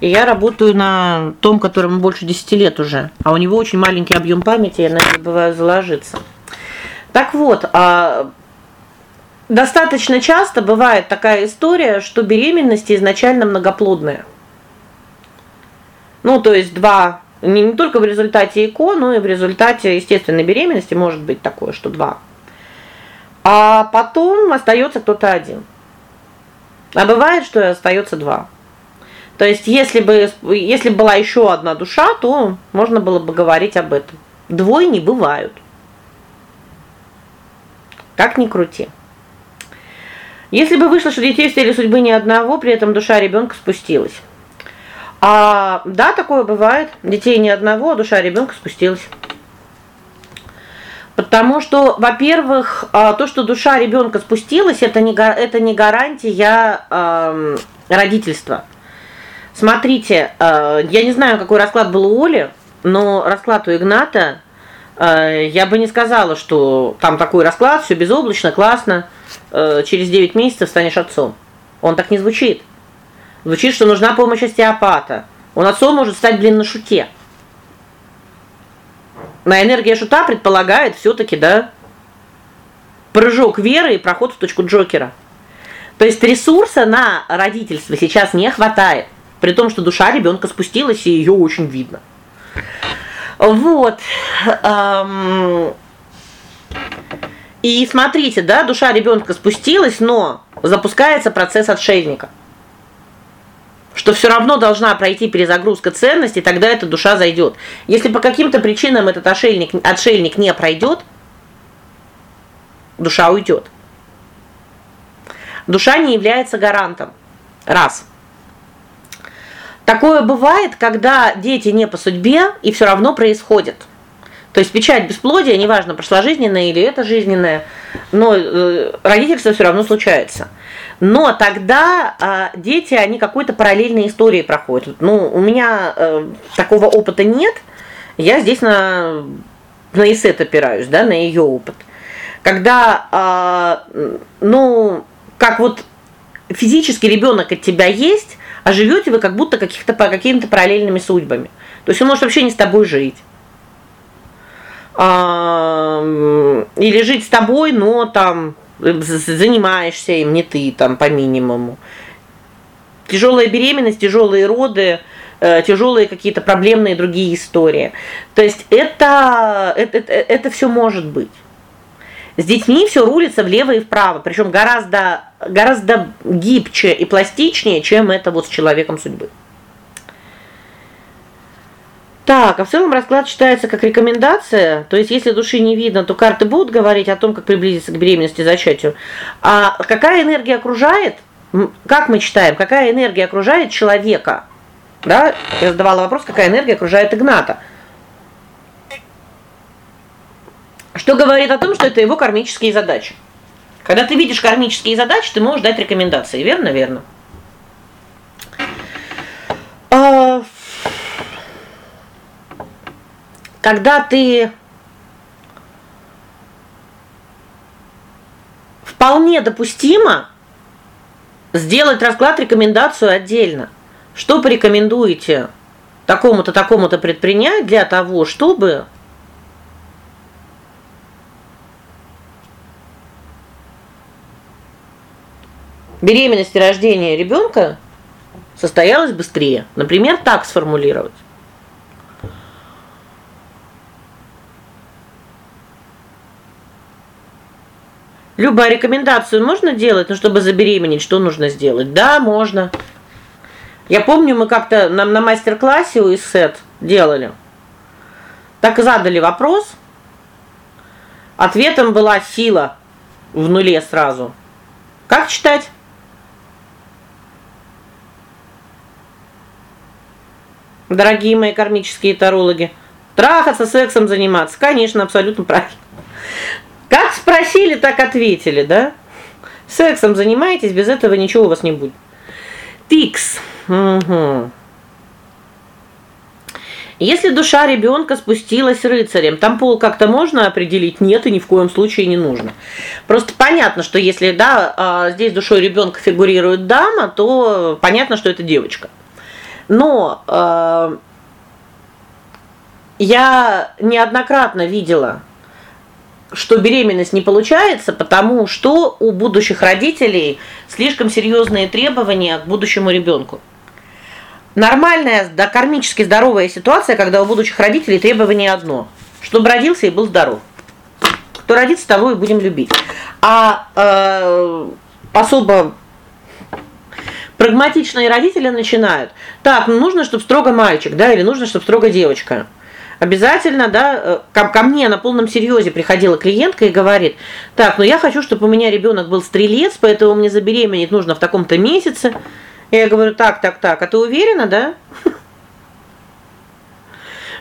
A: И я работаю на том, которому больше 10 лет уже, а у него очень маленький объем памяти, я на это забываю заложиться. Так вот, а достаточно часто бывает такая история, что беременность изначально многоплодная. Ну, то есть два не, не только в результате ЭКО, но и в результате естественной беременности может быть такое, что два а потом остается кто-то один. А бывает, что остается два. То есть, если бы если была еще одна душа, то можно было бы говорить об этом. Двое не бывают. Как ни крути. Если бы вышло, что детей в стиле судьбы ни одного, при этом душа ребенка спустилась. А да, такое бывает. Детей ни одного, а душа ребенка спустилась. Потому что, во-первых, а, то, что душа ребенка спустилась, это не это не гарантия э, родительства. Смотрите, э, я не знаю, какой расклад был у Оли, но расклад у Игната э, я бы не сказала, что там такой расклад, все безоблачно, классно, через 9 месяцев станешь отцом. Он так не звучит. Звучит, что нужна помощь остеопата. Он отцом может стать, блин, на шуте. На энергия шута предполагает все таки да, прыжок веры и проход в точку Джокера. То есть ресурса на родительство сейчас не хватает, при том, что душа ребенка спустилась, и ее очень видно. Вот. И смотрите, да, душа ребенка спустилась, но запускается процесс отшельника что все равно должна пройти перезагрузка ценностей, тогда эта душа зайдет. Если по каким-то причинам этот отшельник отшельник не пройдет, душа уйдет. Душа не является гарантом. Раз. Такое бывает, когда дети не по судьбе и все равно происходит. То есть печать бесплодия, неважно, прошложизненная или это жизненная, но э, родительство все равно случается. Но тогда э, дети, они какой-то параллельной истории проходят. Ну, у меня э, такого опыта нет. Я здесь на на Исет опираюсь, да, на ее опыт. Когда э, ну, как вот физически ребенок от тебя есть, а живете вы как будто каких-то по какими-то параллельными судьбами. То есть он может вообще не с тобой жить или жить с тобой, но там занимаешься им не ты там по минимуму. Тяжелая беременность, тяжелые роды, э, тяжелые какие-то проблемные другие истории. То есть это это это, это все может быть. С детьми все рулится влево и вправо, причем гораздо гораздо гибче и пластичнее, чем это вот с человеком судьбы. Так, а в целом расклад читается как рекомендация, то есть если души не видно, то карты будут говорить о том, как приблизиться к беременности зачатию. А какая энергия окружает? Как мы читаем? Какая энергия окружает человека? Да? Я задавала вопрос, какая энергия окружает Игната? Что говорит о том, что это его кармические задачи. Когда ты видишь кармические задачи, ты можешь дать рекомендации, верно, верно. А когда ты вполне допустимо сделать расклад рекомендацию отдельно. Что порекомендуете такому-то такому-то предпринять для того, чтобы беременность и рождение ребенка состоялось быстрее. Например, так сформулировать. Любая рекомендацию можно делать, но чтобы забеременеть, что нужно сделать? Да, можно. Я помню, мы как-то на, на мастер-классе у ИСЭТ делали. Так задали вопрос. Ответом была сила в нуле сразу. Как читать? Дорогие мои кармические тарологи, трахаться, сексом заниматься, конечно, абсолютно правильно. Как спросили, так ответили, да? Сексом занимаетесь, без этого ничего у вас не будет. Тикс. Угу. Если душа ребенка спустилась рыцарем, там пол как-то можно определить? Нет, и ни в коем случае не нужно. Просто понятно, что если да, а, здесь душой ребенка фигурирует дама, то понятно, что это девочка. Но э, я неоднократно видела что беременность не получается, потому что у будущих родителей слишком серьезные требования к будущему ребенку. Нормальная, да кармически здоровая ситуация, когда у будущих родителей требование одно: чтобы родился и был здоров. Кто родится, того и будем любить. А э, особо прагматичные родители начинают: "Так, ну нужно, чтобы строго мальчик, да, или нужно, чтобы строго девочка". Обязательно, да, э, ко, ко мне на полном серьезе приходила клиентка и говорит: "Так, ну я хочу, чтобы у меня ребенок был стрелец, поэтому мне забеременеть нужно в таком-то месяце". Я говорю: "Так, так, так, а ты уверена, да?"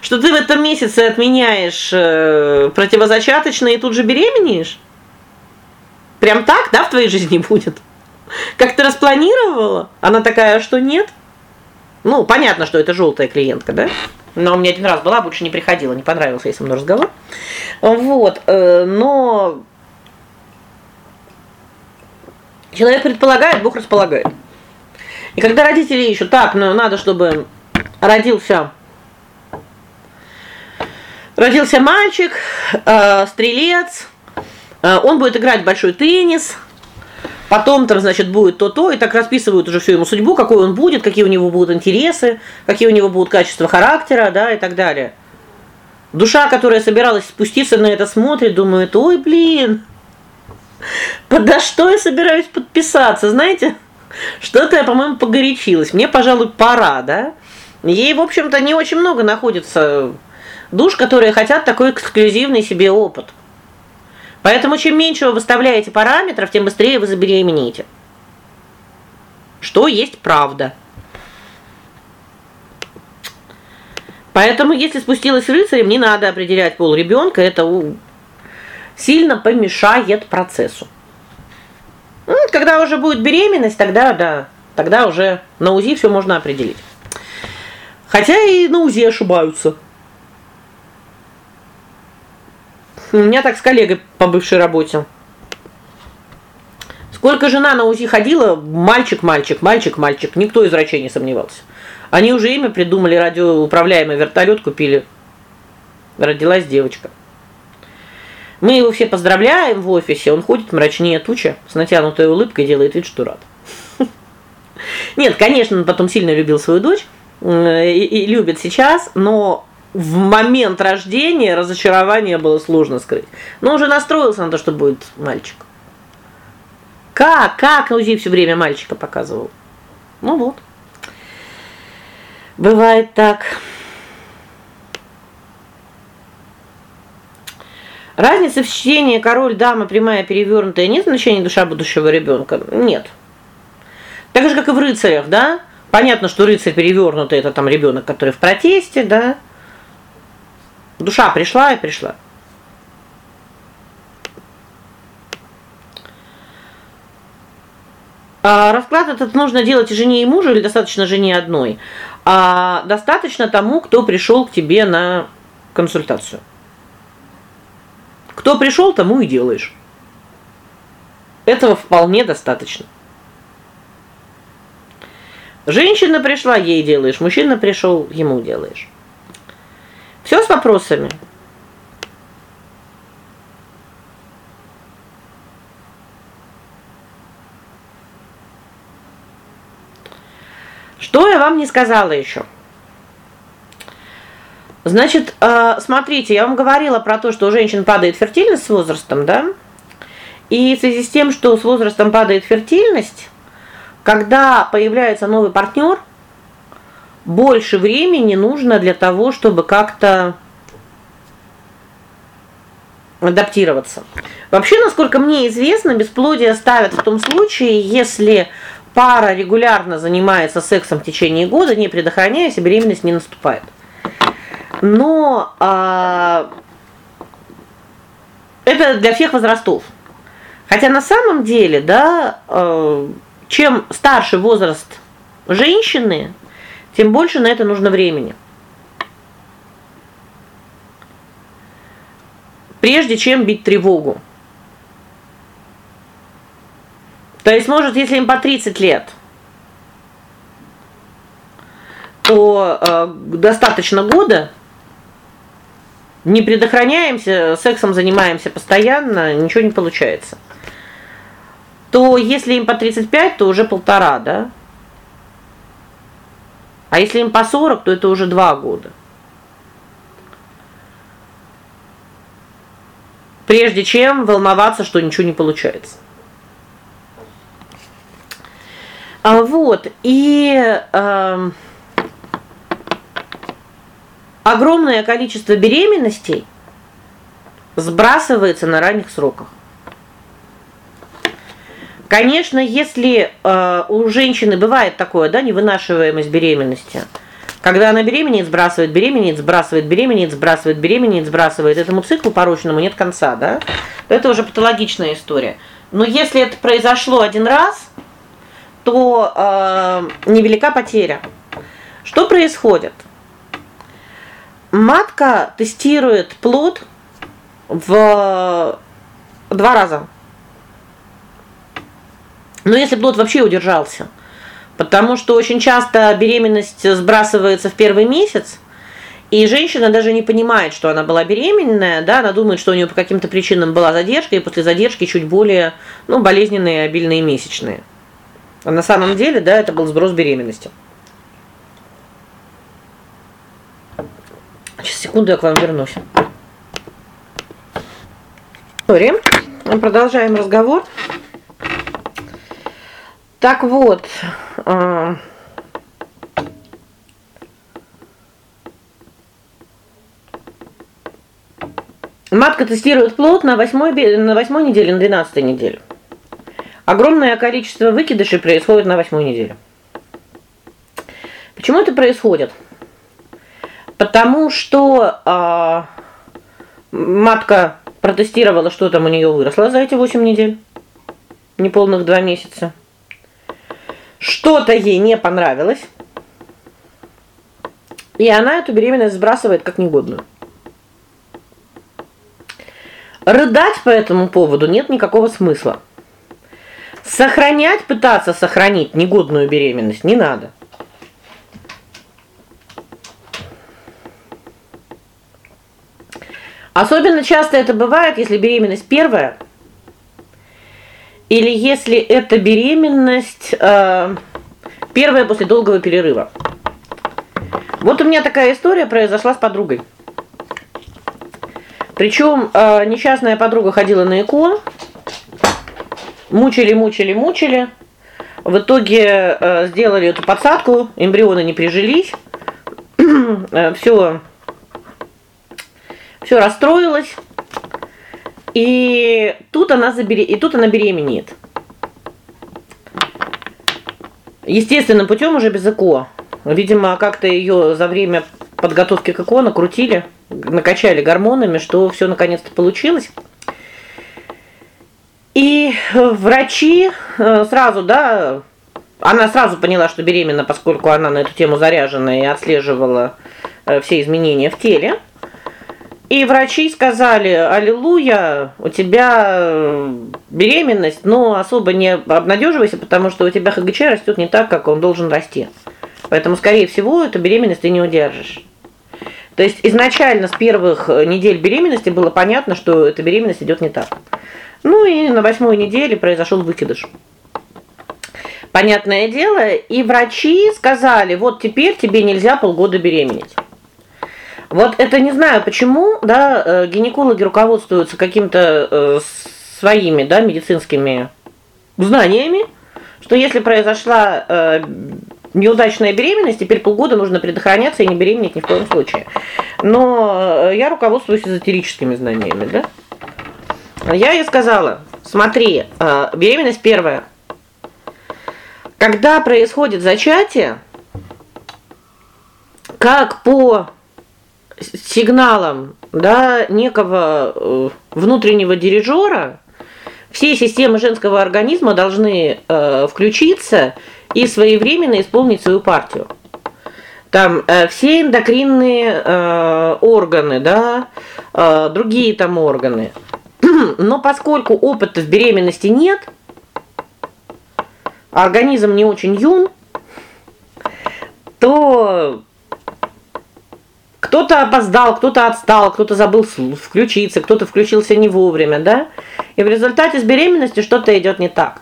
A: Что ты в этом месяце отменяешь э, противозачаточные и тут же беременеешь? Прям так, да, в твоей жизни будет? Как ты распланировала? Она такая, что нет? Ну, понятно, что это желтая клиентка, да? Но у меня один раз была, больше не приходила, не понравился ей со мной разговор. Вот, э, но человек предполагает, Бог располагает. И когда родители ищут, так, ну надо, чтобы родился родился мальчик, э, стрелец, э, он будет играть большой теннис, Потом там, значит, будет то-то, и так расписывают уже всю ему судьбу, какой он будет, какие у него будут интересы, какие у него будут качества характера, да, и так далее. Душа, которая собиралась спуститься на это, смотрит, думает: "Ой, блин. Подо что я собираюсь подписаться, знаете? Что-то я, по-моему, погорячилась. Мне, пожалуй, пора, да?" Ей, в общем-то, не очень много находится душ, которые хотят такой эксклюзивный себе опыт. Поэтому чем меньше вы выставляете параметров, тем быстрее вы забеременеете. Что есть правда. Поэтому если спустилась рыцарем, не надо определять пол ребенка, это сильно помешает процессу. Ну, когда уже будет беременность, тогда да, тогда уже на УЗИ все можно определить. Хотя и на УЗИ ошибаются. У меня так с коллегой по бывшей работе. Сколько жена на УЗИ ходила, мальчик, мальчик, мальчик, мальчик, никто из врачей не сомневался. Они уже имя придумали, радиоуправляемый вертолет купили. Родилась девочка. Мы его все поздравляем в офисе, он ходит мрачнее туча, с натянутой улыбкой делает вид, что рад. Нет, конечно, он потом сильно любил свою дочь и, и любит сейчас, но в момент рождения разочарование было сложно скрыть. Но уже настроился на то, что будет мальчик. Как? Как УЗИ все время мальчика показывал? Ну вот. Бывает так. Разница в чтении король, дама, прямая, перевернутая нет значения душа будущего ребенка? Нет. Так же как и в рыцарях, да? Понятно, что рыцарь перевернутый это там ребенок, который в протесте, да? Душа пришла и пришла. А, расклад этот нужно делать и жене и мужу или достаточно жене одной? А достаточно тому, кто пришел к тебе на консультацию. Кто пришел, тому и делаешь. Этого вполне достаточно. Женщина пришла, ей делаешь, мужчина пришел, ему делаешь. Все с вопросами. Что я вам не сказала еще? Значит, э, смотрите, я вам говорила про то, что у женщин падает фертильность с возрастом, да? И в связи с тем, что с возрастом падает фертильность, когда появляется новый партнер, больше времени нужно для того, чтобы как-то адаптироваться. Вообще, насколько мне известно, бесплодие ставят в том случае, если пара регулярно занимается сексом в течение года, не предохраняясь, и беременность не наступает. Но а, это для всех возрастов. Хотя на самом деле, да, э, чем старше возраст женщины, тем больше на это нужно времени. Прежде чем бить тревогу. То есть, может, если им по 30 лет, то э, достаточно года не предохраняемся, сексом занимаемся постоянно, ничего не получается. То если им по 35, то уже полтора, да? А если им по 40, то это уже два года. Прежде чем волноваться, что ничего не получается. А вот, и э, огромное количество беременностей сбрасывается на ранних сроках. Конечно, если э, у женщины бывает такое, да, невынашиваемость беременности, когда она беременеет, сбрасывает, беременеет, сбрасывает, беременеет, сбрасывает, беременеет, сбрасывает, этому циклу порочному нет конца, да? Это уже патологичная история. Но если это произошло один раз, то э, невелика потеря. Что происходит? Матка тестирует плод в два раза. Но если плод вообще удержался, потому что очень часто беременность сбрасывается в первый месяц, и женщина даже не понимает, что она была беременная, да, она думает, что у нее по каким-то причинам была задержка, и после задержки чуть более, ну, болезненные обильные месячные. А на самом деле, да, это был сброс беременности. Сейчас секунду я к вам вернусь. Сори. Мы продолжаем разговор. Так вот, а, Матка тестирует плод на 8 на 8 неделе, на 12 неделе. Огромное количество выкидышей происходит на восьмой неделе. Почему это происходит? Потому что а, матка протестировала, что там у нее выросло за эти 8 недель. Неполных 2 месяца. Что-то ей не понравилось. И она эту беременность сбрасывает как негодную. Рыдать по этому поводу нет никакого смысла. Сохранять, пытаться сохранить негодную беременность не надо. Особенно часто это бывает, если беременность первая или если это беременность э, первая после долгого перерыва. Вот у меня такая история произошла с подругой. Причем э, несчастная подруга ходила на ЭКО, Мучили, мучили, мучили. В итоге э, сделали эту подсадку, эмбрионы не прижились. э, все все расстроилось. И тут она забере... и тут она беременеет. Естественным путем уже без ЭКО. Видимо, как-то ее за время подготовки к ЭКО накрутили, накачали гормонами, что все наконец-то получилось. И врачи э, сразу, да, она сразу поняла, что беременна, поскольку она на эту тему заряжена и отслеживала э, все изменения в теле. И врачи сказали: "Аллилуйя, у тебя э, беременность, но особо не обнадеживайся, потому что у тебя ХГЧ растет не так, как он должен расти. Поэтому скорее всего, эту беременность ты не удержишь". То есть изначально с первых недель беременности было понятно, что эта беременность идет не так. Ну и на восьмой неделе произошел выкидыш. Понятное дело, и врачи сказали: "Вот теперь тебе нельзя полгода беременеть". Вот это не знаю почему, да, э, гинекологи руководствуются каким-то э, своими, да, медицинскими знаниями, что если произошла э, неудачная беременность, теперь полгода нужно предохраняться и не беременеть ни в коем случае. Но э, я руководствуюсь эзотерическими знаниями, да? Я ей сказала: "Смотри, э, беременность первая. Когда происходит зачатие, как по сигналам, да, некого э, внутреннего дирижера, все системы женского организма должны э, включиться и своевременно исполнить свою партию. Там э, все эндокринные э, органы, да, э, другие там органы. Но поскольку опыта в беременности нет, организм не очень юн, то кто-то опоздал, кто-то отстал, кто-то забыл включиться, кто-то включился не вовремя, да? И в результате с беременностью что-то идет не так.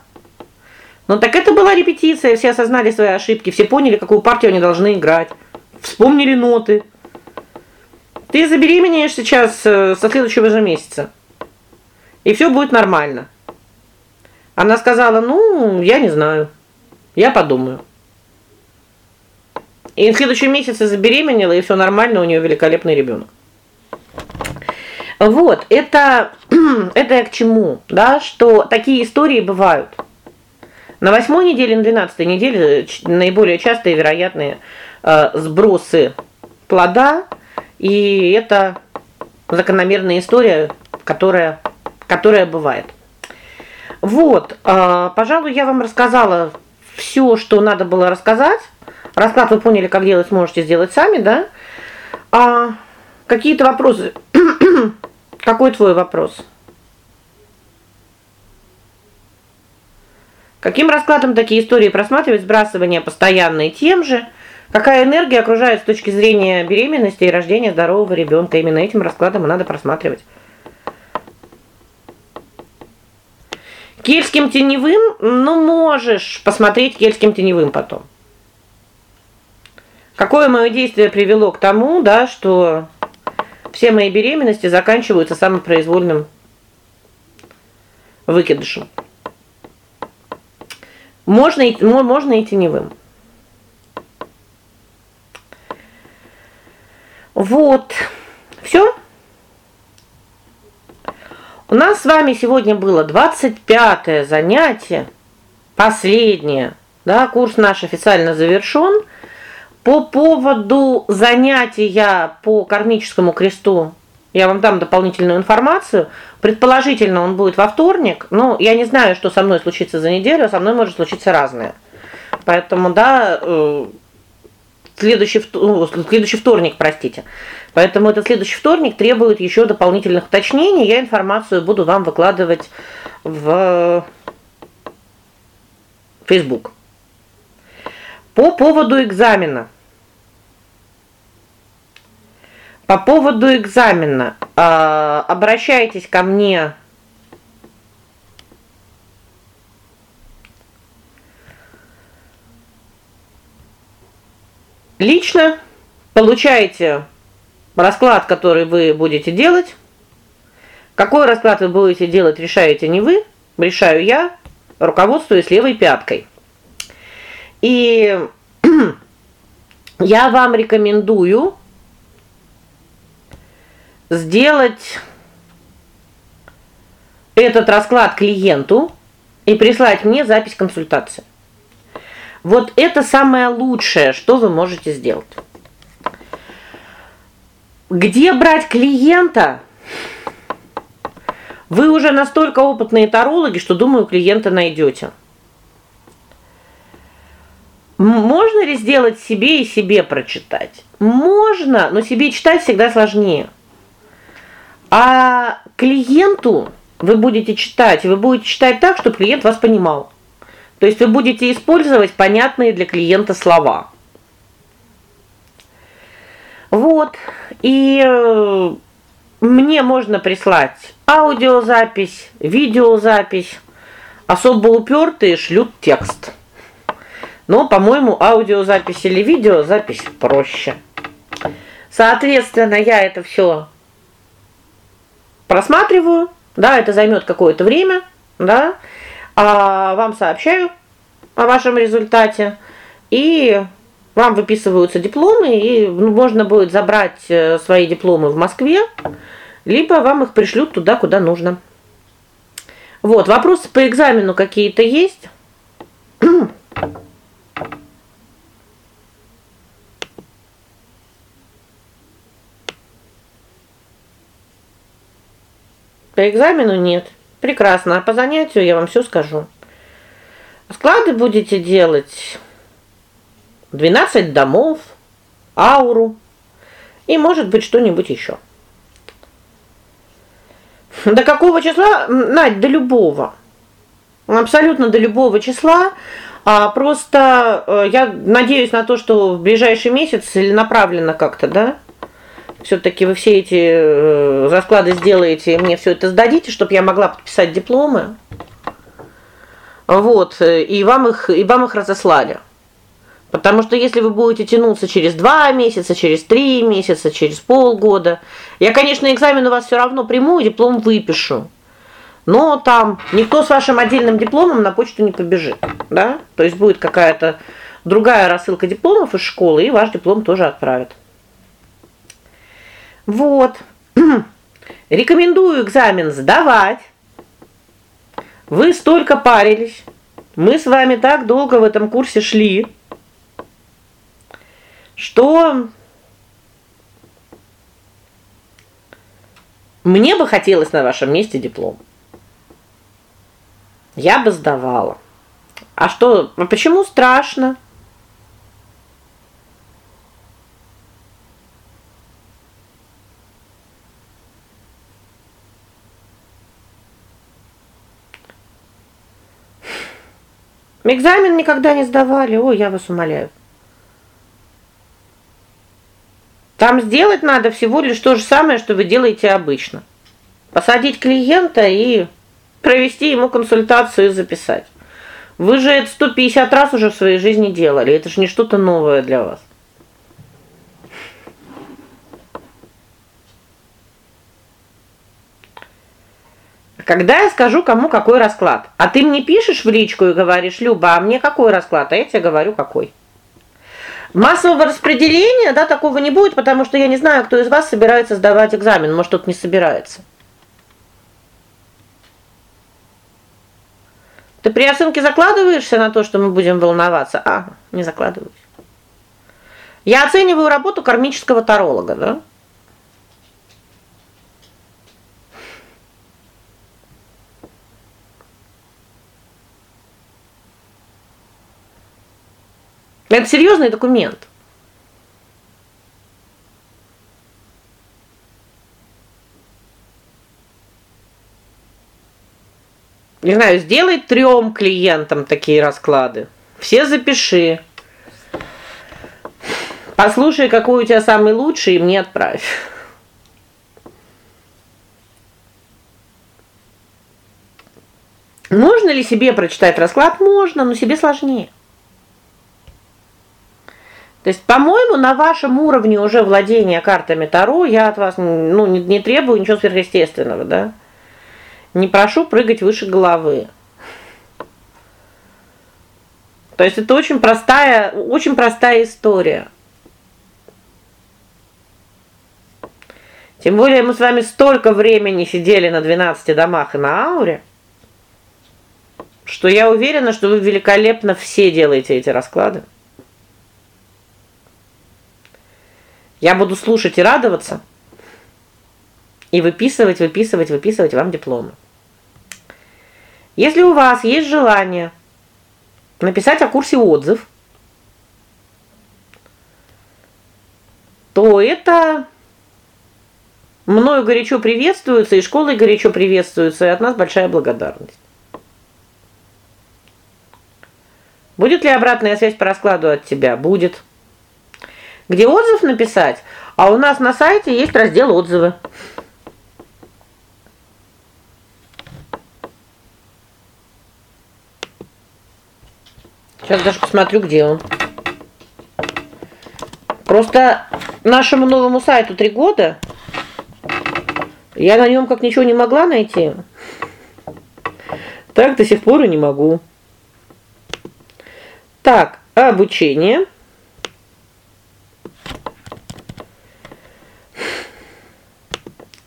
A: Ну так это была репетиция, все осознали свои ошибки, все поняли, какую партию они должны играть. Вспомнили ноты. Ты забеременеешь сейчас э, со следующего же месяца. И все будет нормально. Она сказала: "Ну, я не знаю. Я подумаю". И в следующем месяце забеременела, и все нормально, у нее великолепный ребенок. Вот, это это я к чему? Да, что такие истории бывают. На восьмой неделе, на двенадцатой неделе наиболее частые вероятные э, сбросы плода, и это закономерная история, которая которая бывает. Вот, э, пожалуй, я вам рассказала все, что надо было рассказать. Расклад вы поняли, как делать, можете сделать сами, да? А какие-то вопросы? Какой твой вопрос? Каким раскладом такие истории просматривать, сбрасывание постоянные тем же? Какая энергия окружает с точки зрения беременности и рождения здорового ребенка? Именно этим раскладом и надо просматривать. Кельтским теневым, ну, можешь посмотреть кельтским теневым потом. Какое мое действие привело к тому, да, что все мои беременности заканчиваются самопроизвольным выкидышем. Можно и можно и теневым. Вот. Все. У нас с вами сегодня было 25 занятие, последнее. Да, курс наш официально завершен. По поводу занятия по кармическому кресту я вам дам дополнительную информацию. Предположительно, он будет во вторник. Но я не знаю, что со мной случится за неделю, а со мной может случиться разное. Поэтому, да, э, следующий ну, следующий вторник, простите. Поэтому этот следующий вторник требует еще дополнительных уточнений. Я информацию буду вам выкладывать в Facebook. По поводу экзамена. По поводу экзамена, э, обращайтесь ко мне лично, получаете расклад, который вы будете делать. Какой расклад вы будете делать, решаете не вы, решаю я, руководствуясь левой пяткой. И я вам рекомендую сделать этот расклад клиенту и прислать мне запись консультации. Вот это самое лучшее, что вы можете сделать. Где брать клиента? Вы уже настолько опытные тарологи, что, думаю, клиента найдете. Можно ли сделать себе и себе прочитать? Можно, но себе читать всегда сложнее. А клиенту вы будете читать, вы будете читать так, чтобы клиент вас понимал. То есть вы будете использовать понятные для клиента слова. Вот. И э, мне можно прислать аудиозапись, видеозапись. Особо упертые шлют текст. Но, по-моему, аудиозапись или видеозапись проще. Соответственно, я это все просматриваю, да, это займет какое-то время, да? А вам сообщаю о вашем результате и вам выписываются дипломы, и ну, можно будет забрать э, свои дипломы в Москве, либо вам их пришлют туда, куда нужно. Вот, вопросы по экзамену какие-то есть? По экзамену нет. Прекрасно. А по занятию я вам все скажу. Склады будете делать 12 домов, ауру и, может быть, что-нибудь еще. До какого числа? Надь, до любого. Абсолютно до любого числа. А просто э, я надеюсь на то, что в ближайший месяц целенаправленно как-то, да? Все таки вы все эти э, расклады сделаете, мне все это сдадите, чтобы я могла подписать дипломы. Вот, э, и вам их и вам их разослали. Потому что если вы будете тянуться через два месяца, через три месяца, через полгода, я, конечно, экзамен у вас все равно приму, диплом выпишу. Но там никто с вашим отдельным дипломом на почту не побежит, да? То есть будет какая-то другая рассылка дипломов из школы, и ваш диплом тоже отправят. Вот. Рекомендую экзамен сдавать. Вы столько парились. Мы с вами так долго в этом курсе шли, что мне бы хотелось на вашем месте диплом. Я бы сдавала. А что, а почему страшно? Экзамен никогда не сдавали. Ой, я вас умоляю. Там сделать надо всего лишь то же самое, что вы делаете обычно. Посадить клиента и провести ему консультацию и записать. Вы же это 150 раз уже в своей жизни делали. Это же не что-то новое для вас. Когда я скажу кому какой расклад, а ты мне пишешь в личку и говоришь: "Люба, а мне какой расклад?" А я тебе говорю какой. Массового распределения, да, такого не будет, потому что я не знаю, кто из вас собирается сдавать экзамен, может, кто-то не собирается. Ты при оценке закладываешься на то, что мы будем волноваться? А, не закладываюсь. Я оцениваю работу кармического таролога, да? Это серьезный документ. Не знаю, сделай трем клиентам такие расклады. Все запиши. Послушай, какой у тебя самый лучший, и мне отправь. Можно ли себе прочитать расклад? Можно, но себе сложнее. То есть, по-моему, на вашем уровне уже владения картами Таро я от вас, ну, не, не требую ничего сверхъестественного, да? Не прошу прыгать выше головы. То есть это очень простая, очень простая история. Тем более мы с вами столько времени сидели на 12 домах и на ауре, что я уверена, что вы великолепно все делаете эти расклады. Я буду слушать и радоваться. и выписывать, выписывать, выписывать вам дипломы. Если у вас есть желание написать о курсе отзыв, то это мною горячо приветствуется, и школой горячо приветствуется, и от нас большая благодарность. Будет ли обратная связь по раскладу от тебя? Будет. Где отзыв написать? А у нас на сайте есть раздел отзывы. Сейчас даже посмотрю, где он. Просто нашему новому сайту три года. Я на нем как ничего не могла найти. Так до сих пор и не могу. Так, обучение.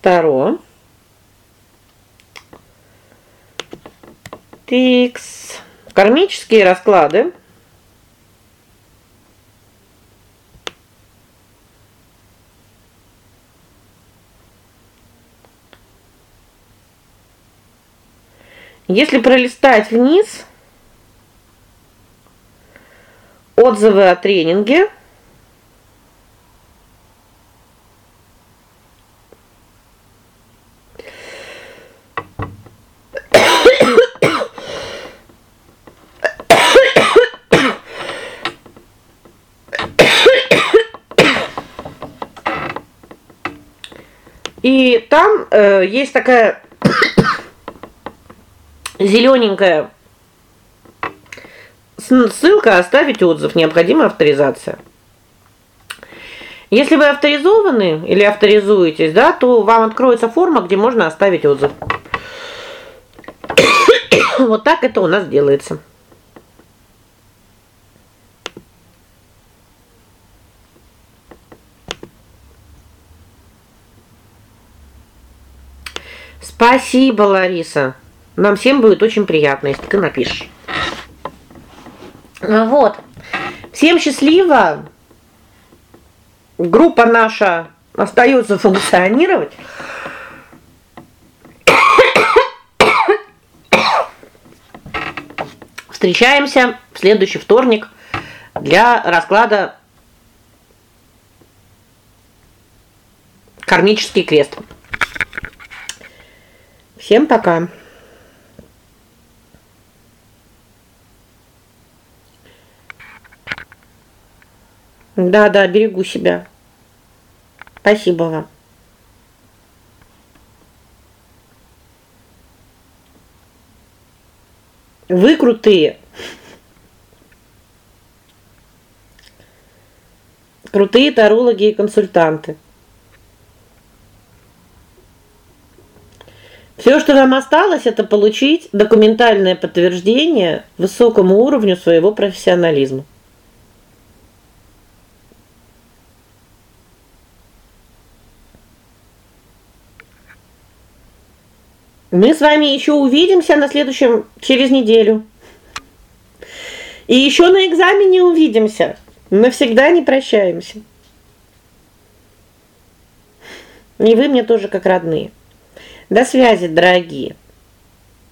A: Таро. Тикс. Кармические расклады. Если пролистать вниз, отзывы о тренинге. И там э, есть такая зелененькая ссылка оставить отзыв, необходима авторизация. Если вы авторизованы или авторизуетесь, да, то вам откроется форма, где можно оставить отзыв. вот так это у нас делается. Спасибо, Лариса. Нам всем будет очень приятно, если ты напишешь. Вот. Всем счастливо. Группа наша остается функционировать. Встречаемся в следующий вторник для расклада Кармический крест. Всем пока. Да, да, берегу себя. Спасибо вам. Вы крутые. Крутые тарологи и консультанты. Все, что вам осталось это получить документальное подтверждение высокому уровню своего профессионализма. Мы с вами еще увидимся на следующем через неделю. И еще на экзамене увидимся. Навсегда не прощаемся. И вы мне тоже как родные. До связи, дорогие.